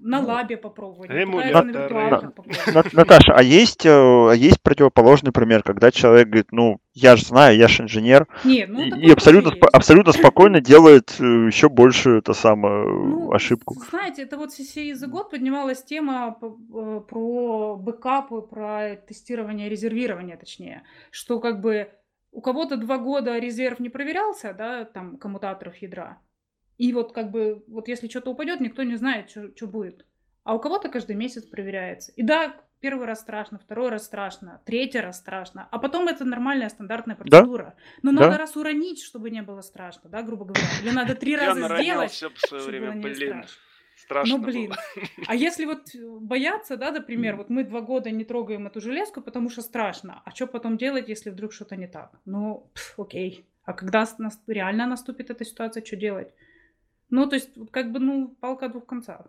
F: на
C: Ну,
F: лабе попробовать, пытаются на.
C: На- Наташа, а есть, э, а есть противоположный пример, когда человек говорит, ну, я же знаю, я же инженер,
F: Не, ну
C: и, и абсолютно,
F: есть.
C: абсолютно спокойно делает э, еще большую это самую
F: Ну,
C: ошибку.
F: знаете, это вот CCI за год поднималась тема э, про бэкапы, про тестирование, резервирование, точнее, что как бы у кого-то два года резерв не проверялся, да, там, коммутаторов ядра, и вот как бы, вот если что-то упадет, никто не знает, что будет. А у кого-то каждый месяц проверяется. И да, первый раз страшно, второй раз страшно, третий раз страшно, а потом это нормальная стандартная процедура. Но
C: Да.
F: надо раз уронить, чтобы не было страшно, да, грубо говоря. Или надо три [LAUGHS]
G: Я
F: раза сделать,
G: наронялся в свое
F: чтобы
G: время,
F: было не
G: блин.
F: страшно.
G: Страшно
F: Ну, блин.
G: было. [LAUGHS]
F: А если вот бояться, да, например, вот мы два года не трогаем эту железку, потому что страшно, а что потом делать, если вдруг что-то не так? Ну, пф, окей. А когда реально наступит эта ситуация, что делать? Ну, то есть, вот как бы, ну, палка двух концах.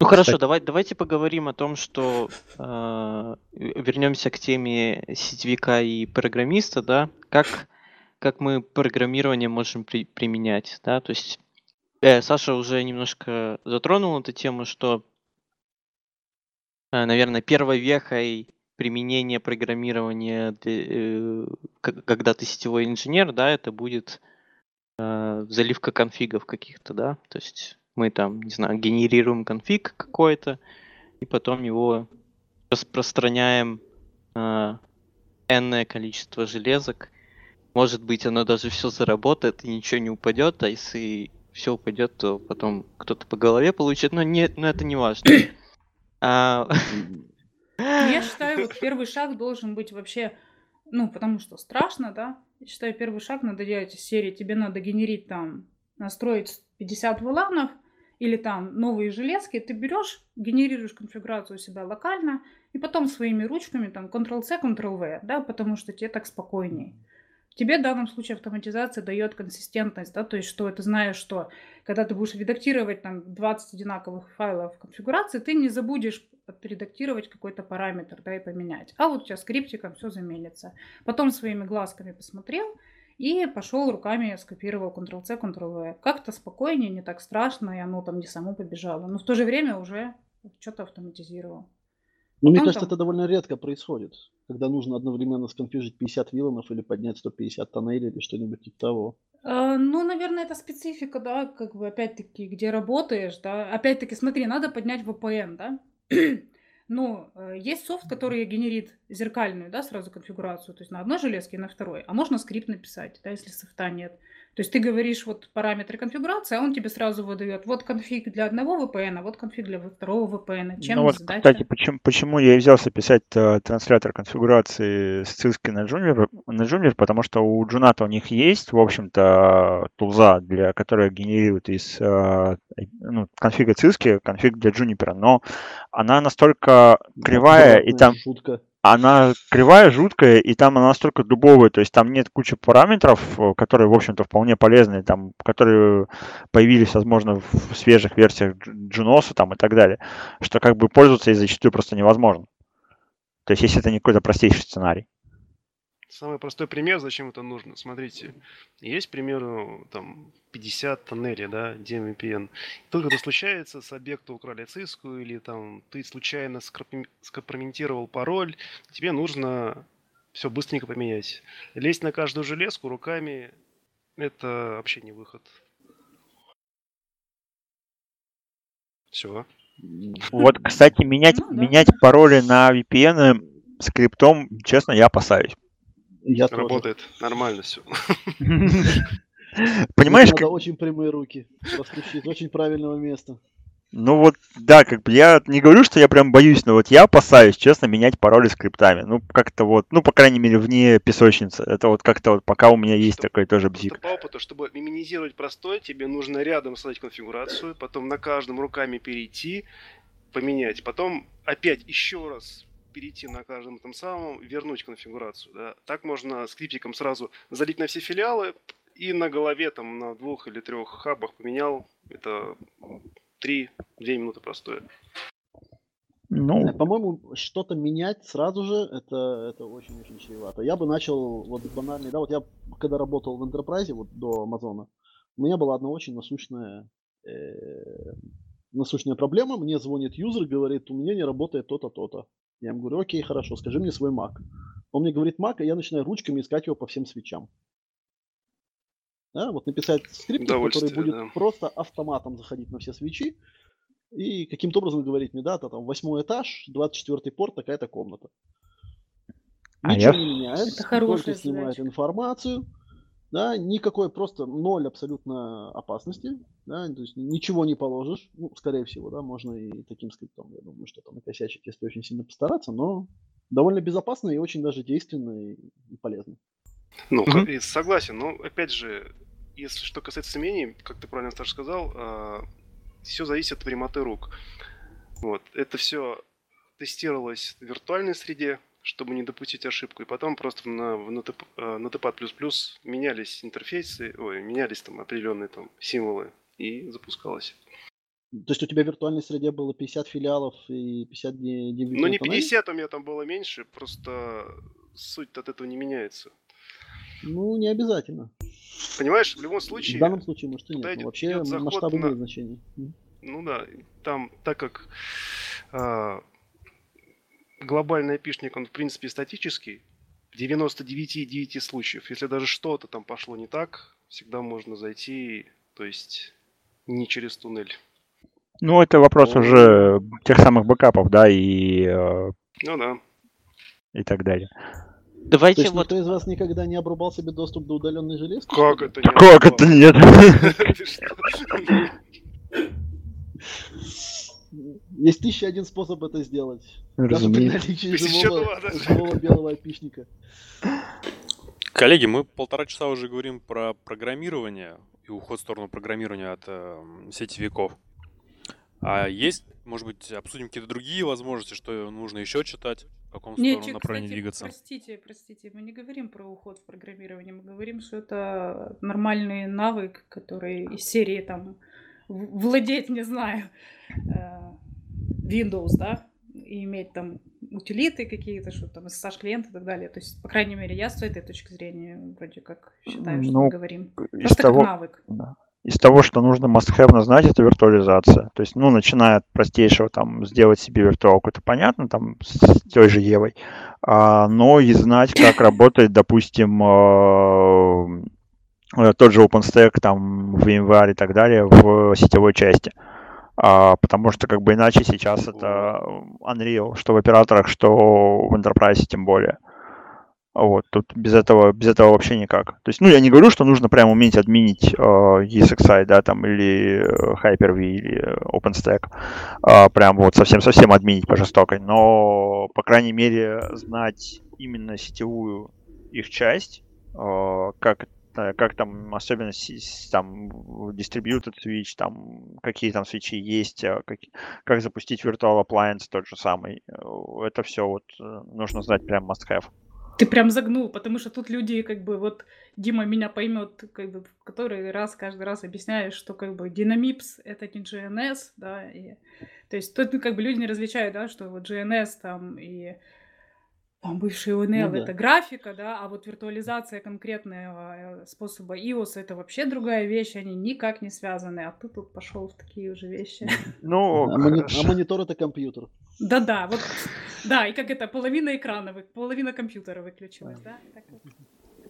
E: Ну хорошо, давай, давайте поговорим о том, что э, вернемся к теме сетевика и программиста, да, как, как мы программирование можем при- применять, да, то есть э, Саша уже немножко затронул эту тему, что, э, наверное, первой вехой применения программирования, для, э, когда ты сетевой инженер, да, это будет э, заливка конфигов каких-то, да, то есть мы там, не знаю, генерируем конфиг какой-то, и потом его распространяем э, энное количество железок. Может быть, оно даже все заработает и ничего не упадет, а если все упадет, то потом кто-то по голове получит, но нет, но это не важно. [COUGHS]
F: Я [GASPS] считаю, вот первый шаг должен быть вообще, ну, потому что страшно, да. Я считаю, первый шаг надо делать из серии. Тебе надо генерить там, настроить 50 выланов, или там новые железки, ты берешь, генерируешь конфигурацию у себя локально, и потом своими ручками там Ctrl-C, Ctrl-V, да, потому что тебе так спокойней. Тебе в данном случае автоматизация дает консистентность, да, то есть что ты знаешь, что когда ты будешь редактировать там 20 одинаковых файлов конфигурации, ты не забудешь отредактировать какой-то параметр, да, и поменять. А вот у тебя скриптиком все замелится. Потом своими глазками посмотрел, и пошел руками, скопировал Ctrl-C, Ctrl-V. Как-то спокойнее, не так страшно, и оно там не само побежало. Но в то же время уже что-то автоматизировал.
I: Ну, мне кажется, там... это довольно редко происходит, когда нужно одновременно сконфижить 50 виланов или поднять 150 тоннелей или что-нибудь типа того.
F: Uh, ну, наверное, это специфика, да, как бы опять-таки, где работаешь, да. Опять-таки, смотри, надо поднять VPN, да. [CLEARS THROAT] Но э, есть софт, который генерит зеркальную, да, сразу конфигурацию, то есть на одной железке и на второй, а можно скрипт написать, да, если софта нет. То есть ты говоришь вот параметры конфигурации, а он тебе сразу выдает вот конфиг для одного VPN, а вот конфиг для второго VPN. Чем
C: ну вот, задача? кстати, почему, почему я и взялся писать э, транслятор конфигурации с ссылкой на Juniper, на Juniper, потому что у Джуната у них есть, в общем-то, тулза, для которой генерирует из э, ну, конфига циски, конфиг для Juniper, но она настолько кривая, и там... Шутка она кривая, жуткая, и там она настолько дубовая, то есть там нет кучи параметров, э, которые, в общем-то, вполне полезные, там, которые появились, возможно, в свежих версиях Junos там и так далее, что как бы пользоваться ей зачастую просто невозможно. То есть если это не какой-то простейший сценарий.
G: Самый простой пример, зачем это нужно. Смотрите, есть, к примеру, там 50 тоннелей, да, DMVPN. Только это случается, с объекта украли циску, или там ты случайно скомпрометировал пароль, тебе нужно все быстренько поменять. Лезть на каждую железку руками – это вообще не выход. Все.
C: Вот, кстати, менять, ну, да. менять пароли на VPN скриптом, честно, я опасаюсь.
G: Я Работает тоже. нормально все. [LAUGHS]
C: Понимаешь? Надо
I: как... очень прямые руки. Подключить очень правильного места.
C: Ну вот, да, как бы я не говорю, что я прям боюсь, но вот я опасаюсь, честно, менять пароли скриптами. Ну, как-то вот, ну, по крайней мере, вне песочницы. Это вот как-то вот пока у меня есть такой тоже бзик.
G: По опыту, чтобы минимизировать простой, тебе нужно рядом создать конфигурацию, потом на каждом руками перейти, поменять, потом опять еще раз перейти на каждом этом самом, вернуть конфигурацию. Да. Так можно скриптиком сразу залить на все филиалы и на голове там на двух или трех хабах поменял. Это 3-2 минуты простое.
I: Ну, по-моему, что-то менять сразу же, это, это очень-очень чревато. Я бы начал вот банальный, да, вот я когда работал в Enterprise, вот до Амазона, у меня была одна очень насущная, э, насущная проблема. Мне звонит юзер, говорит, у меня не работает то-то, то-то. Я ему говорю, окей, хорошо, скажи мне свой Mac. Он мне говорит Mac, и я начинаю ручками искать его по всем свечам. Да, вот написать скрипт, который будет да. просто автоматом заходить на все свечи и каким-то образом говорить мне, да, там восьмой этаж, 24 порт, такая-то комната. А Ничего я... не меняет, Это только снимает информацию, да, никакой просто ноль абсолютно опасности, да, то есть ничего не положишь, ну, скорее всего, да, можно и таким скриптом, я думаю, что там накосячить, если очень сильно постараться, но довольно безопасно и очень даже действенно и, и полезно.
G: Ну, mm-hmm. согласен, но опять же, если что касается смений, как ты правильно Саша сказал, э, все зависит от прямоты рук. Вот, это все тестировалось в виртуальной среде, чтобы не допустить ошибку. И потом просто на, на, на TPAD++ менялись интерфейсы, ой, менялись там определенные там символы и запускалось.
I: То есть у тебя в виртуальной среде было 50 филиалов и 50 DVD?
G: Ну не 50, у меня там было меньше, просто суть от этого не меняется.
I: Ну, не обязательно.
G: Понимаешь, в любом
I: В
G: случае,
I: данном случае, может, и нет.
G: идет-
I: вообще
G: идет
I: масштабы
G: на-
I: имеют значение.
G: Ну да, там, так как а, глобальный айпишник, он в принципе статический, в 99,9 случаев, если даже что-то там пошло не так, всегда можно зайти, то есть не через туннель.
C: Ну, это вопрос уже тех самых бэкапов, да, и, э,
G: Ну да.
C: и так далее.
I: То
E: Давайте
I: есть
E: вот
I: никто из вас никогда не обрубал себе доступ до удаленной железки?
G: Как это не
C: Как это нет? [LAUGHS] [LAUGHS] [LAUGHS]
I: Есть тысяча один способ это сделать. Даже при
C: Разумеется.
I: наличии живого, живого белого опишника.
A: Коллеги, мы полтора часа уже говорим про программирование и уход в сторону программирования от э, сетевиков. А есть, может быть, обсудим какие-то другие возможности, что нужно еще читать, в каком
F: Не,
A: сторону направлении
F: кстати,
A: двигаться?
F: простите, простите, мы не говорим про уход в программирование, мы говорим, что это нормальный навык, который из серии там владеть, не знаю, э, Windows, да, и иметь там утилиты какие-то, что там SSH клиент и так далее. То есть, по крайней мере, я с этой точки зрения вроде как считаю, что
C: Ну,
F: мы говорим.
C: Из
F: Просто
C: того,
F: как навык.
C: да. из того, что нужно must-have знать, это виртуализация. То есть, ну, начиная от простейшего, там, сделать себе виртуалку, это понятно, там, с той же Евой. А, но и знать, как [LAUGHS] работает, допустим, э, э, тот же OpenStack, там, VMware и так далее в сетевой части. А, потому что, как бы, иначе сейчас это Unreal, что в операторах, что в Enterprise тем более. Вот, тут без этого, без этого вообще никак. То есть, ну, я не говорю, что нужно прям уметь админить э, ESXi, да, там, или э, Hyper-V, или э, OpenStack, а, прям вот совсем-совсем админить по жестокой, но, по крайней мере, знать именно сетевую их часть, э, как, э, как там, особенно там, distributed switch, там, какие там свечи есть, э, как, как запустить virtual appliance тот же самый. Э, Это все вот э, нужно знать прям must-have.
F: Ты прям загнул, потому что тут люди, как бы, вот Дима меня поймет, как бы, который раз, каждый раз объясняешь, что, как бы, Dynamips — это не GNS, да, и, то есть тут, ну, как бы, люди не различают, да, что вот GNS там и там бывший ONL
I: да.
F: это графика, да, а вот виртуализация конкретного э, способа iOS это вообще другая вещь, они никак не связаны, а ты тут пошел в такие уже вещи. [LAUGHS]
C: Ну,
I: А, мони- а монитор это компьютер.
F: Да-да, вот, да, и как это, половина экрана, половина компьютера выключилась, да? Так вот.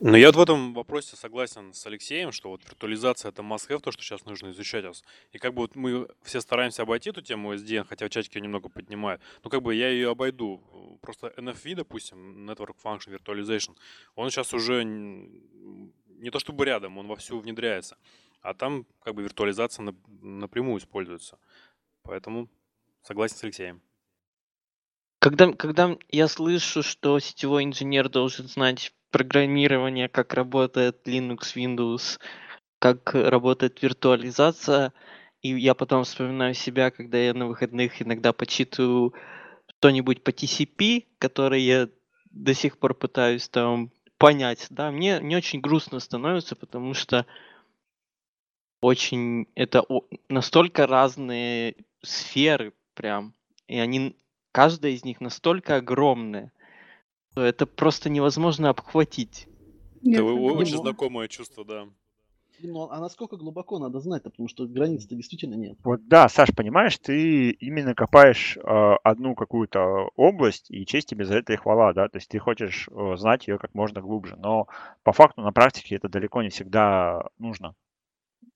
A: Ну, я вот в этом вопросе согласен с Алексеем, что вот виртуализация это must-have, то, что сейчас нужно изучать. И как бы вот мы все стараемся обойти эту тему SDN, хотя в чатике ее немного поднимают. Но как бы я ее обойду. Просто NFV, допустим, Network Function Virtualization, он сейчас уже не то чтобы рядом, он вовсю внедряется. А там как бы виртуализация нап- напрямую используется. Поэтому согласен с Алексеем.
E: Когда, когда я слышу, что сетевой инженер должен знать программирование, как работает Linux, Windows, как работает виртуализация, и я потом вспоминаю себя, когда я на выходных иногда почитываю что-нибудь по TCP, который я до сих пор пытаюсь там понять, да, мне не очень грустно становится, потому что очень это настолько разные сферы прям, и они каждая из них настолько огромная, это просто невозможно обхватить.
F: Нет,
A: это очень знакомое чувство, да.
I: Ну, а насколько глубоко надо знать-то, потому что границ-то действительно нет.
C: Вот да, Саш, понимаешь, ты именно копаешь э, одну какую-то область, и честь тебе за это и хвала, да, то есть ты хочешь э, знать ее как можно глубже, но по факту на практике это далеко не всегда нужно.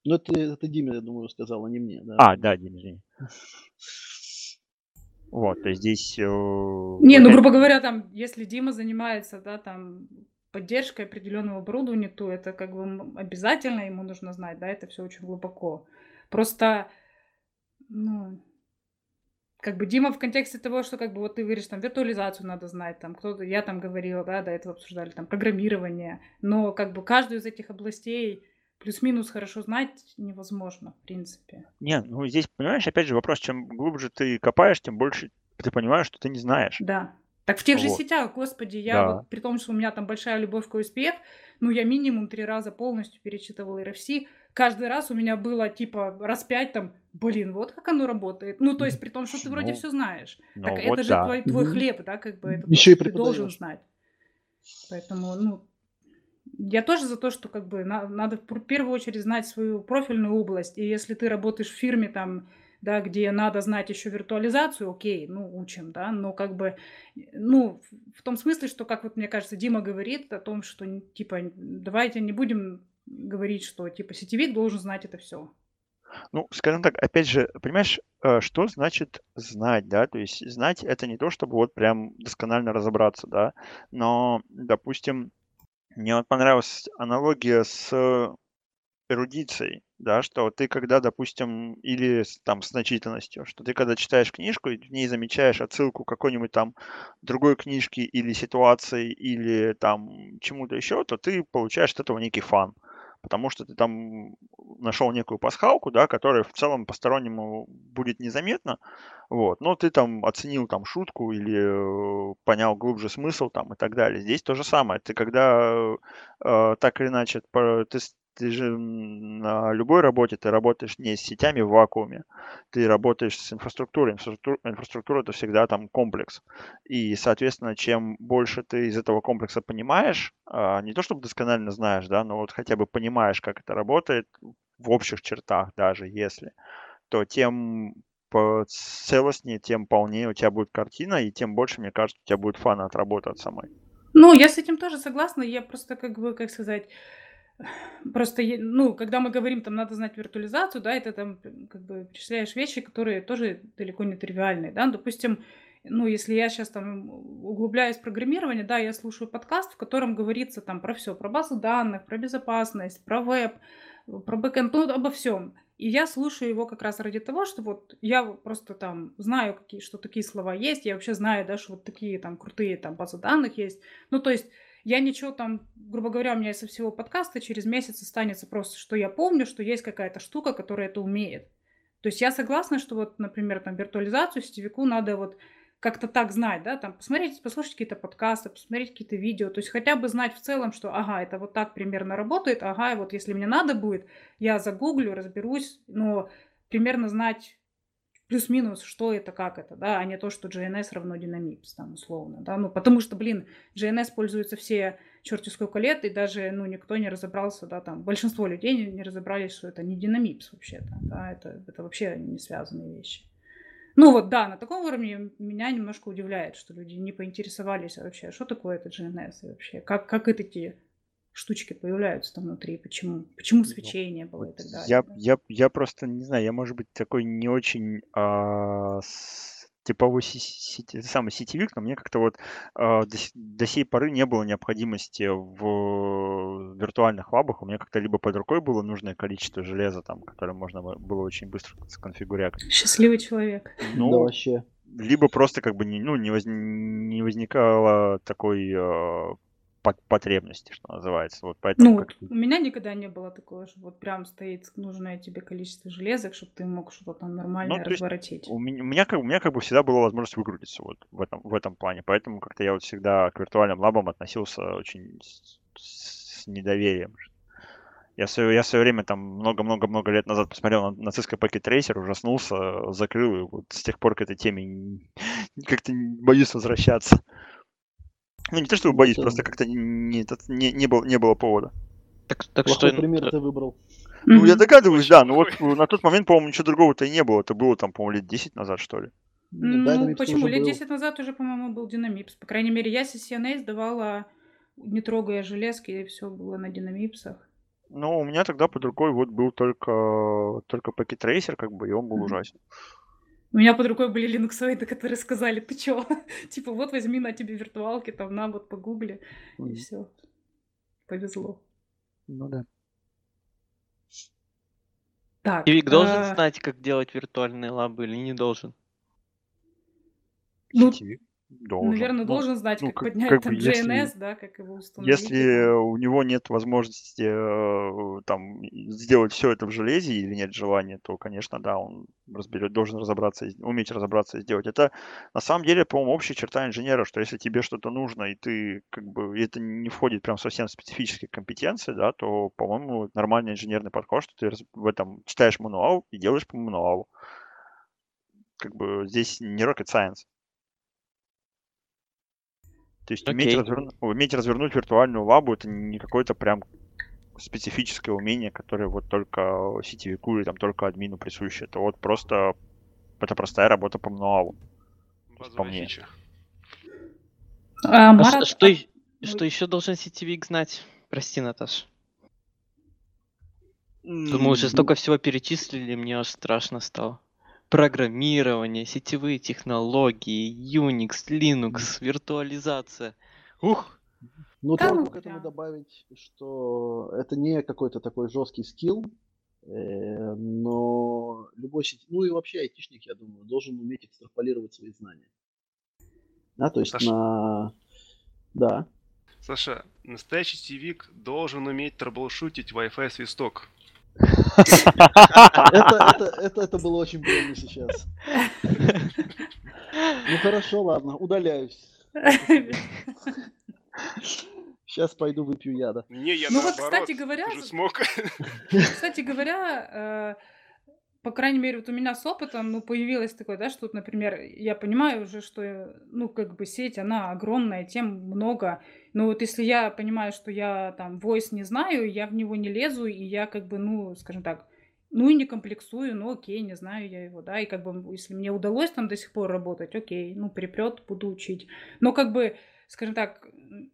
I: Ну, это, это Диме, я думаю, сказал, а не мне. Да.
C: А, да, Дим, извини. Вот, то есть здесь... э,
F: Не, ну,
C: опять-
F: грубо говоря, там, если Дима занимается, да, там, поддержкой определенного оборудования, то это как бы обязательно ему нужно знать, да, это все очень глубоко. Просто, ну, как бы Дима в контексте того, что как бы вот ты говоришь, там, виртуализацию надо знать, там, кто-то, я там говорила, да, до этого обсуждали, там, программирование, но как бы каждую из этих областей плюс-минус хорошо знать невозможно, в принципе.
C: Не, ну здесь, понимаешь, опять же вопрос, чем глубже ты копаешь, тем больше ты понимаешь, что ты не знаешь.
F: Да. Так в тех же
C: Вот.
F: сетях, господи, я
C: Да.
F: вот, при том, что у меня там большая любовь к OSPF, ну, я минимум три раза полностью перечитывала RFC. Каждый раз у меня было, типа, раз пять там, блин, вот как оно работает. Ну, то есть, при том, что ты вроде
C: Ну,
F: все знаешь.
C: ну
F: так
C: вот
F: это же
C: да.
F: твой, твой хлеб, да, как бы, это то,
I: Ещё и
F: что ты должен знать. Поэтому, ну, я тоже за то, что как бы на- надо в первую очередь знать свою профильную область. И если ты работаешь в фирме там, да, где надо знать еще виртуализацию, окей, ну, учим, да, но как бы, ну, в том смысле, что, как вот мне кажется, Дима говорит о том, что, типа, давайте не будем говорить, что, типа, сетевик должен знать это все.
C: Ну, скажем так, опять же, понимаешь, э, что значит знать, да? То есть знать это не то, чтобы вот прям досконально разобраться, да, но, допустим, мне вот понравилась аналогия с эрудицией, да, что ты когда, допустим, или с, там с значительностью, что ты когда читаешь книжку и в ней замечаешь отсылку какой-нибудь там другой книжке или ситуации или там чему-то еще, то ты получаешь от этого некий фан потому что ты там нашел некую пасхалку, да, которая в целом постороннему будет незаметна, вот, но ты там оценил там шутку или э, понял глубже смысл там и так далее. Здесь то же самое. Ты когда э, так или иначе ты ты же на любой работе ты работаешь не с сетями в вакууме, ты работаешь с инфраструктурой. Инфраструктура, инфраструктура это всегда там комплекс. И, соответственно, чем больше ты из этого комплекса понимаешь, а, не то чтобы досконально знаешь, да, но вот хотя бы понимаешь, как это работает в общих чертах даже, если, то тем целостнее, тем полнее у тебя будет картина, и тем больше, мне кажется, у тебя будет фана от работы от самой.
F: Ну, я с этим тоже согласна. Я просто, как бы, как сказать, Просто, ну, когда мы говорим, там, надо знать виртуализацию, да, это там, как бы, перечисляешь вещи, которые тоже далеко не тривиальные, да, допустим, ну, если я сейчас там углубляюсь в программирование, да, я слушаю подкаст, в котором говорится там про все, про базы данных, про безопасность, про веб, про бэкэнд, ну, обо всем. И я слушаю его как раз ради того, что вот я просто там знаю, какие, что такие слова есть, я вообще знаю, да, что вот такие там крутые там базы данных есть. Ну, то есть я ничего там, грубо говоря, у меня со всего подкаста через месяц останется просто, что я помню, что есть какая-то штука, которая это умеет. То есть я согласна, что вот, например, там виртуализацию сетевику надо вот как-то так знать, да, там посмотреть, послушать какие-то подкасты, посмотреть какие-то видео, то есть хотя бы знать в целом, что, ага, это вот так примерно работает, ага, вот если мне надо будет, я загуглю, разберусь, но примерно знать плюс-минус, что это, как это, да, а не то, что GNS равно Dynamics, там, условно, да, ну, потому что, блин, GNS пользуются все черти сколько лет, и даже, ну, никто не разобрался, да, там, большинство людей не, не разобрались, что это не Dynamics вообще-то, да, это, это вообще не связанные вещи. Ну вот, да, на таком уровне меня немножко удивляет, что люди не поинтересовались вообще, что такое это GNS и вообще, как, как эти штучки появляются там внутри, почему, почему свечение было и так далее.
C: Я, я, я просто не знаю, я, может быть, такой не очень а, с, типовой сети, самый сетевик, но мне как-то вот а, до, до сей поры не было необходимости в виртуальных лабах. У меня как-то либо под рукой было нужное количество железа, там, которое можно было очень быстро сконфигурировать.
F: Счастливый человек.
C: Ну, да, вообще. Либо просто как бы не, ну, не, воз, не возникало такой э, потребности, что называется. Вот поэтому
F: ну, как... у меня никогда не было такого, что вот прям стоит нужное тебе количество железок, чтобы ты мог что-то там нормально ну, разворотить.
C: У меня, у меня, как, у меня как бы всегда была возможность выкрутиться вот в этом, в этом плане, поэтому как-то я вот всегда к виртуальным лабам относился очень с, с недоверием. Я в, свое, я в свое время там много-много-много лет назад посмотрел на, на Cisco Packet Tracer, ужаснулся, закрыл, и вот с тех пор к этой теме [LAUGHS] как-то боюсь возвращаться. Ну, не то, чтобы боюсь, просто как-то не, не, не, было, не было повода.
I: Так, так что пример ты выбрал.
C: Ну, я догадываюсь, да, но вот на тот момент, по-моему, ничего другого-то и не было. Это было там, по-моему, лет 10 назад, что ли.
F: Ну, почему? Лет 10 назад уже, по-моему, был Динамипс. По крайней мере, я CCNA сдавала, не трогая железки, и все было на Динамипсах.
C: Ну, у меня тогда под рукой вот был только, только Packet Tracer, как бы, и он был ужасен.
F: У меня под рукой были линуксоиды, которые сказали, ты чё? [LAUGHS] типа, вот возьми на тебе виртуалки, там, на, вот погугли, mm. и все. Повезло.
C: Ну да.
E: Так. Кивик должен а... знать, как делать виртуальные лабы или не должен?
F: Ну, Сетевик. Должен. Наверное, ну, должен знать, ну, как, как поднять как там GNS, если, да, как его установить.
C: Если у него нет возможности э, там сделать все это в железе или нет желания, то, конечно, да, он разберет, должен разобраться, уметь разобраться и сделать. Это на самом деле, по-моему, общая черта инженера, что если тебе что-то нужно, и ты как бы это не входит прям совсем в специфические компетенции, да, то, по-моему, нормальный инженерный подход, что ты в этом читаешь мануал и делаешь по мануалу. Как бы здесь не rocket science. То есть уметь, разверну... уметь развернуть виртуальную лабу это не какое-то прям специфическое умение, которое вот только сетевику или там только админу присуще. Это вот просто это простая работа по мануалу. По мне.
E: А, Марат... что, а... что еще должен сетевик знать? Прости, Наташ. Мы уже столько всего перечислили, мне аж страшно стало. Программирование, сетевые технологии, Unix, Linux, виртуализация. Ух!
I: Ну, только к этому добавить, что это не какой-то такой жесткий скилл, э, но любой сеть, ну и вообще айтишник, я думаю, должен уметь экстраполировать свои знания. Да, то есть Саша. на... Да.
G: Саша, настоящий сетевик должен уметь трэблшутить Wi-Fi свисток.
I: Это, это, это, это было очень больно сейчас. Ну хорошо, ладно, удаляюсь. Сейчас пойду выпью яда.
G: Не, я
F: ну наоборот, вот, кстати говоря,
G: смог.
F: Кстати говоря, э, по крайней мере, вот у меня с опытом, ну, появилось такое, да, что, вот, например, я понимаю уже, что, ну, как бы сеть, она огромная, тем много. Но вот если я понимаю, что я там voice не знаю, я в него не лезу, и я как бы, ну, скажем так, ну и не комплексую, ну окей, не знаю я его, да, и как бы если мне удалось там до сих пор работать, окей, ну перепрет, буду учить. Но как бы скажем так,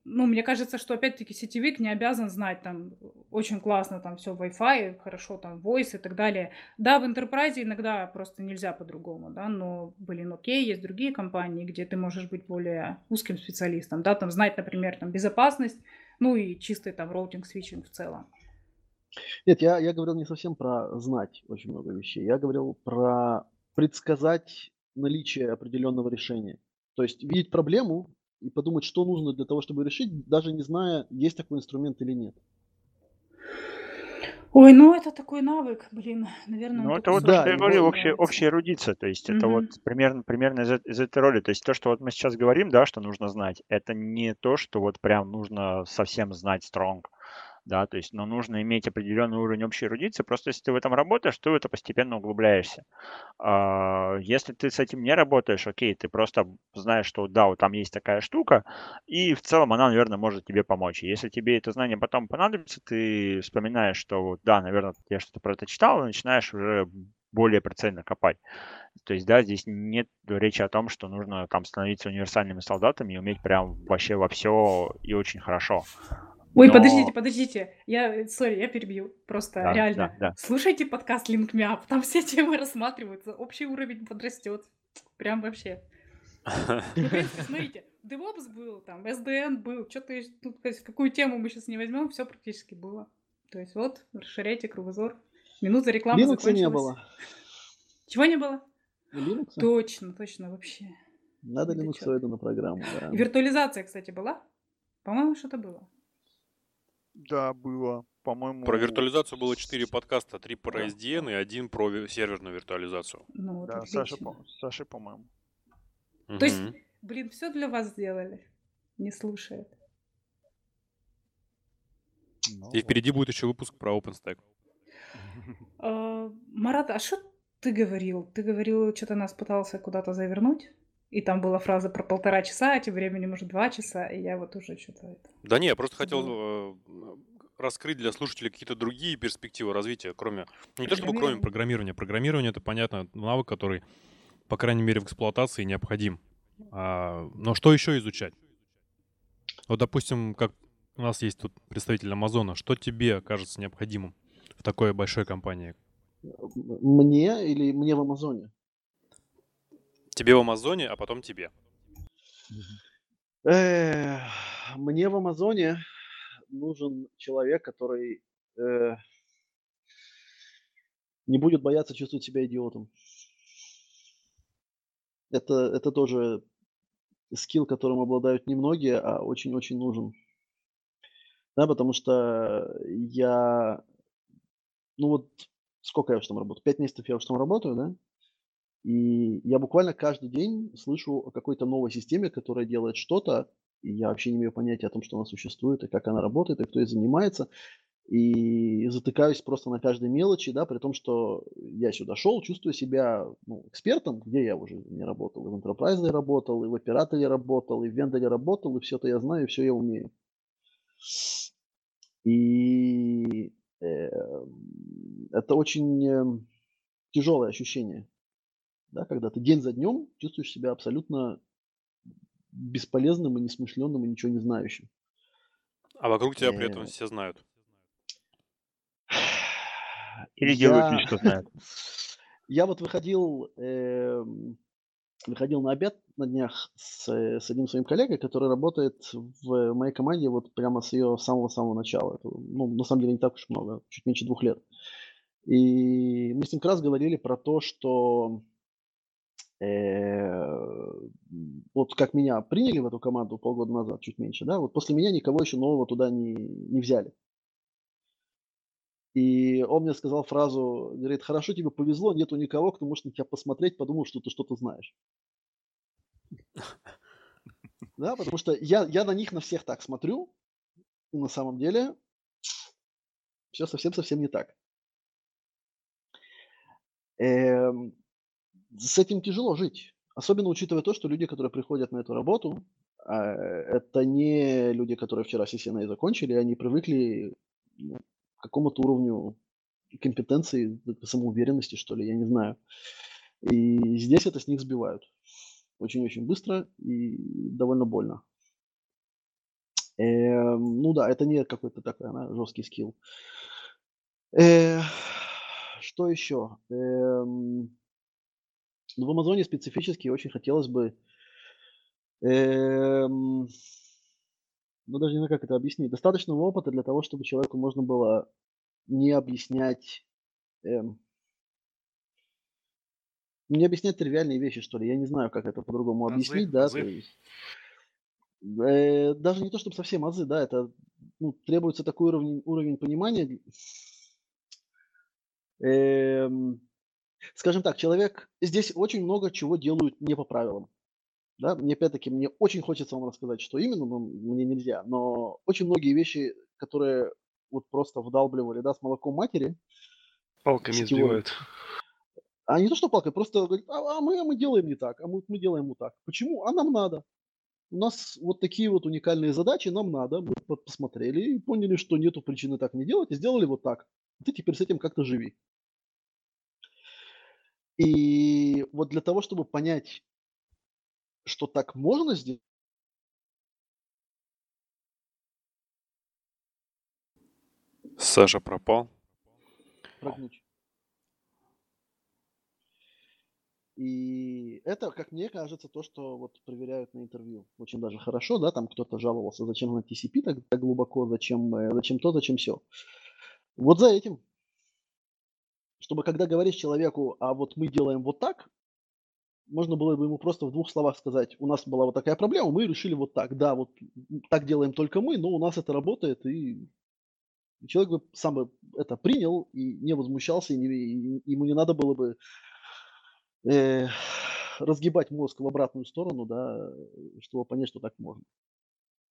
F: ну, мне кажется, что опять-таки сетевик не обязан знать там очень классно там все Wi-Fi, хорошо там voice и так далее. Да, в Enterprise иногда просто нельзя по-другому, да, но, блин, окей, есть другие компании, где ты можешь быть более узким специалистом, да, там знать, например, там безопасность, ну и чистый там routing, switching в целом.
I: Нет, я, я говорил не совсем про знать очень много вещей. Я говорил про предсказать наличие определенного решения. То есть видеть проблему и подумать, что нужно для того, чтобы решить, даже не зная, есть такой инструмент или нет.
F: Ой, ну это такой навык, блин, наверное.
C: Ну это вот, да, я говорю, общая, общая эрудиция, то есть mm-hmm. это вот примерно, примерно из, из этой роли. То есть то, что вот мы сейчас говорим, да, что нужно знать, это не то, что вот прям нужно совсем знать стронг да, то есть, но нужно иметь определенный уровень общей эрудиции, просто если ты в этом работаешь, ты в это постепенно углубляешься. А, если ты с этим не работаешь, окей, ты просто знаешь, что да, вот там есть такая штука, и в целом она, наверное, может тебе помочь. Если тебе это знание потом понадобится, ты вспоминаешь, что да, наверное, я что-то про это читал, и начинаешь уже более прицельно копать. То есть, да, здесь нет речи о том, что нужно там становиться универсальными солдатами и уметь прям вообще во все и очень хорошо.
F: Ой, Но... подождите, подождите. Я, сори, я перебью. Просто
C: да,
F: реально.
C: Да, да.
F: Слушайте подкаст Link Me Up. Там все [LAUGHS] темы рассматриваются. Общий уровень подрастет. Прям вообще. Ну, в принципе, [LAUGHS] смотрите, DevOps был, там, SDN был, что-то тут, какую тему мы сейчас не возьмем, все практически было. То есть вот, расширяйте кругозор. Минута рекламы Linux закончилась.
I: не было.
F: Чего не было?
I: Linux?
F: Точно, точно, вообще.
I: Надо Linux на программу, да.
F: Виртуализация, кстати, была? По-моему, что-то было.
C: Да, было. По-моему...
A: Про виртуализацию было 4 подкаста, 3 про SDN и один про серверную виртуализацию.
F: Ну, вот
C: да, Саша, по- Саша, по-моему.
F: Угу. То есть, блин, все для вас сделали. Не слушает.
A: Ну, и впереди будет еще выпуск про OpenStack.
F: А, Марат, а что ты говорил? Ты говорил, что-то нас пытался куда-то завернуть? И там была фраза про полтора часа, а тем временем уже два часа, и я вот уже что-то... Это...
A: Да не, я просто хотел э, раскрыть для слушателей какие-то другие перспективы развития, кроме... Не то чтобы кроме программирования. Программирование — это, понятно, навык, который, по крайней мере, в эксплуатации необходим. А, но что еще изучать? Вот, допустим, как у нас есть тут представитель Амазона, что тебе кажется необходимым в такой большой компании?
I: Мне или мне в Амазоне?
A: Тебе в Амазоне, а потом тебе.
I: Мне в Амазоне нужен человек, который э, не будет бояться чувствовать себя идиотом. Это, это тоже скилл, которым обладают немногие, а очень-очень нужен. Да, потому что я, ну вот, сколько я уж там работаю? Пять месяцев я уж там работаю, да? И я буквально каждый день слышу о какой-то новой системе, которая делает что-то, и я вообще не имею понятия о том, что она существует, и как она работает, и кто ей занимается. и затыкаюсь просто на каждой мелочи, да, при том, что я сюда шел, чувствую себя ну, экспертом, где я уже не работал, и в Enterprise работал, и в операторе работал, и в вендоре работал, и все это я знаю, и все я умею. И э, это очень э, тяжелое ощущение, да, когда ты день за днем чувствуешь себя абсолютно бесполезным и несмышленным и ничего не знающим.
A: А вокруг тебя при этом
I: Э,
A: все знают.
C: Или делают вид, что знают. [LAUGHS]
I: я вот выходил, эм, выходил на обед на днях с, э, с одним своим коллегой, который работает в моей команде вот прямо с ее самого-самого начала. Это, ну, на самом деле не так уж много, чуть меньше двух лет. И мы с ним как раз говорили про то, что э, вот как меня приняли в эту команду полгода назад, чуть меньше, да, вот после меня никого еще нового туда не, не взяли. И он мне сказал фразу, говорит, хорошо тебе повезло, нету никого, кто может на тебя посмотреть, подумал, что ты что-то знаешь. Да, потому что я, я на них на всех так смотрю, и на самом деле все совсем-совсем не так. Эм, с этим тяжело жить. Особенно учитывая то, что люди, которые приходят на эту работу, а, это не люди, которые вчера CCNA закончили, они привыкли ну, к какому-то уровню компетенции, самоуверенности, что ли, я не знаю. И здесь это с них сбивают. Очень-очень быстро и довольно больно. Эм, ну да, это не какой-то такой да, жесткий скилл. Э, что еще? Эм, ну, в Амазоне специфически очень хотелось бы, эм, ну даже не знаю, как это объяснить, достаточного опыта для того, чтобы человеку можно было не объяснять, эм, не объяснять тривиальные вещи, что ли. Я не знаю, как это по-другому
G: Азы,
I: объяснить, да,
G: азы.
I: то есть, э, даже не то, чтобы совсем азы, да, это ну, требуется такой уровень, уровень понимания. Эм, скажем так, человек, здесь очень много чего делают не по правилам. Да, мне опять-таки, мне очень хочется вам рассказать, что именно, но мне нельзя. Но очень многие вещи, которые вот просто вдалбливали, да, с молоком матери,
G: Палками
I: сетевой,
G: избивают.
I: а не то, что палкой, просто говорит, а, а мы, а мы делаем не так, а мы, мы делаем вот так. Почему? А нам надо. У нас вот такие вот уникальные задачи, нам надо. Мы по- посмотрели и поняли, что нету причины так не делать, и сделали вот так. Ты теперь с этим как-то живи. И вот для того, чтобы понять, что так можно сделать,
A: Саша пропал.
I: прогнуть. И это, как мне кажется, то, что вот проверяют на интервью. Очень даже хорошо, да, там кто-то жаловался, зачем на TCP так, так глубоко, зачем, э, зачем то, зачем все. Вот за этим. Чтобы когда говоришь человеку, а вот мы делаем вот так, можно было бы ему просто в двух словах сказать, у нас была вот такая проблема, мы решили вот так. Да, вот так делаем только мы, но у нас это работает, и человек бы сам бы это принял и не возмущался, и, не- и ему не надо было бы э, разгибать мозг в обратную сторону, да, чтобы понять, что так можно.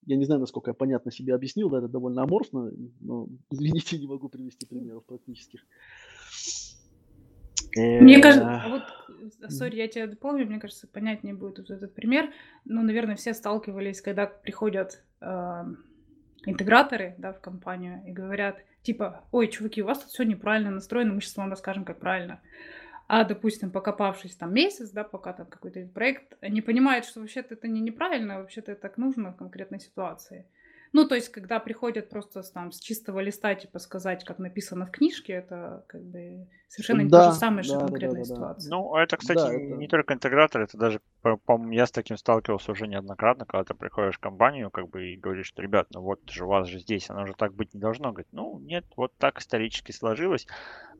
I: Я не знаю, насколько я понятно себе объяснил, да, это довольно аморфно, но, извините, не могу привести примеров практических.
F: Мне кажется,
I: Э,
F: а вот, э, сори, я тебя дополню, мне кажется, понятнее будет вот этот пример. Ну, наверное, все сталкивались, когда приходят а, интеграторы, да, в компанию и говорят, типа, ой, чуваки, у вас тут все неправильно настроено, мы сейчас вам расскажем, как правильно. А, допустим, покопавшись там месяц, да, пока там какой-то проект, они понимают, что вообще-то это не неправильно, а вообще-то это так нужно в конкретной ситуации. Ну, то есть, когда приходят просто с, там с чистого листа, типа, сказать, как написано в книжке, это как бы совершенно не то
I: Да,
F: же самое, что
I: да, да, да,
F: конкретная
I: да, да.
F: ситуация.
C: Ну, это, кстати,
I: Да,
C: не
I: это...
C: только интегратор, это даже, по- по-моему, я с таким сталкивался уже неоднократно, когда ты приходишь в компанию, как бы, и говоришь, что, ребят, ну вот же у вас же здесь, оно же так быть не должно. Говорит, ну, нет, вот так исторически сложилось.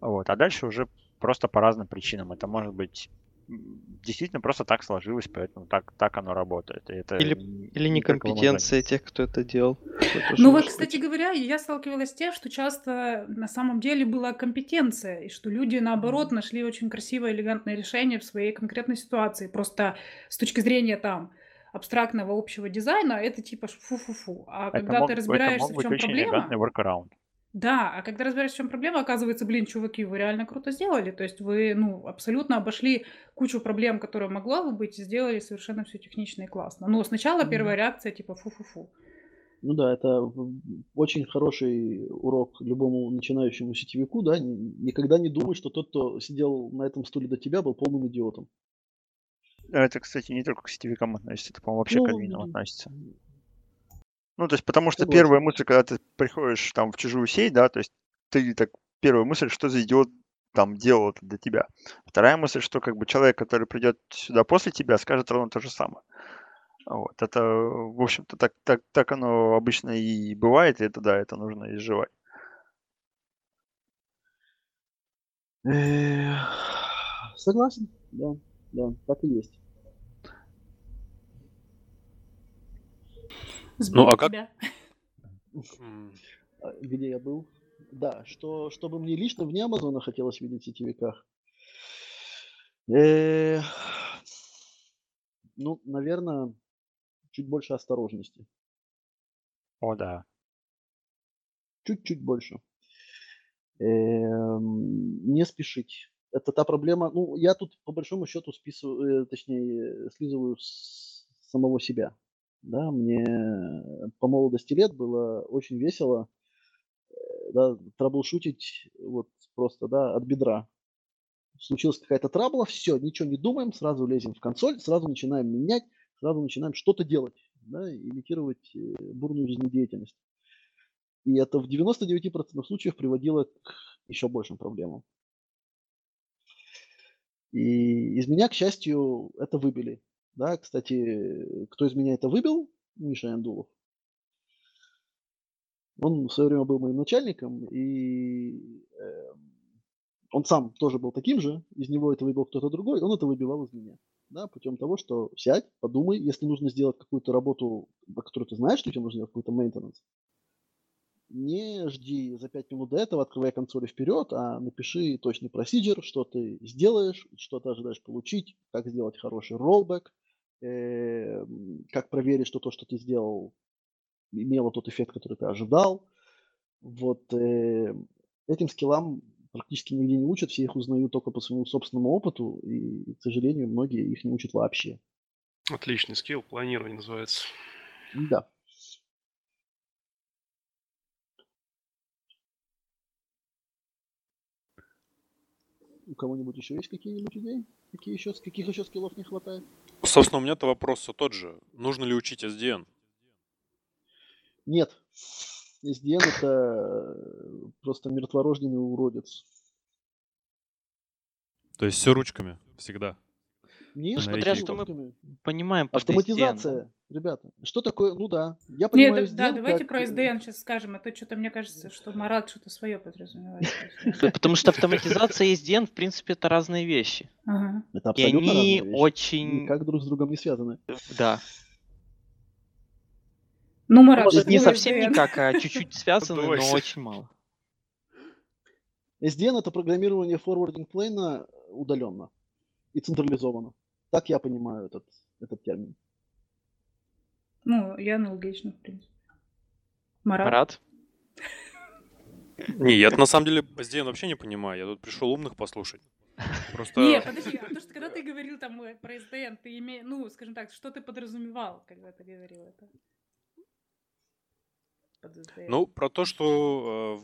C: Вот, а дальше уже просто по разным причинам. Это может быть действительно просто так сложилось, поэтому так, так оно работает. И это
E: Или, или
C: не Амазоне.
E: некомпетенция тех, кто это делал. Это
F: Ну вот, кстати
E: быть.
F: говоря, я сталкивалась с тем, что часто на самом деле была компетенция, и что люди, наоборот, нашли очень красивое, элегантное решение в своей конкретной ситуации. Просто с точки зрения там абстрактного общего дизайна, это типа фу-фу-фу. А
C: Это
F: когда
C: мог,
F: ты
C: это
F: разбираешься,
C: мог
F: в
C: быть
F: чем
C: очень элегантный
F: проблема,
C: workaround.
F: Да, а когда разбираешься, в чем проблема, оказывается, блин, чуваки, вы реально круто сделали. То есть вы, ну, абсолютно обошли кучу проблем, которые могло бы быть, и сделали совершенно все технично и классно. Но сначала первая реакция типа фу-фу-фу.
I: Ну да, это очень хороший урок любому начинающему сетевику, да, никогда не думай, что тот, кто сидел на этом стуле до тебя, был полным идиотом.
C: Это, кстати, не только к сетевикам относится, это, по-моему, вообще к
I: Ну,
C: админам
I: м,
C: относится. Ну, то есть, потому что первая мысль, когда ты приходишь там в чужую сеть, да, то есть ты так, первая мысль, что за идиот там делал это для тебя. Вторая мысль, что как бы человек, который придет сюда после тебя, скажет ровно то же самое. Вот, это, в общем-то, так, так, так оно обычно и бывает, и это, да, это нужно изживать.
I: Э, [SIGHS] Согласен, да, да, так и есть.
A: Ну, а как-
F: тебя.
I: А, Где я был? Да, что, чтобы мне лично вне Амазона хотелось видеть в сетевиках. Э, Ну, наверное, чуть больше осторожности.
C: О, да.
I: Чуть-чуть больше. Эм, Не спешить. Это та проблема. Ну, я тут по большому счету списываю, э, точнее, слизываю с самого себя. Да, мне по молодости лет было очень весело э, да, траблшутить вот просто, да, от бедра. Случилась какая-то трабла, все, ничего не думаем, сразу лезем в консоль, сразу начинаем менять, сразу начинаем что-то делать, да, имитировать э, бурную жизнедеятельность. И это в 99% случаев приводило к еще большим проблемам. И из меня, к счастью, это выбили. Да, кстати, кто из меня это выбил? Миша Яндулов. Он в свое время был моим начальником, и э, он сам тоже был таким же, из него это выбил кто-то другой, он это выбивал из меня. Да, путем того, что сядь, подумай, если нужно сделать какую-то работу, о которой ты знаешь, что тебе нужно сделать какой-то maintenance, не жди за 5 минут до этого, открывай консоль вперед, а напиши точный процедур, что ты сделаешь, что ты ожидаешь получить, как сделать хороший rollback, э, м, как проверить, что то, что ты сделал, имело тот эффект, который ты ожидал. Вот э, этим скиллам практически нигде не учат, все их узнают только по своему собственному опыту, и, к сожалению, многие их не учат вообще.
G: Отличный скилл, планирование называется.
I: Да. У кого-нибудь еще есть какие-нибудь идеи? Какие еще, каких еще скиллов не хватает?
A: Собственно, у меня-то вопрос все тот же. Нужно ли учить SDN?
I: Нет. SDN это э, просто мертворожденный уродец.
A: То есть все ручками всегда.
I: Нет,
A: Ну,
E: смотря что мы понимаем под SDN.
I: Ребята. Что такое? Ну да, я
F: Нет,
I: понимаю
F: да, да, давайте
I: как,
F: про
I: э,
F: SDN сейчас скажем, а то что-то мне кажется, что Марат что-то свое подразумевает.
E: Потому что автоматизация и SDN, в принципе, это разные вещи.
I: Это абсолютно
E: они
I: разные вещи.
E: очень...
I: Никак друг с другом не связаны.
E: Да.
F: Ну, Марат,
E: Может, не совсем никак, а чуть-чуть [LAUGHS] связаны, но очень мало.
I: SDN это программирование форвардинг плейна удаленно и централизованно. Так я понимаю этот, этот термин.
F: Ну, я аналогично, в принципе. Марат?
E: Марат? [LAUGHS]
A: Не, я на самом деле SDN вообще не понимаю. Я тут пришел умных послушать. Просто...
F: Не, подожди, а то, что когда ты говорил там э, про SDN, ты име... ну, скажем так, что ты подразумевал, когда ты говорил это?
A: Ну, про то, что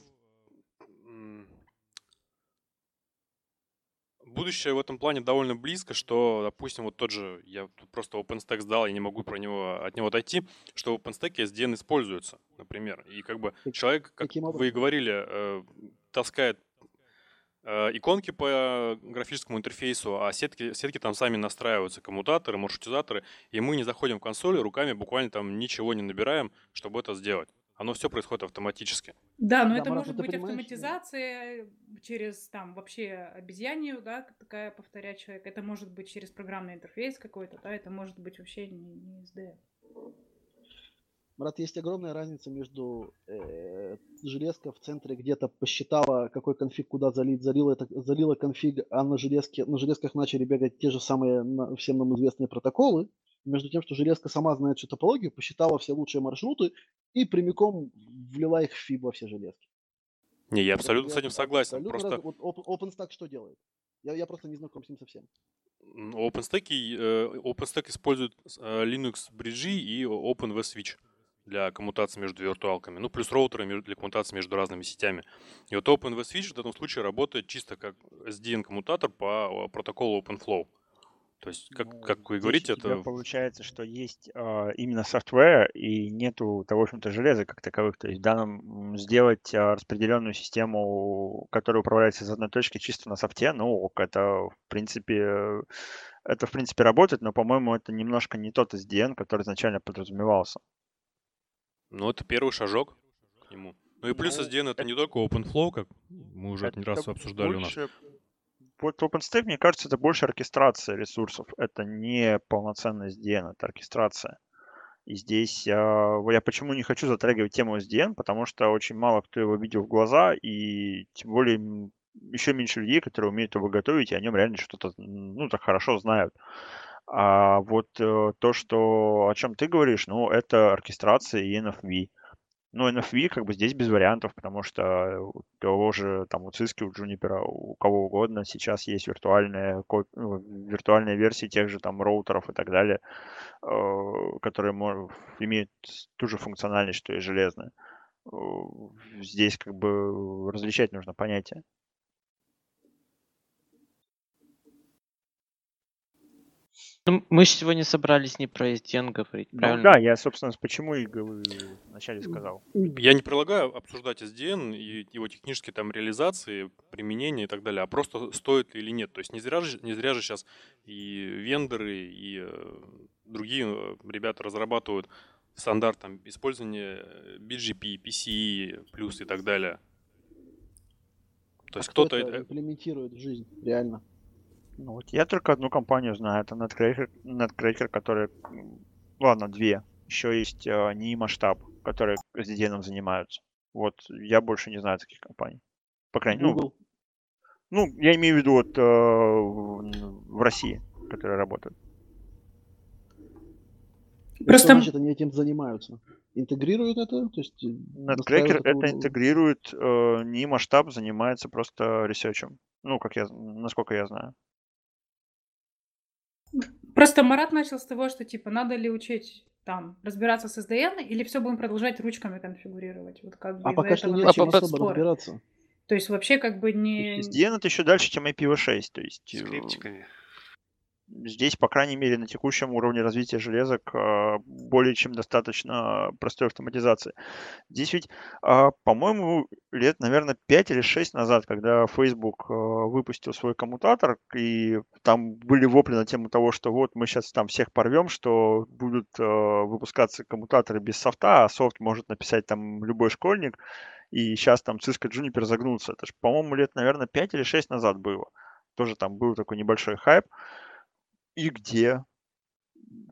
A: э, будущее в этом плане довольно близко, что, допустим, вот тот же, я просто OpenStack сдал, я не могу про него, от него отойти, что в OpenStack SDN используется, например. И как бы человек, как вы и говорили, э, таскает э, иконки по графическому интерфейсу, а сетки, сетки там сами настраиваются, коммутаторы, маршрутизаторы, и мы не заходим в консоль руками буквально там ничего не набираем, чтобы это сделать. Оно все происходит автоматически.
F: Да, но
I: Да,
F: это
I: Марат,
F: может быть
I: понимаешь, да.
F: автоматизация через там вообще обезьянию, да, такая повторять человек. Это может быть через программный интерфейс какой-то, да, это может быть вообще не, не SDN.
I: Брат, есть огромная разница между э, железка в центре где-то посчитала, какой конфиг куда залить, залила, это, залила конфиг, а на, железке, на железках начали бегать те же самые на- всем нам известные протоколы. Между тем, что железка сама знает всю топологию, посчитала все лучшие маршруты и прямиком влила их в фиб во все железки.
A: Не, я абсолютно с
I: делать
A: этим согласен.
I: абсолютно
A: Просто
I: разные. Вот Open- OpenStack что делает? Я, я просто не знаком с ним совсем.
A: OpenStack, э, OpenStack использует э, Linux бриджи и OpenVSwitch для коммутации между виртуалками. Ну, плюс роутеры для коммутации между разными сетями. И вот OpenVSwitch в этом случае работает чисто как SDN-коммутатор по э, протоколу OpenFlow. То есть, как,
C: Ну,
A: как вы говорите, это...
C: получается, что есть а, именно софтвер и нету того, в общем-то, железа как таковых. То есть в данном сделать а, распределенную систему, которая управляется из одной точки чисто на софте, ну, ок, это в принципе это в принципе работает, но, по-моему, это немножко не тот SDN, который изначально подразумевался.
A: Ну, это первый шажок к нему. Ну и плюс
C: Ну,
A: SDN это
C: это,
A: не только OpenFlow, как мы уже не раз
C: это
A: обсуждали у нас.
C: OpenStack, мне кажется, это больше оркестрация ресурсов. Это не полноценный SDN, это оркестрация. И здесь а, я почему не хочу затрагивать тему SDN, потому что очень мало кто его видел в глаза, и тем более еще меньше людей, которые умеют его готовить, и о нем реально что-то, ну, так хорошо знают. А вот э, то, что, о чем ты говоришь, ну, это оркестрация и NFV. Ну, NFV как бы здесь без вариантов, потому что у того же, там, у Cisco, у Juniper, у кого угодно сейчас есть виртуальная, коп- ну, виртуальная версия тех же там роутеров и так далее, э, которые имеют ту же функциональность, что и железная. Э, Здесь как бы различать нужно понятия.
E: Ну, мы же сегодня собрались не про SDN говорить,
C: Ну
E: правильно?
C: да, я, собственно, почему и вначале сказал.
A: Я не предлагаю обсуждать SDN и его технические там реализации, применения и так далее, а просто стоит или нет. То есть не зря же, не зря же сейчас и вендоры, и э, другие э, ребята разрабатывают стандарт там, использования BGP, PCI плюс и так далее. То
I: А
A: есть
I: кто
A: кто-то...
I: это
A: э,
I: имплементирует в жизнь реально?
C: Ну вот я только одну компанию знаю, это Netcracker, Netcracker который, ладно, две. Еще есть э, НИИ масштаб, которые SDN занимаются. Вот я больше не знаю таких компаний. По крайней мере, ну,
I: Google.
C: ну, я имею в виду вот э, в, в России, которые работают.
F: Просто-
I: что значит они этим занимаются? Интегрируют это? То есть э,
C: Netcracker
I: настраивают
C: это интегрирует, э, НИИ масштаб занимается просто ресерчем. Ну, как я, насколько я знаю.
F: Просто Марат начал с того, что типа надо ли учить там разбираться с SDN или все будем продолжать ручками конфигурировать. Вот как бы
I: А пока что не
E: А
I: особо
F: споры.
I: разбираться.
F: То есть вообще как бы не...
C: SDN это еще дальше, чем IPv6. То есть э,
G: Скриптиками.
C: Здесь, по крайней мере, на текущем уровне развития железок э, более чем достаточно простой автоматизации. Здесь ведь, а, по-моему, лет, наверное, 5 или 6 назад, когда Facebook э, выпустил свой коммутатор, и там были вопли на тему того, что вот мы сейчас там всех порвем, что будут выпускаться коммутаторы без софта, а софт может написать там любой школьник, и сейчас там Cisco Juniper загнутся. Это же, по-моему, лет, наверное, 5 или 6 назад было. Тоже там был такой небольшой хайп. И где?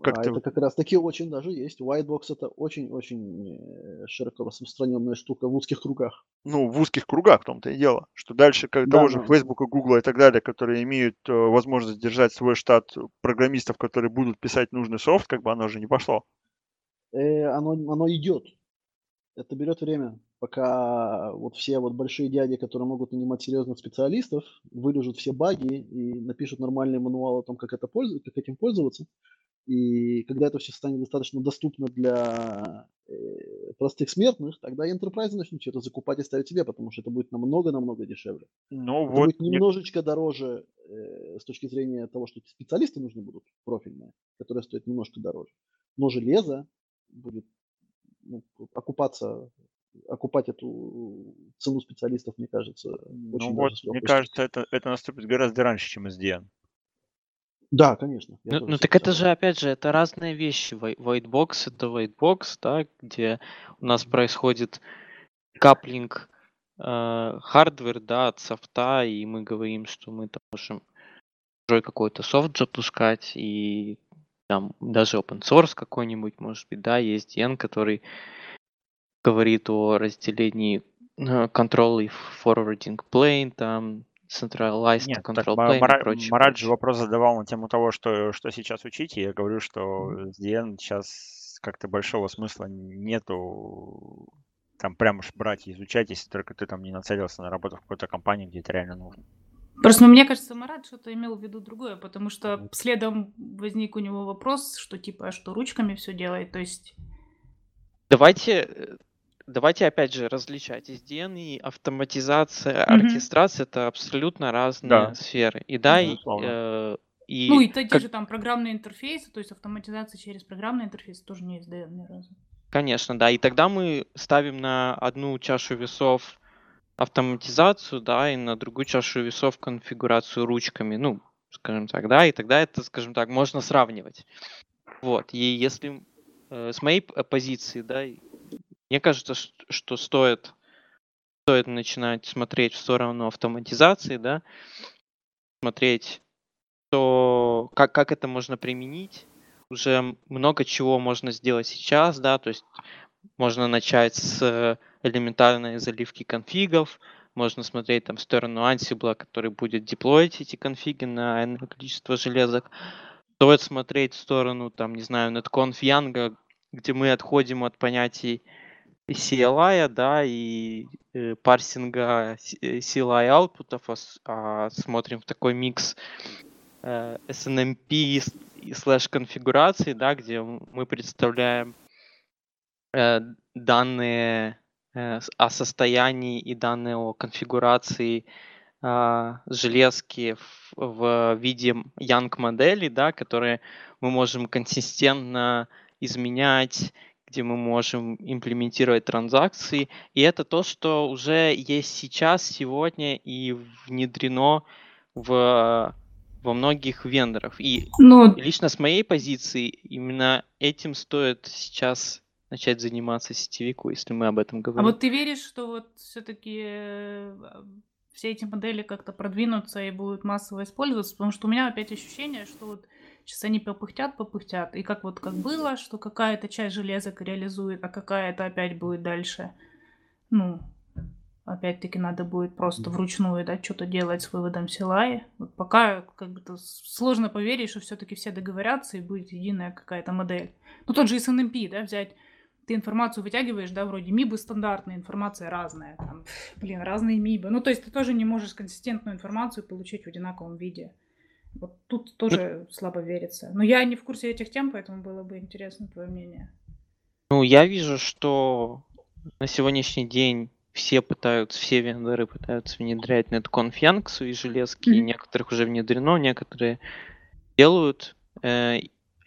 C: Как
I: а
C: ты...
I: это как раз таки очень даже есть. Whitebox это очень-очень э, широко распространенная штука в узких кругах.
C: ну, в узких кругах в том-то и дело, что дальше как
I: Да,
C: того же
I: но-
C: Facebook, Google и так далее, которые имеют э, возможность держать свой штат программистов, которые будут писать нужный софт, как бы оно же не пошло.
I: Э, оно, оно идет. Это берет время, пока вот все вот большие дяди, которые могут нанимать серьезных специалистов, вырежут все баги и напишут нормальный мануал о том, как, это пользу- как этим пользоваться. И когда это все станет достаточно доступно для э, простых смертных, тогда и enterprise начнут это закупать и ставить себе, потому что это будет намного-намного дешевле.
C: Ну
I: Это
C: вот,
I: будет немножечко дороже э, с точки зрения того, что специалисты нужны будут профильные, которые стоят немножко дороже. Но железо будет ну, окупаться, окупать эту цену специалистов, мне кажется,
C: ну
I: очень
C: вот,
I: даже с
C: мне кажется, это, это наступит гораздо раньше, чем SDN.
I: Да, конечно.
E: Ну, ну так это же, опять же, это разные вещи. Whitebox это whitebox, да, где у нас происходит coupling э, hardware, да, от софта, и мы говорим, что мы там можем чужой какой-то софт запускать, и там даже open source какой-нибудь, может быть, да, есть N, который говорит о разделении э, control и forwarding plane, там centralized
C: Нет, так
E: control
C: Ма-
E: plane и
C: Мара-
E: прочее,
C: Марат же вопрос задавал на тему того, что, что сейчас учить, и я говорю, что SDN сейчас как-то большого смысла нету там прям уж брать и изучать, если только ты там не нацелился на работу в какой-то компании, где это реально нужно.
F: Просто ну, мне кажется, Марат что-то имел в виду другое, потому что следом возник у него вопрос, что типа, а что ручками все делает, то есть...
E: Давайте, э, давайте опять же различать. SDN и автоматизация,
F: Мгм.
E: оркестрация это абсолютно разные
C: Да.
E: сферы. И да, и, э, и
F: Ну и те
E: как-
F: же там программные интерфейсы, то есть автоматизация через программный интерфейс тоже не SDN ни разу.
E: Конечно, да. И тогда мы ставим на одну чашу весов автоматизацию, да, и на другую чашу весов конфигурацию ручками, ну, скажем так, да, и тогда это, скажем так, можно сравнивать. Вот. И если э, с моей п- позиции, да, мне кажется, что стоит, стоит начинать смотреть в сторону автоматизации, да, смотреть, то как, как это можно применить, уже много чего можно сделать сейчас, да, то есть можно начать с элементарной заливки конфигов, можно смотреть там в сторону Ansible, который будет деплоить эти конфиги на количество железок. Стоит смотреть в сторону, там, не знаю, netconf Yango, где мы отходим от понятий CLI, да, и э, парсинга э, CLI аутпутов, а, а смотрим в такой микс э, SNMP и и слэш конфигурации, да, где мы представляем э, данные э, о состоянии и данные о конфигурации а, железки в, в виде Young модели, да, которые мы можем консистентно изменять, где мы можем имплементировать транзакции. И это то, что уже есть сейчас, сегодня и внедрено в, во многих вендорах. И
F: Ну,
E: лично с моей позиции именно этим стоит сейчас начать заниматься сетевику, если мы об этом
F: а
E: говорим.
F: вот ты веришь, что вот все-таки все эти модели как-то продвинутся и будут массово использоваться? Потому что у меня опять ощущение, что вот сейчас они попыхтят, попыхтят, и как вот как было, что какая-то часть железок реализует, а какая-то опять будет дальше. Ну, опять-таки надо будет просто вручную, да, что-то делать с выводом CLI. Вот пока как бы сложно поверить, что все-таки все договорятся и будет единая какая-то модель. Ну, тот же SNMP, да, взять ты информацию вытягиваешь, да, вроде МИБы стандартная, информация разная, там, блин, разные МИБы. Ну, то есть ты тоже не можешь консистентную информацию получить в одинаковом виде. Вот тут тоже слабо верится. Но я не в курсе этих тем, поэтому было бы интересно твое мнение.
E: Ну, я вижу, что на сегодняшний день все пытаются, все вендоры пытаются внедрять Netconf в свои железки, и
F: Мгм.
E: некоторых уже внедрено, некоторые делают. Э,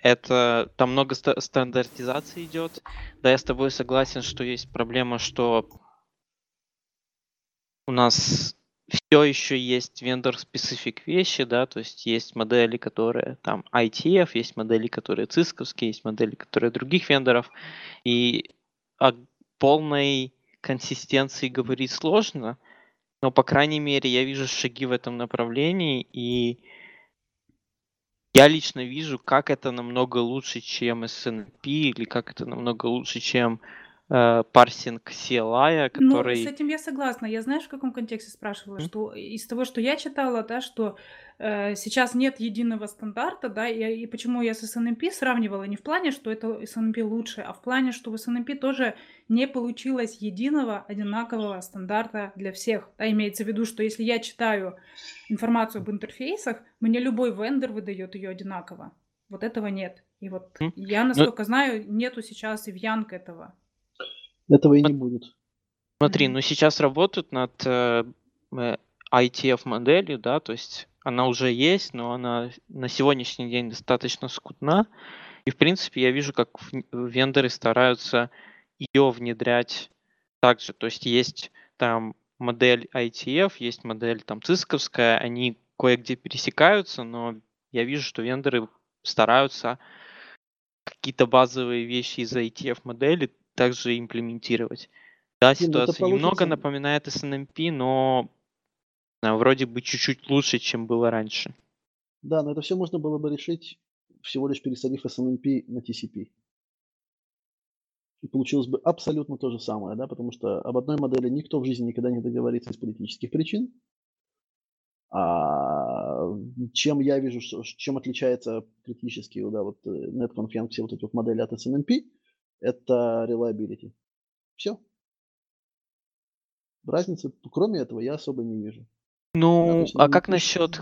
E: Это там много ста- стандартизации идет. Да, я с тобой согласен, что есть проблема, что у нас все еще есть вендор-специфик вещи, да, то есть есть модели, которые там ITF, есть модели, которые цисковские, есть модели, которые других вендоров, и о полной консистенции говорить сложно, но, по крайней мере, я вижу шаги в этом направлении, и я лично вижу, как это намного лучше, чем SNP, или как это намного лучше, чем э, парсинг CLI,
F: Ну,
E: который...
F: с этим я согласна. Я знаешь, в каком контексте спрашивала,
E: М?
F: что из того, что я читала, да, что э, сейчас нет единого стандарта, да, и, и почему я с SNMP сравнивала не в плане, что это SNMP лучше, а в плане, что в SNMP тоже не получилось единого одинакового стандарта для всех. Да, имеется в виду, что если я читаю информацию об интерфейсах, мне любой вендор выдает ее одинаково. Вот этого нет. И вот
E: М?
F: я, насколько знаю, нету сейчас и в Янг этого.
I: Этого и не будет.
E: Смотри, ну сейчас работают над э, э, ITF моделью, да, то есть она уже есть, но она на сегодняшний день достаточно скудна. И в принципе я вижу, как в- вендоры стараются ее внедрять также. То есть есть там модель ITF, есть модель там цисковская, они кое-где пересекаются, но я вижу, что вендоры стараются какие-то базовые вещи из ITF модели также имплементировать. Да,
I: ну
E: ситуация немного напоминает SNMP, но а, вроде бы чуть-чуть лучше, чем было раньше.
I: Да, но это все можно было бы решить, всего лишь пересадив SNMP на TCP. И получилось бы абсолютно то же самое, да, потому что об одной модели никто в жизни никогда не договорится из политических причин. А чем я вижу, что, чем отличается критически, да, вот э, NetConf все вот эти вот модели от SNMP, это reliability. Все. Разницы, кроме этого, я особо не вижу.
E: Ну, а как
I: пишут,
E: насчет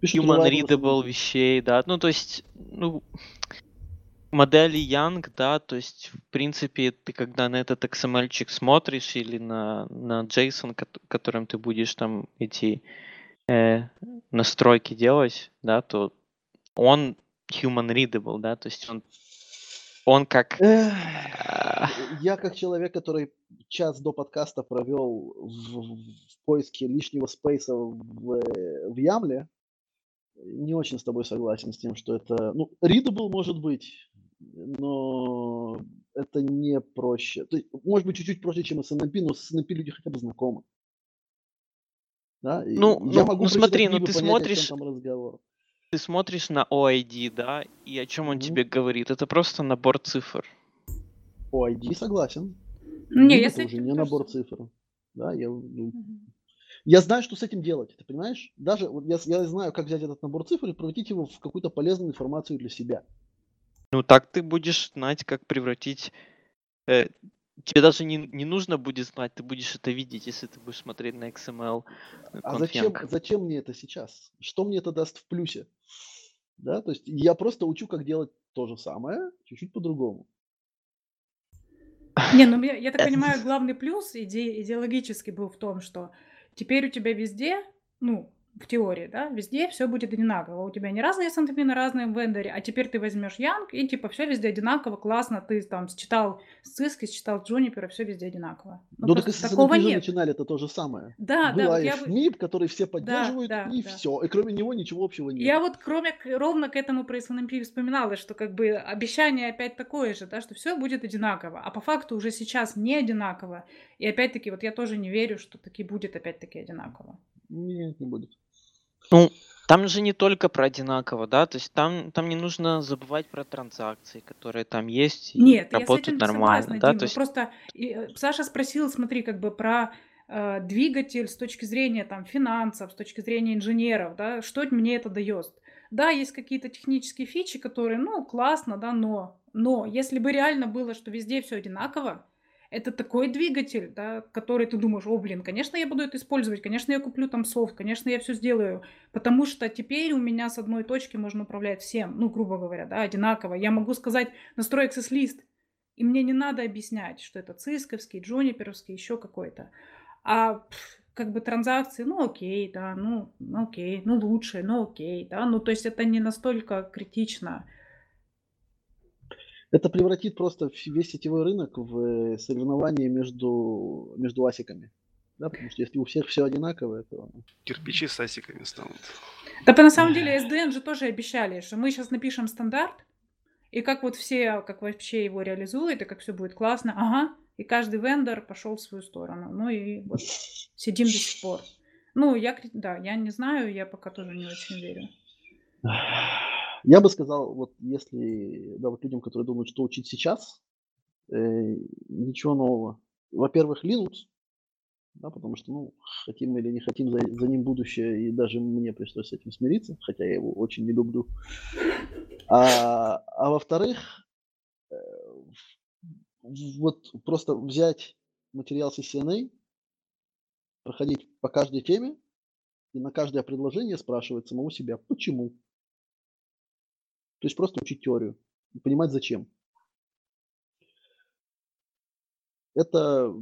I: пишут
E: human readable вещей, да? Ну, то есть, ну, модели Young, да, то есть, в принципе, ты когда на этот XML-чик смотришь или на, на JSON, кот- которым ты будешь там эти э, настройки делать, да, то он human readable, да, то есть он, он как... А,
I: Я как человек, который час до подкаста провел в, в поиске лишнего спейса в, э, в Ямле, не очень с тобой согласен с тем, что это... Ну, readable может быть, но это не проще. То есть, может быть, чуть-чуть проще, чем SNMP, но с SNMP люди хотя бы знакомы. Да? И
E: Ну,
I: я
E: ну,
I: могу
E: ну смотри, ну ты
I: понять, о чем
E: смотришь,
I: там разговор.
E: Ты смотришь на OID, да, и о чем он
I: Мгм.
E: тебе говорит. Это просто набор цифр.
I: По ID согласен.
F: Не,
I: это уже не набор цифр. Да, я, ну,
F: Мгм.
I: Я знаю, что с этим делать, ты понимаешь? Даже вот я, я знаю, как взять этот набор цифр и превратить его в какую-то полезную информацию для себя.
E: Ну, так ты будешь знать, как превратить... э, тебе даже не, не нужно будет знать, ты будешь это видеть, если ты будешь смотреть на XML э,
I: А зачем,
E: конфенг.
I: зачем мне это сейчас? Что мне это даст в плюсе? Да, то есть я просто учу, как делать то же самое, чуть-чуть по-другому.
F: Не, ну я, я так
E: Э,
F: понимаю, [LAUGHS] главный плюс иде- идеологический был в том, что теперь у тебя везде, ну, в теории, да, везде все будет одинаково. У тебя не разные на разном вендоре, а теперь ты возьмешь Янг, и типа все везде одинаково, классно, ты там считал Cisco, считал Juniper, все везде одинаково. Ну,
I: Ну так и с
F: такого нет.
I: начинали это то же самое.
F: Да,
I: Был
F: да, вот я.
I: IFMIP, который все
F: Да,
I: поддерживают,
F: да,
I: и
F: да.
I: все. И кроме него ничего общего нет.
F: Я вот кроме ровно к этому про SNMP вспоминала, что как бы обещание опять такое же, да, что все будет одинаково, а по факту уже сейчас не одинаково. И опять-таки вот я тоже не верю, что таки будет опять-таки одинаково.
I: Нет, не будет.
E: Ну, там же не только про одинаково, да, то есть там, там не нужно забывать про транзакции, которые там есть и
F: Нет, я с
E: работают
F: этим
E: нормально,
F: согласна,
E: да,
F: Дим.
E: то есть,
F: просто и, э, Саша спросил, смотри, как бы про э, двигатель с точки зрения там финансов, с точки зрения инженеров, да, что мне это дает? Да, есть какие-то технические фичи, которые, ну, классно, да, но, но если бы реально было, что везде все одинаково, это такой двигатель, да, который ты думаешь, о, блин, конечно, я буду это использовать, конечно, я куплю там софт, конечно, я все сделаю, потому что теперь у меня с одной точки можно управлять всем, ну, грубо говоря, да, одинаково. Я могу сказать, настрой access-лист, и мне не надо объяснять, что это цисковский, джуниперовский, еще какой-то. А как бы транзакции, ну окей, да, ну, ну окей, ну лучше, ну окей, да, ну то есть это не настолько критично.
I: Это превратит просто весь сетевой рынок в э, соревнование между, между асиками. Да, потому что если у всех все одинаковое, то...
G: Кирпичи с асиками станут.
F: Да, по на самом деле SDN же тоже обещали, что мы сейчас напишем стандарт, и как вот все, как вообще его реализуют, и как все будет классно, ага, и каждый вендор пошел в свою сторону. Ну и вот сидим до сих пор. Ну, я, да, я не знаю, я пока тоже не очень верю.
I: Я бы сказал, вот если, да, вот людям, которые думают, что учить сейчас, э, ничего нового. Во-первых, Linux, да, потому что, ну, хотим мы или не хотим, за, за ним будущее, и даже мне пришлось с этим смириться, хотя я его очень не люблю. А, а во-вторых, э, вот просто взять материал CCNA, проходить по каждой теме и на каждое предложение спрашивать самого себя, почему. То есть просто учить теорию и понимать зачем. Это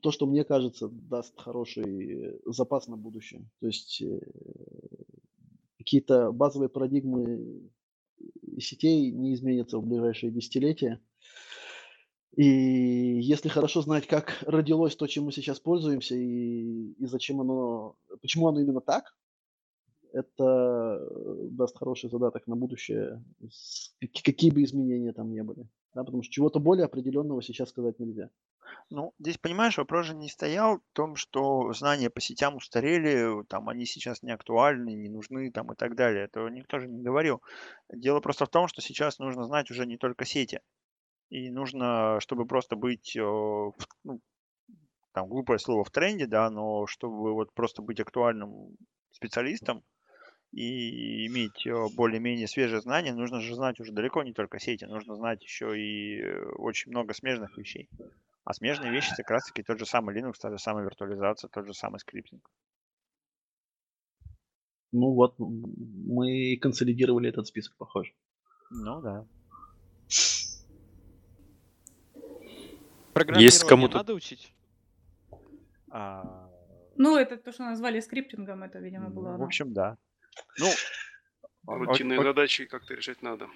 I: то, что мне кажется, даст хороший э, запас на будущее. То есть э, какие-то базовые парадигмы сетей не изменятся в ближайшие десятилетия. И если хорошо знать, как родилось то, чем мы сейчас пользуемся, и, и зачем оно, почему оно именно так, это э, даст хороший задаток на будущее, какие бы изменения там не были. Да, потому что чего-то более определенного сейчас сказать нельзя.
J: Ну, здесь, понимаешь, вопрос же не стоял в том, что знания по сетям устарели, там они сейчас не актуальны, не нужны там и так далее. Этого никто же не говорил. Дело просто в том, что сейчас нужно знать уже не только сети. И нужно, чтобы просто быть, э, ну, там глупое слово в тренде, да, но чтобы вот просто быть актуальным специалистом и иметь э, более-менее свежие знания, нужно же знать уже далеко не только сети, нужно знать еще и э, очень много смежных вещей. А смежные вещи это как раз таки тот же самый Linux, та же самая виртуализация, тот же самый скриптинг.
I: Ну вот, мы и консолидировали этот список, похоже.
J: Ну да.
E: Программирование
A: кому-то-
E: надо учить?
J: А,
F: Ну, это то, что назвали скриптингом, это, видимо, было
J: ну, в общем, да. Ну,
G: Рутинные
J: о-
G: задачи как-то решать надо.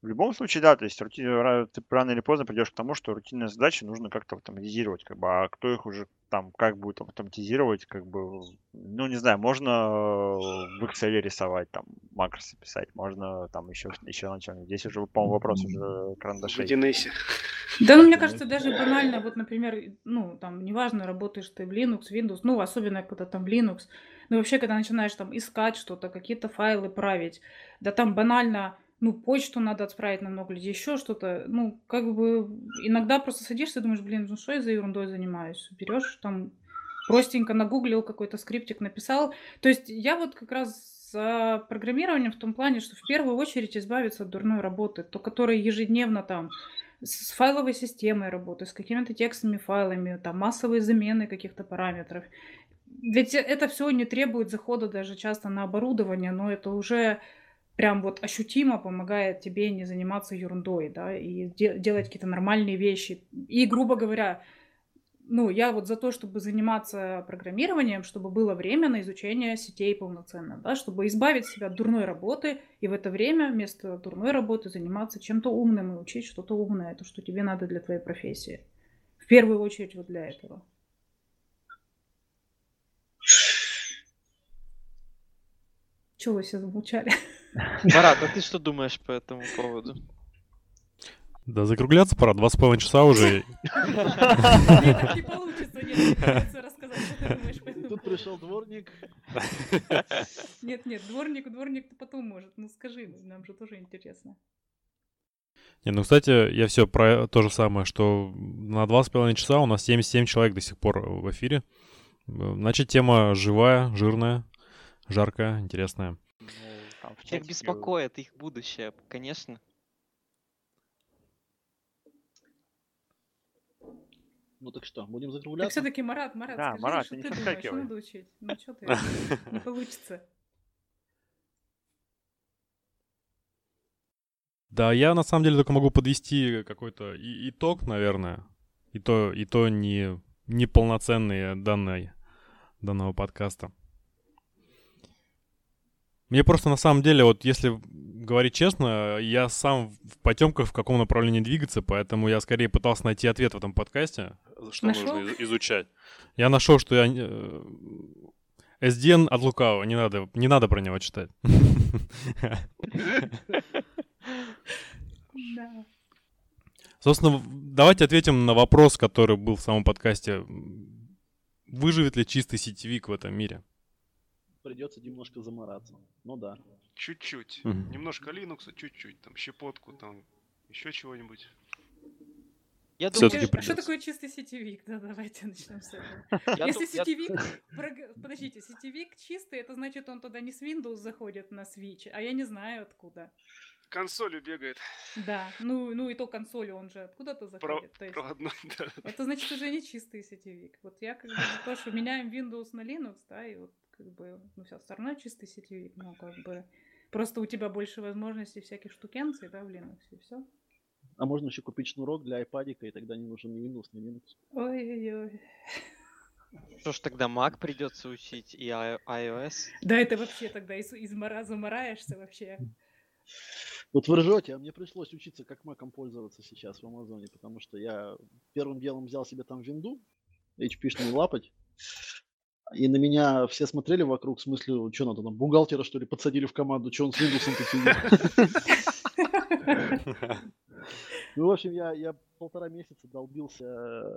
J: В любом случае, да, то есть рути- ты рано или поздно придешь к тому, что рутинные задачи нужно как-то автоматизировать, как бы, а кто их уже там как будет автоматизировать, как бы, ну, не знаю, можно в Excel рисовать, там, макросы писать, можно там еще, еще на чем Здесь уже, по-моему, вопрос уже карандашей.
G: 1С.
F: Да, ну, мне кажется, даже банально, вот, например, ну, там, неважно, работаешь ты в Linux, Windows, ну, особенно когда там Linux, ну, вообще, когда начинаешь там искать что-то, какие-то файлы править, да там банально, ну, почту надо отправить на много людей, еще что-то, ну, как бы, иногда просто садишься и думаешь, блин, ну, что я за ерундой занимаюсь? Берешь там, простенько нагуглил, какой-то скриптик написал. То есть я вот как раз за программированием в том плане, что в первую очередь избавиться от дурной работы, то, которая ежедневно там с файловой системой работы, с какими-то текстовыми файлами, там массовые замены каких-то параметров. Ведь это все не требует захода даже часто на оборудование, но это уже прям вот ощутимо помогает тебе не заниматься ерундой, да, и де- делать какие-то нормальные вещи. И, грубо говоря, ну, я вот за то, чтобы заниматься программированием, чтобы было время на изучение сетей полноценно, да, чтобы избавить себя от дурной работы, и в это время вместо дурной работы заниматься чем-то умным и учить что-то умное, то, что тебе надо для твоей профессии. В первую очередь вот для этого. Чего вы все замолчали? [LAUGHS]
E: Марат, а ты что думаешь по этому поводу?
A: Да, закругляться пора, два с половиной часа уже. [LAUGHS] [LAUGHS]
F: Не получится, нет, рассказать, что ты думаешь
I: Тут пришел дворник.
F: Нет, нет, дворник, дворник-то потом может. Ну скажи, нам же тоже интересно.
A: Не, ну, кстати, я все про то же самое, что на два с половиной часа у нас 77 человек до сих пор в эфире. Значит, тема живая, жирная, жаркая, интересная.
J: Ну, там
E: Их беспокоит их будущее, конечно.
I: Ну так что, будем
F: Так
I: закругляться?
F: все-таки, Марат, Марат,
J: Да,
F: скажи,
J: Марат,
F: что
J: ты
F: ты думаешь, надо учить? Ну что ты, [LAUGHS] не получится.
A: Да, я на самом деле только могу подвести какой-то итог, наверное. И то, и то не, не полноценные данные данного подкаста. Мне просто на самом деле, вот если говорить честно, я сам в потемках в каком направлении двигаться, поэтому я скорее пытался найти ответ в этом подкасте, что
F: Нашел?
A: нужно из- изучать. Я нашел, что я э, SDN от лукавого, не надо, не надо про него читать.
F: Да.
A: Собственно, давайте ответим на вопрос, который был в самом подкасте. Выживет ли чистый сетевик в этом мире?
I: Придется немножко замораться. Ну да.
G: Чуть-чуть.
A: Мгм.
G: Немножко Linux, чуть-чуть. Там щепотку, там еще чего-нибудь.
E: Я думаю,
F: Что
A: придётся.
F: такое чистый сетевик? [LAUGHS] Да, давайте начнем с этого. [LAUGHS] Если сетевик, [LAUGHS] подождите, сетевик чистый, это значит, он тогда не с Windows заходит на Switch, а я не знаю откуда.
G: Консолью бегает.
F: Да, ну, ну и то консолью он же откуда-то
G: Про...
F: заходит. То есть
G: Проводной, да.
F: это значит уже не чистый сетевик. Вот я как бы то, что меняем Windows на Linux, да, и вот как бы, ну все остальное чистый сетевик, ну как бы просто у тебя больше возможностей всяких штукенций, да, в Linux, и все.
I: А можно еще купить шнурок для айпадика, и тогда не нужен ни Windows, ни Linux.
F: Ой-ой-ой.
E: Что ж тогда Mac придется учить и iOS?
F: Да это вообще тогда из, из мора замораешься вообще.
I: Вот вы ржете, а мне пришлось учиться, как маком пользоваться сейчас в Амазоне, потому что я первым делом взял себе там винду, HP-шную лапать, и на меня все смотрели вокруг, в смысле, что надо там, бухгалтера, что ли, подсадили в команду, что он с Windows тут сидит. Ну, в общем, я, я полтора месяца долбился э,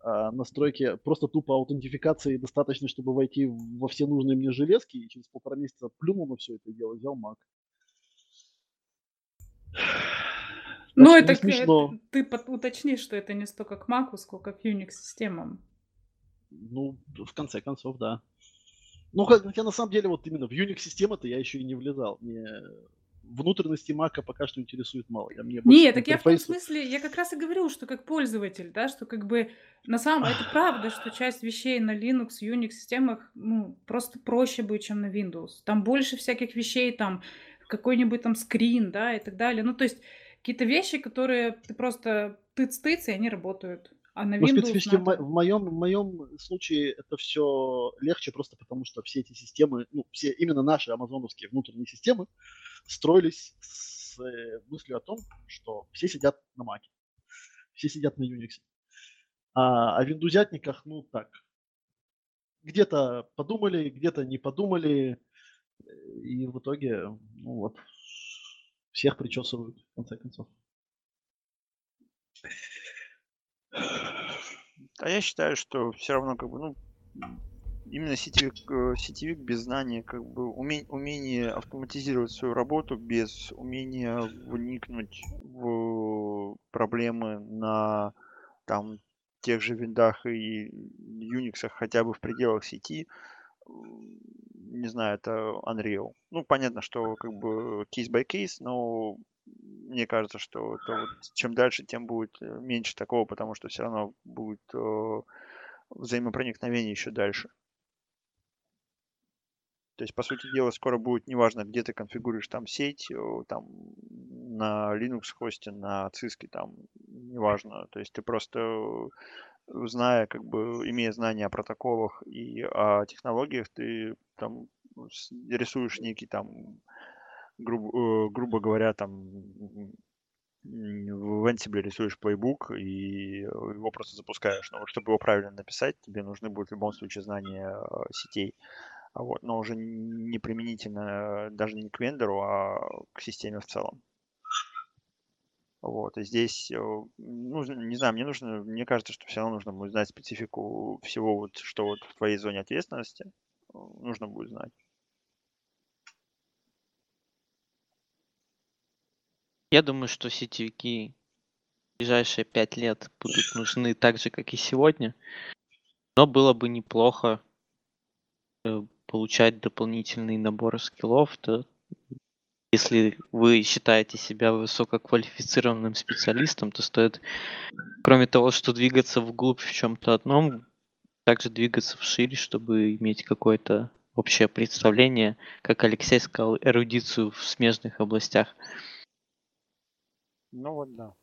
I: о настройке просто тупо аутентификации достаточно, чтобы войти во все нужные мне железки, и через полтора месяца плюнул на все это дело, взял Mac.
F: Ну, это к-
I: смешно.
F: ты уточни, что это не столько к Mac, сколько к Unix-системам.
I: Ну, в конце концов, да. Ну, хотя на самом деле, вот именно в Unix-системы-то я еще и не влезал. Мне внутренности Мака пока что интересует мало. Я, мне
F: Нет, так я в том смысле, я как раз и говорю, что как пользователь, да, что как бы на самом это правда, что часть вещей на Linux, Unix системах, ну, просто проще будет, чем на Windows. Там больше всяких вещей, там, какой-нибудь там скрин, да, и так далее. Ну, то есть какие-то вещи, которые ты просто тыц-тыц, и они работают. А на
I: Ну,
F: Windows
I: специфически в, мо-
F: надо...
I: в моем, в моем случае это все легче просто потому, что все эти системы, ну, все именно наши амазоновские внутренние системы строились с э, мыслью о том, что все сидят на Маке, все сидят на Unix. А о виндузятниках, ну так, где-то подумали, где-то не подумали, и в итоге, ну вот, всех причесывают, в конце концов.
C: А я считаю, что все равно как бы, ну, именно сетевик, э, сетевик без знания, как бы уме- умение автоматизировать свою работу без умения вникнуть в проблемы на там тех же виндах и Unix хотя бы в пределах сети, не знаю, это Unreal. Ну, понятно, что как бы case by case, но мне кажется, что это вот чем дальше, тем будет э, меньше такого, потому что все равно будет э, взаимопроникновение еще дальше. То есть, по сути дела, скоро будет неважно, где ты конфигурируешь там сеть, там на Linux хосте, на Cisco, там неважно. То есть ты просто э, зная, как бы, имея знания о протоколах и о технологиях, ты там рисуешь некий там, грубо, э, грубо говоря, там в Ansible рисуешь плейбук и его просто запускаешь. Но вот чтобы его правильно написать, тебе нужны будут в любом случае знания э, сетей. А Вот, но уже не применительно э, даже не к вендору, а к системе в целом. Вот, и здесь, нужно, не знаю, мне нужно, мне кажется, что все равно нужно будет знать специфику всего, вот, что вот в твоей зоне ответственности нужно будет знать.
E: Я думаю, что сетевики в ближайшие пять лет будут нужны так же, как и сегодня. Но было бы неплохо э, получать дополнительный набор скиллов. То если вы считаете себя высококвалифицированным специалистом, то стоит, кроме того, что двигаться вглубь в чем-то одном, также двигаться вширь, чтобы иметь какое-то общее представление, как Алексей сказал, эрудицию в смежных областях.
C: Ну вот да.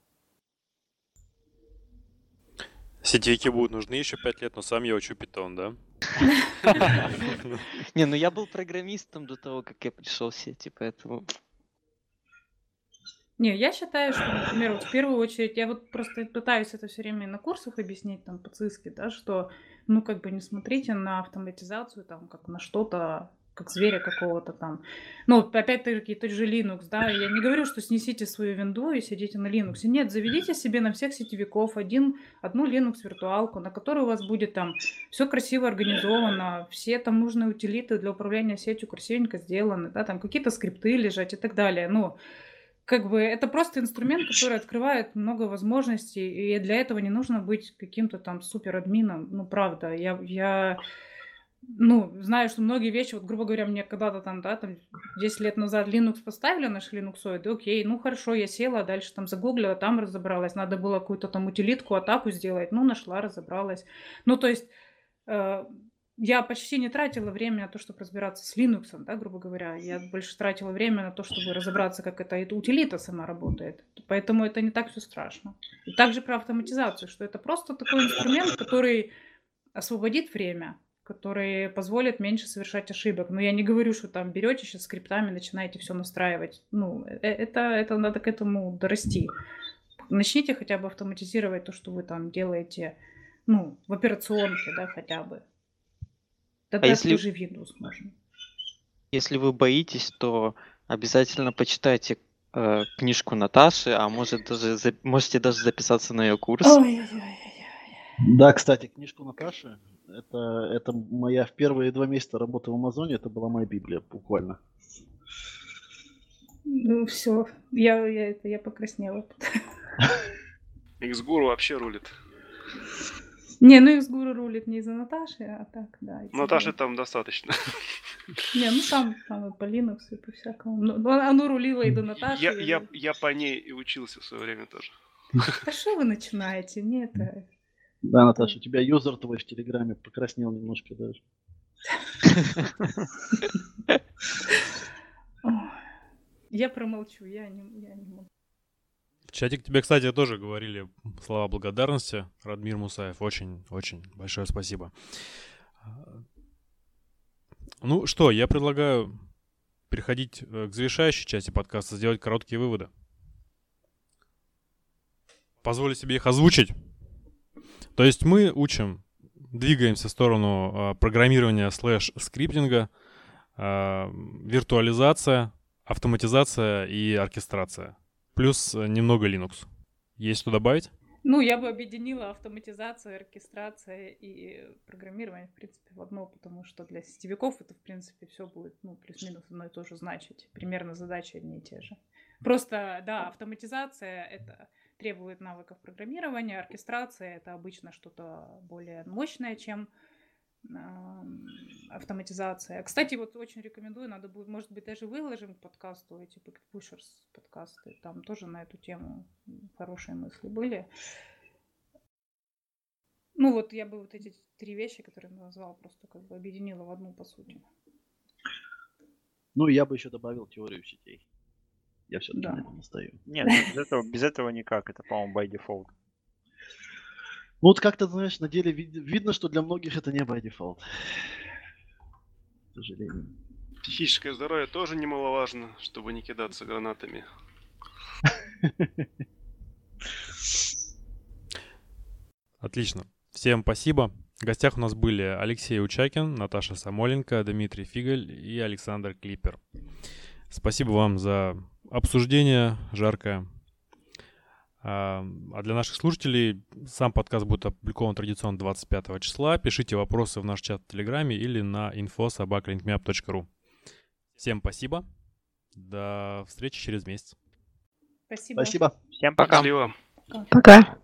A: Сетевики будут нужны еще 5 лет, но сам я учу питон, да? [LAUGHS]
E: Не, ну я был программистом до того, как я пришел в сети, поэтому...
F: Не, я считаю, что, например, вот в первую очередь, я вот просто пытаюсь это все время на курсах объяснить, там, по ЦИСКе, да, что, ну, как бы не смотрите на автоматизацию, там, как на что-то, как зверя какого-то там. Ну, опять-таки, тот же Linux, да, я не говорю, что снесите свою винду и сидите на Linux. Нет, заведите себе на всех сетевиков один, одну Linux виртуалку, на которой у вас будет там все красиво организовано, все там нужные утилиты для управления сетью красивенько сделаны, да, там какие-то скрипты лежать и так далее. Ну, как бы это просто инструмент, который открывает много возможностей, и для этого не нужно быть каким-то там супер админом. Ну, правда, я, я ну, знаю, что многие вещи, вот, грубо говоря, мне когда-то там, да, там 10 лет назад Linux поставили, наш линуксоиды, окей, ну хорошо, я села, дальше там загуглила, там разобралась, надо было какую-то там утилитку, атаку сделать, ну, нашла, разобралась. Ну, то есть э, я почти не тратила время на то, чтобы разбираться с Linux, да, грубо говоря. Я больше тратила время на то, чтобы разобраться, как эта, эта утилита сама работает. Поэтому это не так все страшно. И также про автоматизацию, что это просто такой инструмент, который освободит время, который позволит меньше совершать ошибок. Но я не говорю, что там берете сейчас скриптами, начинаете все настраивать. Ну, э- это, это надо к этому дорасти. Начните хотя бы автоматизировать то, что вы там делаете, ну, в операционке, да, хотя бы. Тогда
E: А если-
F: тоже в Windows можно.
E: Если вы боитесь, то обязательно почитайте э, книжку Наташи, а может даже за- можете даже записаться на ее курс.
I: Да, кстати, книжку Наташи, это, это моя в первые два месяца работы в Амазоне, это была моя Библия, буквально.
F: Ну, все, я, я, это, я покраснела. [LAUGHS]
G: Xguru вообще рулит.
F: Не, ну Xguru рулит не из-за Наташи, а так, да. и
G: Наташи там достаточно.
F: Не, ну там, там и по Linux, и по всякому. Ну, ну, оно рулило и до Наташи.
G: Я,
F: и
G: я, я по ней и учился в свое время тоже.
F: Да что вы начинаете? Не, это...
I: Да, Наташа, у тебя юзер твой в Телеграме покраснел немножко даже. [LAUGHS]
F: Я промолчу, я не, я не могу.
A: В чатик тебе, кстати, тоже говорили слова благодарности. Радмир Мусаев, очень-очень большое спасибо. Ну что, я предлагаю переходить э, к завершающей части подкаста, сделать короткие выводы. Позволю себе их озвучить. То есть мы учим, двигаемся в сторону а, программирования слэш скриптинга, а, виртуализация, автоматизация и оркестрация. Плюс э, немного Linux. Есть что добавить?
F: Ну, я бы объединила автоматизация, оркестрация и программирование, в принципе, в одно, потому что для сетевиков это, в принципе, все будет, ну, плюс-минус одно и то же значить. Примерно задачи одни и те же. Просто, да, автоматизация — это требует навыков программирования, оркестрация — это обычно что-то более мощное, чем автоматизация. Кстати, вот очень рекомендую, надо будет, может быть, даже выложим к подкасту эти Pushers подкасты, там тоже на эту тему хорошие мысли были. Ну вот я бы вот эти три вещи, которые я назвала, просто как бы объединила в одну по сути.
I: Ну, я бы еще добавил теорию сетей. Я все-таки
F: Да.
I: на этом настаю.
J: Нет, ну, без этого, без этого никак. Это, по-моему, by default.
I: Ну, вот как-то, знаешь, на деле вид- видно, что для многих это не by default. К сожалению.
G: Психическое здоровье тоже немаловажно, чтобы не кидаться гранатами. [LAUGHS]
A: Отлично. Всем спасибо. В гостях у нас были Алексей Учакин, Наташа Самоленко, Дмитрий Фигаль и Александр Клипер. Спасибо вам за обсуждение жаркое. А а для наших слушателей сам подкаст будет опубликован традиционно 25 числа. Пишите вопросы в наш чат в Телеграме или на info.sobakalinkmap.ru. Всем спасибо. До встречи через месяц.
F: Спасибо.
I: Спасибо.
J: Всем пока.
G: Счастливо.
D: Пока.